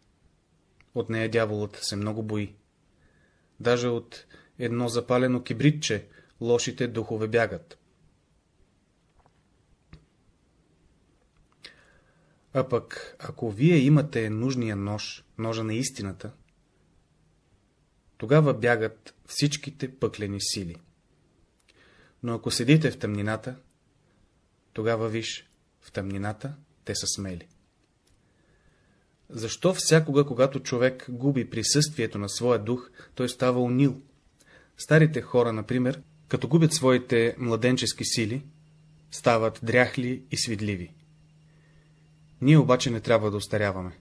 от нея дяволът се много бои. Даже от едно запалено кибритче лошите духове бягат. А пък, ако вие имате нужния нож, ножа на истината, тогава бягат всичките пъклени сили. Но ако седите в тъмнината, тогава виж, в тъмнината те са смели. Защо всякога, когато човек губи присъствието на своя дух, той става унил? Старите хора, например, като губят своите младенчески сили, стават дряхли и свидливи. Ние обаче не трябва да устаряваме.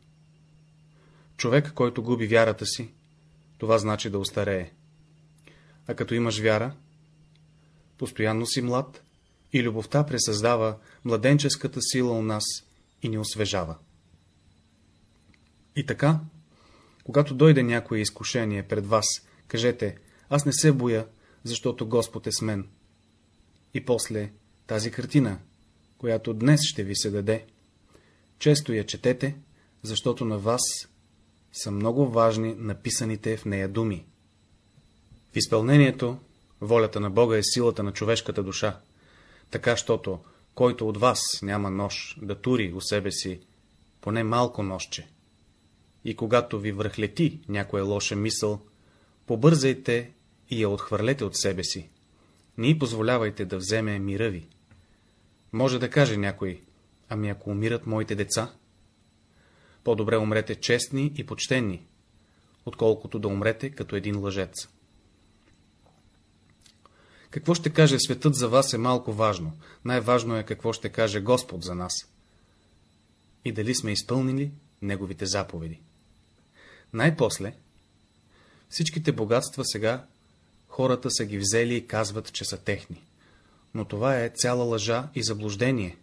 Човек, който губи вярата си, това значи да устарее. А като имаш вяра, постоянно си млад и любовта пресъздава младенческата сила у нас и ни освежава. И така, когато дойде някое изкушение пред вас, кажете, аз не се боя, защото Господ е с мен. И после тази картина, която днес ще ви се даде, често я четете, защото на вас са много важни написаните в нея думи. В изпълнението, волята на Бога е силата на човешката душа. така, щото който от вас няма нож да тури у себе си поне малко нощче. И когато ви връхлети някоя лоша мисъл, побързайте и я отхвърлете от себе си. Не й позволявайте да вземе мира ви. Може да каже някой, ами ако умират моите деца, по-добре умрете честни и почтенни, отколкото да умрете като един лъжец. Какво ще каже светът за вас е малко важно. Най-важно е какво ще каже Господ за нас. И дали сме изпълнили Неговите заповеди. Най-после, всичките богатства сега хората са ги взели и казват, че са техни. Но това е цяла лъжа и заблуждение,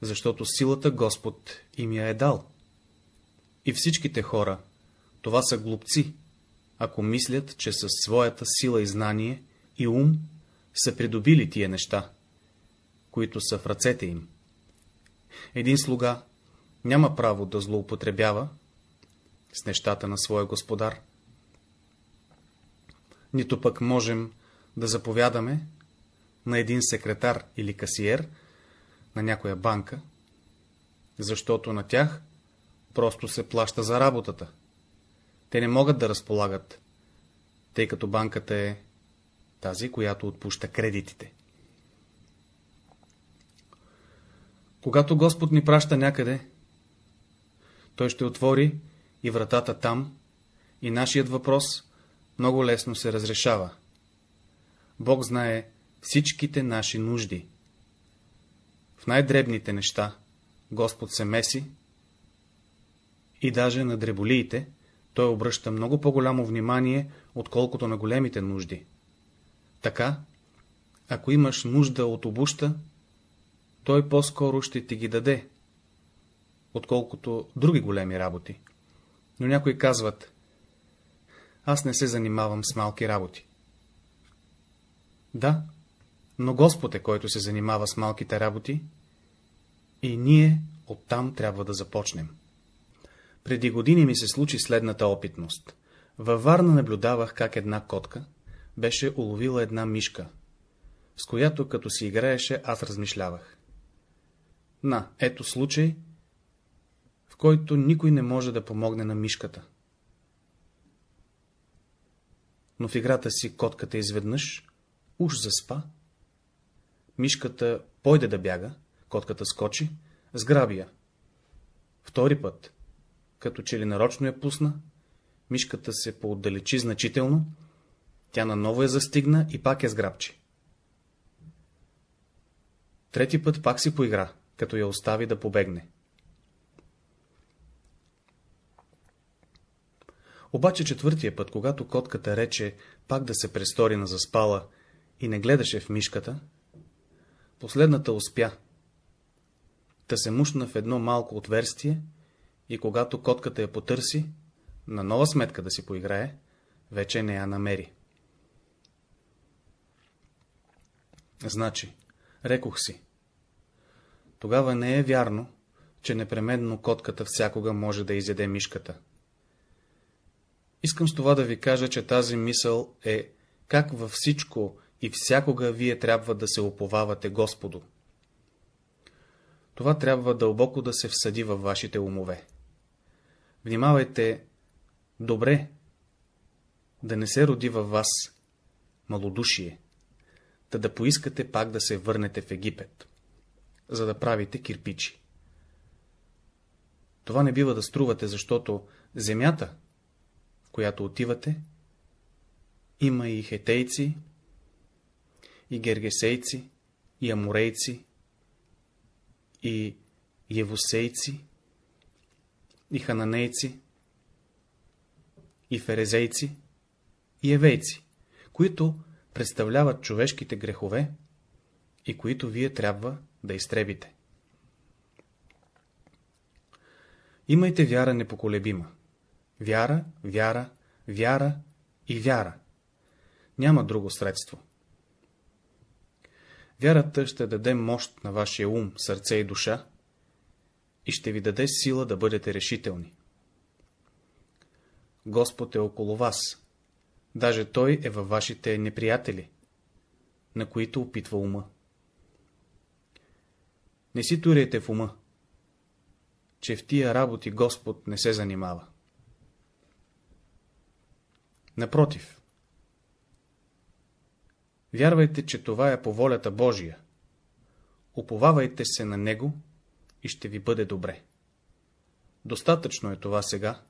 защото силата Господ им я е дал. И всичките хора, това са глупци, ако мислят, че със своята сила и знание и ум са придобили тия неща, които са в ръцете им. Един слуга няма право да злоупотребява с нещата на своя господар. Нито пък можем да заповядаме на един секретар или касиер на някоя банка, защото на тях просто се плаща за работата. Те не могат да разполагат, тъй като банката е тази, която отпуща кредитите. Когато Господ ни праща някъде, Той ще отвори и вратата там, и нашият въпрос много лесно се разрешава. Бог знае всичките наши нужди. В най-дребните неща Господ се меси и даже на дреболиите Той обръща много по-голямо внимание, отколкото на големите нужди. Така, ако имаш нужда от обуща, той по-скоро ще ти ги даде, отколкото други големи работи. Но някои казват, аз не се занимавам с малки работи. Да, но Господ е, който се занимава с малките работи и ние оттам трябва да започнем. Преди години ми се случи следната опитност. Във Варна наблюдавах как една котка, беше уловила една мишка, с която като си играеше, аз размишлявах. На, ето случай, в който никой не може да помогне на мишката. Но в играта си котката изведнъж уж заспа. Мишката пойде да бяга, котката скочи, сграби я. Втори път, като че ли нарочно я пусна, мишката се поотдалечи значително тя наново я застигна и пак я сграбчи. Трети път пак си поигра, като я остави да побегне. Обаче четвъртия път, когато котката рече пак да се престори на заспала и не гледаше в мишката, последната успя. Та се мушна в едно малко отверстие и когато котката я потърси, на нова сметка да си поиграе, вече не я намери. Значи, рекох си, тогава не е вярно, че непременно котката всякога може да изяде мишката. Искам с това да ви кажа, че тази мисъл е, как във всичко и всякога вие трябва да се оповавате Господу. Това трябва дълбоко да се всъди във вашите умове. Внимавайте добре да не се роди във вас малодушие да да поискате пак да се върнете в Египет, за да правите кирпичи. Това не бива да струвате, защото земята, в която отивате, има и хетейци, и гергесейци, и аморейци, и евусейци, и хананейци, и ферезейци, и евейци, които представляват човешките грехове и които вие трябва да изтребите. Имайте вяра непоколебима. Вяра, вяра, вяра и вяра. Няма друго средство. Вярата ще даде мощ на вашия ум, сърце и душа и ще ви даде сила да бъдете решителни. Господ е около вас, Даже той е във вашите неприятели, на които опитва ума. Не си туряйте в ума, че в тия работи Господ не се занимава. Напротив, вярвайте, че това е по волята Божия. Уповавайте се на Него и ще ви бъде добре. Достатъчно е това сега,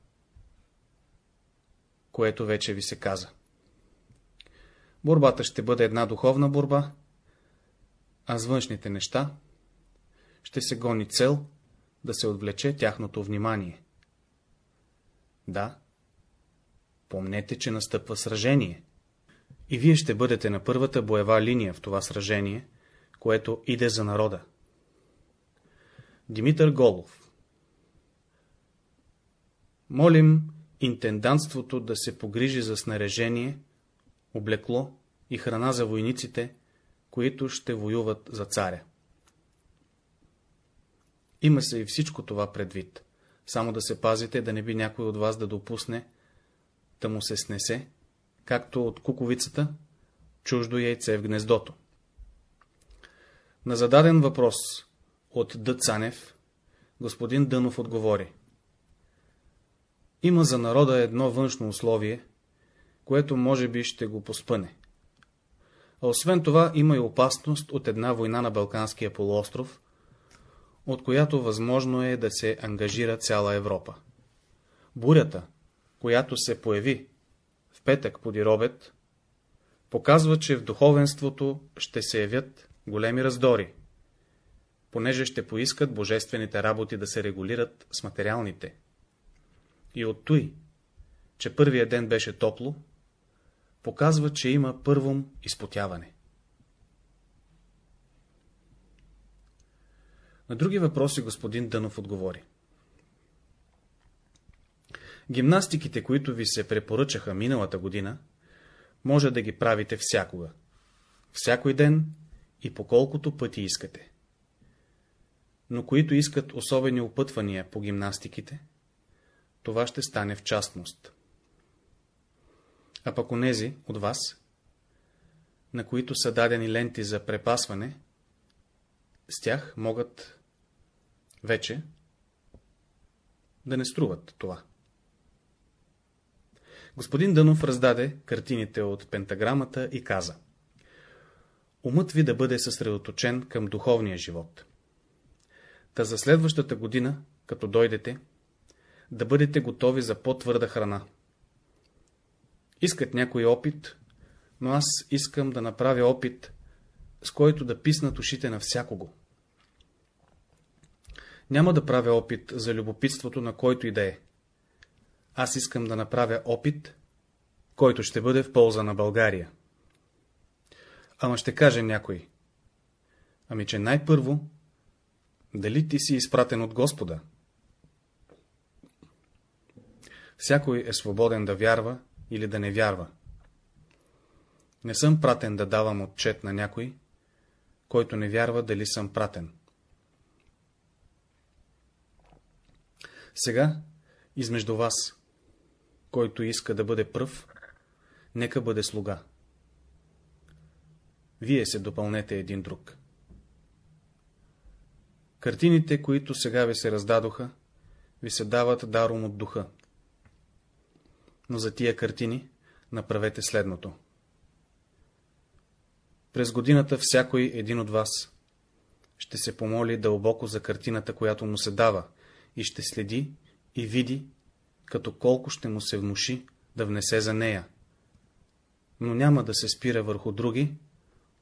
което вече ви се каза. Борбата ще бъде една духовна борба, а с външните неща ще се гони цел да се отвлече тяхното внимание. Да, помнете, че настъпва сражение. И вие ще бъдете на първата боева линия в това сражение, което иде за народа. Димитър Голов Молим интендантството да се погрижи за снаряжение, облекло и храна за войниците, които ще воюват за царя. Има се и всичко това предвид. Само да се пазите, да не би някой от вас да допусне, да му се снесе, както от куковицата, чуждо яйце в гнездото. На зададен въпрос от Д. Цанев, господин Дънов отговори. Има за народа едно външно условие, което може би ще го поспъне. А освен това има и опасност от една война на Балканския полуостров, от която възможно е да се ангажира цяла Европа. Бурята, която се появи в петък под Иробет, показва, че в духовенството ще се явят големи раздори, понеже ще поискат божествените работи да се регулират с материалните. И от той, че първия ден беше топло, показва, че има първом изпотяване. На други въпроси господин Дънов отговори. Гимнастиките, които ви се препоръчаха миналата година, може да ги правите всякога, всякой ден и по колкото пъти искате. Но които искат особени опътвания по гимнастиките, това ще стане в частност. А пък онези от вас, на които са дадени ленти за препасване, с тях могат вече да не струват това. Господин Дънов раздаде картините от пентаграмата и каза Умът ви да бъде съсредоточен към духовния живот. Та за следващата година, като дойдете, да бъдете готови за по-твърда храна. Искат някой опит, но аз искам да направя опит, с който да писнат ушите на всякого. Няма да правя опит за любопитството на който и да е. Аз искам да направя опит, който ще бъде в полза на България. Ама ще каже някой. Ами, че най-първо, дали ти си изпратен от Господа? Всякой е свободен да вярва или да не вярва. Не съм пратен да давам отчет на някой, който не вярва дали съм пратен. Сега, измежду вас, който иска да бъде пръв, нека бъде слуга. Вие се допълнете един друг. Картините, които сега ви се раздадоха, ви се дават даром от духа. Но за тия картини направете следното. През годината всякой един от вас ще се помоли дълбоко за картината, която му се дава, и ще следи и види, като колко ще му се внуши да внесе за нея. Но няма да се спира върху други,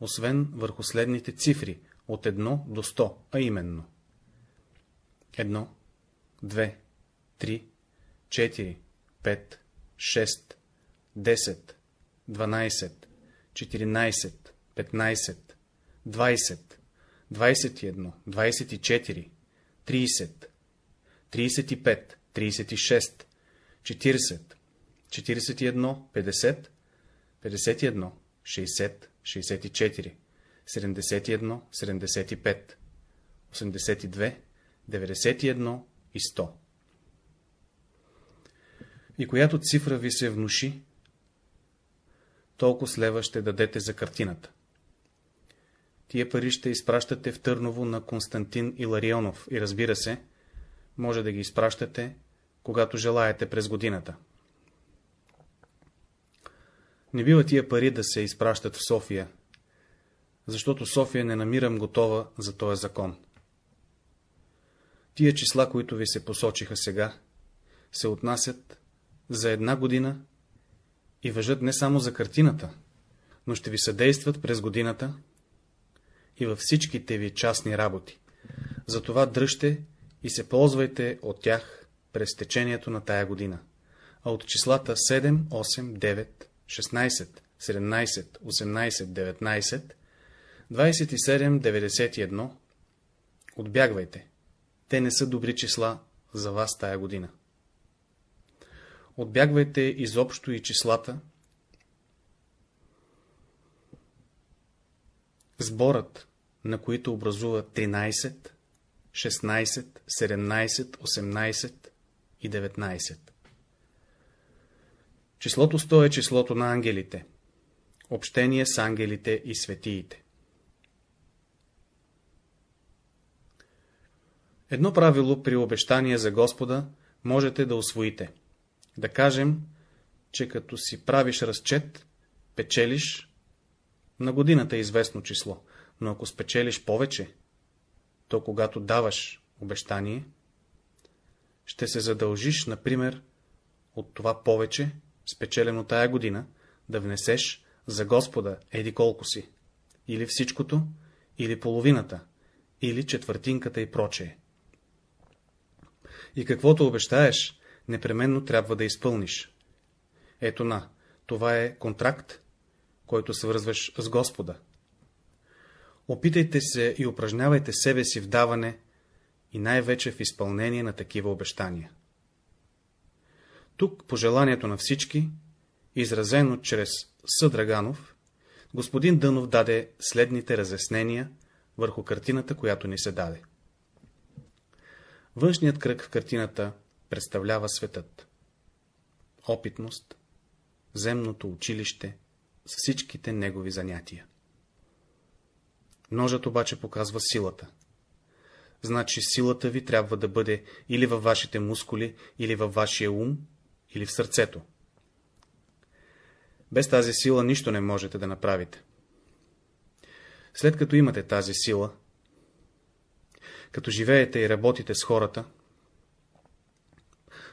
освен върху следните цифри от 1 до 100, а именно. 1, 2, 3, 4, 5, 6, 10, 12, 14, 15, 20, 21, 24, 30, 35, 36, 40, 41, 50, 51, 60, 64, 71, 75, 82, 91 и 100. И която цифра ви се внуши, толкова слева ще дадете за картината. Тия пари ще изпращате в Търново на Константин Иларионов и разбира се, може да ги изпращате, когато желаете през годината. Не бива тия пари да се изпращат в София, защото София не намирам готова за този закон. Тия числа, които ви се посочиха сега, се отнасят за една година и въжат не само за картината, но ще ви съдействат през годината и във всичките ви частни работи. Затова дръжте и се ползвайте от тях през течението на тая година. А от числата 7, 8, 9, 16, 17, 18, 19, 27, 91 отбягвайте. Те не са добри числа за вас тая година. Отбягвайте изобщо и числата. Сборът, на които образува 13, 16, 17, 18 и 19. Числото 100 е числото на ангелите. Общение с ангелите и светиите. Едно правило при обещание за Господа можете да освоите. Да кажем, че като си правиш разчет, печелиш на годината е известно число, но ако спечелиш повече, то когато даваш обещание, ще се задължиш, например, от това повече, спечелено тая година, да внесеш за Господа еди колко си, или всичкото, или половината, или четвъртинката и прочее. И каквото обещаеш, непременно трябва да изпълниш. Ето на, това е контракт, който свързваш с Господа. Опитайте се и упражнявайте себе си в даване и най-вече в изпълнение на такива обещания. Тук, по желанието на всички, изразено чрез Съдраганов, господин Дънов даде следните разяснения върху картината, която ни се даде. Външният кръг в картината представлява светът. Опитност, земното училище с всичките негови занятия. Ножът обаче показва силата. Значи силата ви трябва да бъде или във вашите мускули, или във вашия ум, или в сърцето. Без тази сила нищо не можете да направите. След като имате тази сила, като живеете и работите с хората,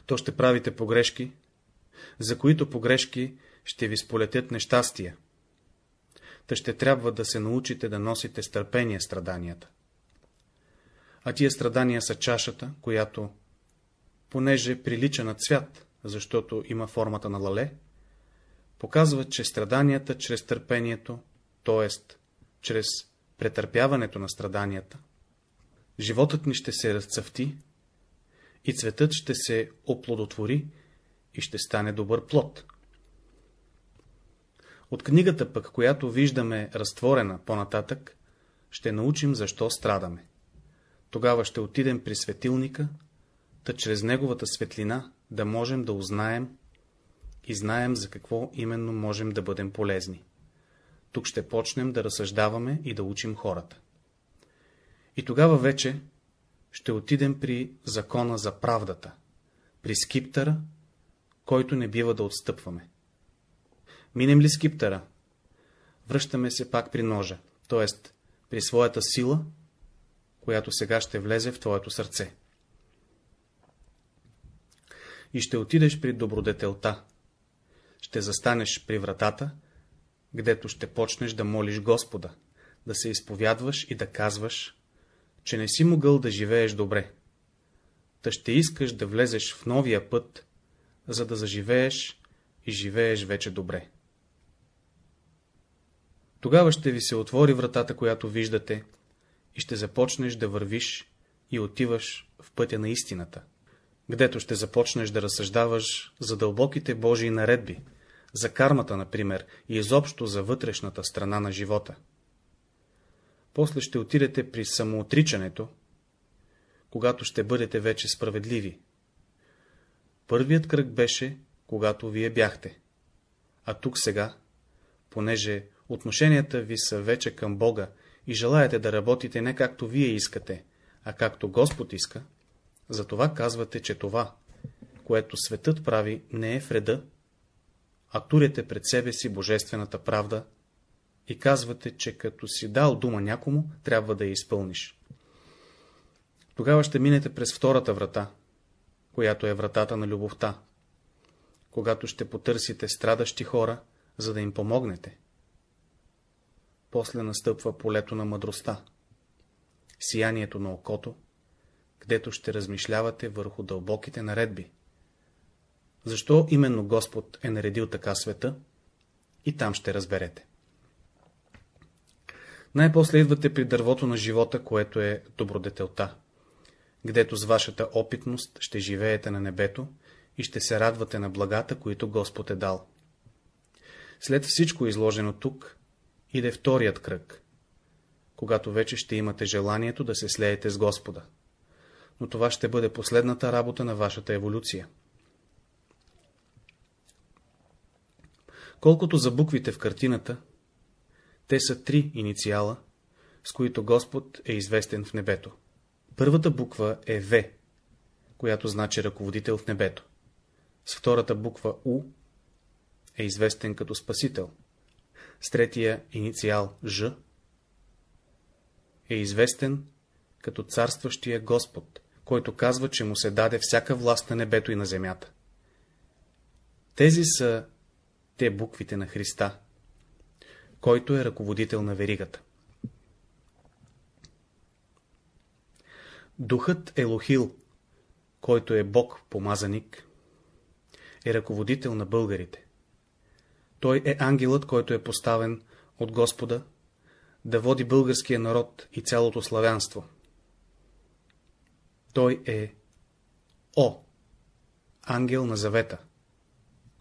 то ще правите погрешки, за които погрешки ще ви сполетят нещастия. Та ще трябва да се научите да носите с търпение страданията. А тия страдания са чашата, която, понеже прилича на цвят, защото има формата на лале, показва, че страданията чрез търпението, т.е. чрез претърпяването на страданията, животът ни ще се разцъфти и цветът ще се оплодотвори и ще стане добър плод. От книгата пък, която виждаме разтворена по-нататък, ще научим защо страдаме. Тогава ще отидем при светилника, да чрез неговата светлина да можем да узнаем и знаем за какво именно можем да бъдем полезни. Тук ще почнем да разсъждаваме и да учим хората. И тогава вече ще отидем при закона за правдата, при скиптъра, който не бива да отстъпваме. Минем ли скиптъра? Връщаме се пак при ножа, т.е. при своята сила, която сега ще влезе в твоето сърце. И ще отидеш при добродетелта, ще застанеш при вратата, гдето ще почнеш да молиш Господа, да се изповядваш и да казваш, че не си могъл да живееш добре. Та ще искаш да влезеш в новия път, за да заживееш и живееш вече добре. Тогава ще ви се отвори вратата, която виждате, и ще започнеш да вървиш и отиваш в пътя на истината, гдето ще започнеш да разсъждаваш за дълбоките Божии наредби, за кармата, например, и изобщо за вътрешната страна на живота. После ще отидете при самоотричането, когато ще бъдете вече справедливи. Първият кръг беше, когато вие бяхте. А тук сега, понеже отношенията ви са вече към Бога и желаете да работите не както вие искате, а както Господ иска, затова казвате, че това, което светът прави, не е вреда, а турите пред себе си божествената правда и казвате, че като си дал дума някому, трябва да я изпълниш. Тогава ще минете през втората врата, която е вратата на любовта, когато ще потърсите страдащи хора, за да им помогнете. После настъпва полето на мъдростта, сиянието на окото, където ще размишлявате върху дълбоките наредби. Защо именно Господ е наредил така света? И там ще разберете. Най-после идвате при дървото на живота, което е добродетелта, гдето с вашата опитност ще живеете на небето и ще се радвате на благата, които Господ е дал. След всичко изложено тук, иде вторият кръг, когато вече ще имате желанието да се слеете с Господа. Но това ще бъде последната работа на вашата еволюция. Колкото за буквите в картината, те са три инициала, с които Господ е известен в небето. Първата буква е В, която значи ръководител в небето. С втората буква У е известен като Спасител. С третия инициал Ж е известен като царстващия Господ, който казва, че му се даде всяка власт на небето и на земята. Тези са те буквите на Христа, който е ръководител на веригата. Духът Елохил, който е Бог помазаник, е ръководител на българите. Той е ангелът, който е поставен от Господа да води българския народ и цялото славянство. Той е О, ангел на завета,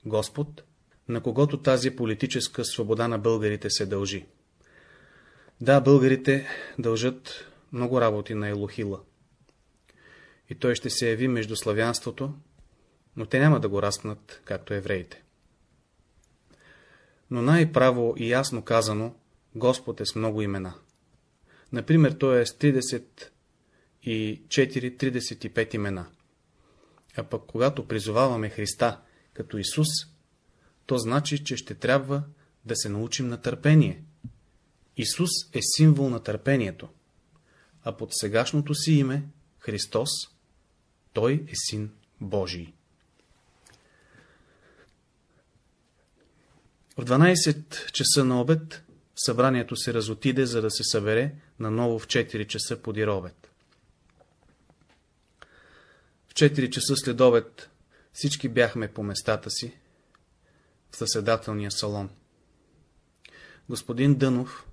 Господ, на когото тази политическа свобода на българите се дължи. Да, българите дължат много работи на Елохила. И той ще се яви между славянството, но те няма да го разпнат, както евреите. Но най-право и ясно казано, Господ е с много имена. Например, той е с 34-35 имена. А пък когато призоваваме Христа като Исус, то значи, че ще трябва да се научим на търпение. Исус е символ на търпението, а под сегашното си име, Христос, Той е Син Божий. В 12 часа на обед събранието се разотиде, за да се събере наново в 4 часа подир обед. В 4 часа след обед всички бяхме по местата си, в съседателния салон. Господин Дънов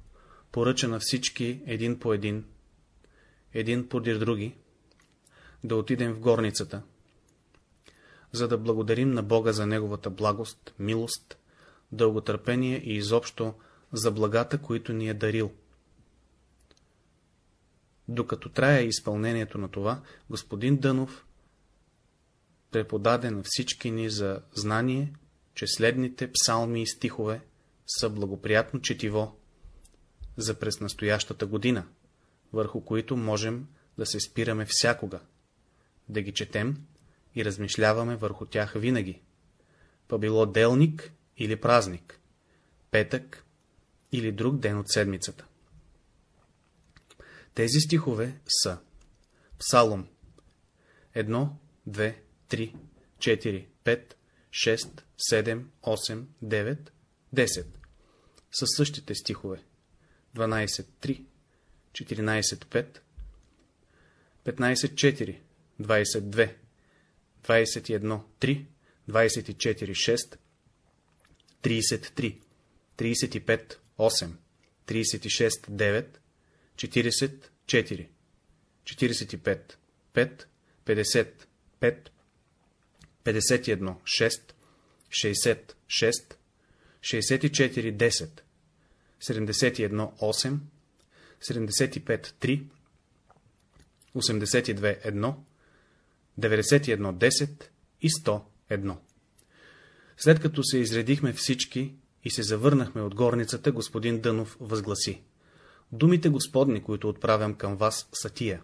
поръча на всички един по един, един подир други, да отидем в горницата, за да благодарим на Бога за Неговата благост, милост, дълготърпение и изобщо за благата, които ни е дарил. Докато трая изпълнението на това, господин Дънов преподаде на всички ни за знание, че следните псалми и стихове са благоприятно четиво за през настоящата година, върху които можем да се спираме всякога, да ги четем и размишляваме върху тях винаги, па било делник или празник, петък или друг ден от седмицата. Тези стихове са Псалом 1, 2, 3, 4, 5, 6, 7, 8, 9, 10 със същите стихове. 12, 3, 14, 5, 15, 4, 22, 21, 3, 24, 6, 33, 35, 8, 36, 9, 40, 4, 45, 5, 50, 5, 51, 6, 60, 6, 64, 10, 71, 8, 75, 3, 82, 1, 91, 10 и 100, 1. След като се изредихме всички и се завърнахме от горницата, господин Дънов възгласи. Думите Господни, които отправям към вас, са тия.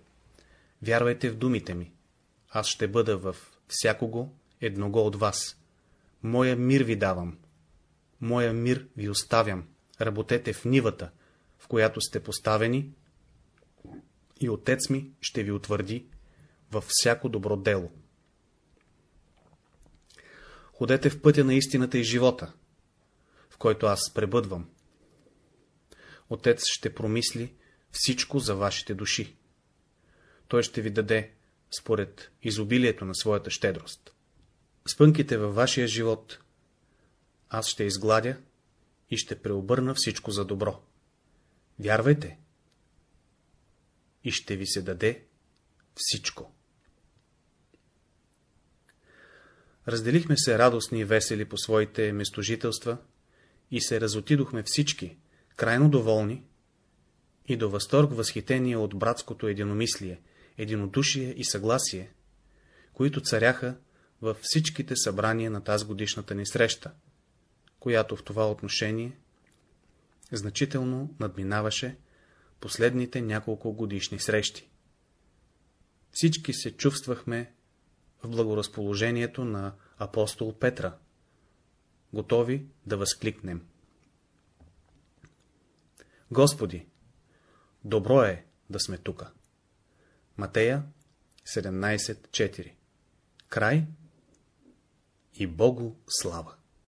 Вярвайте в думите ми. Аз ще бъда в всякого едного от вас. Моя мир ви давам. Моя мир ви оставям. Работете в нивата, в която сте поставени, и Отец ми ще ви утвърди във всяко добро дело. Ходете в пътя на истината и живота, в който аз пребъдвам. Отец ще промисли всичко за вашите души. Той ще ви даде според изобилието на своята щедрост. Спънките във вашия живот аз ще изгладя и ще преобърна всичко за добро. Вярвайте и ще ви се даде всичко. Разделихме се радостни и весели по своите местожителства и се разотидохме всички, крайно доволни и до възторг възхитение от братското единомислие, единодушие и съгласие, които царяха във всичките събрания на тази годишната ни среща, която в това отношение значително надминаваше последните няколко годишни срещи. Всички се чувствахме в благоразположението на апостол Петра, готови да възкликнем. Господи, добро е да сме тука. Матея 17.4 Край и Богу слава!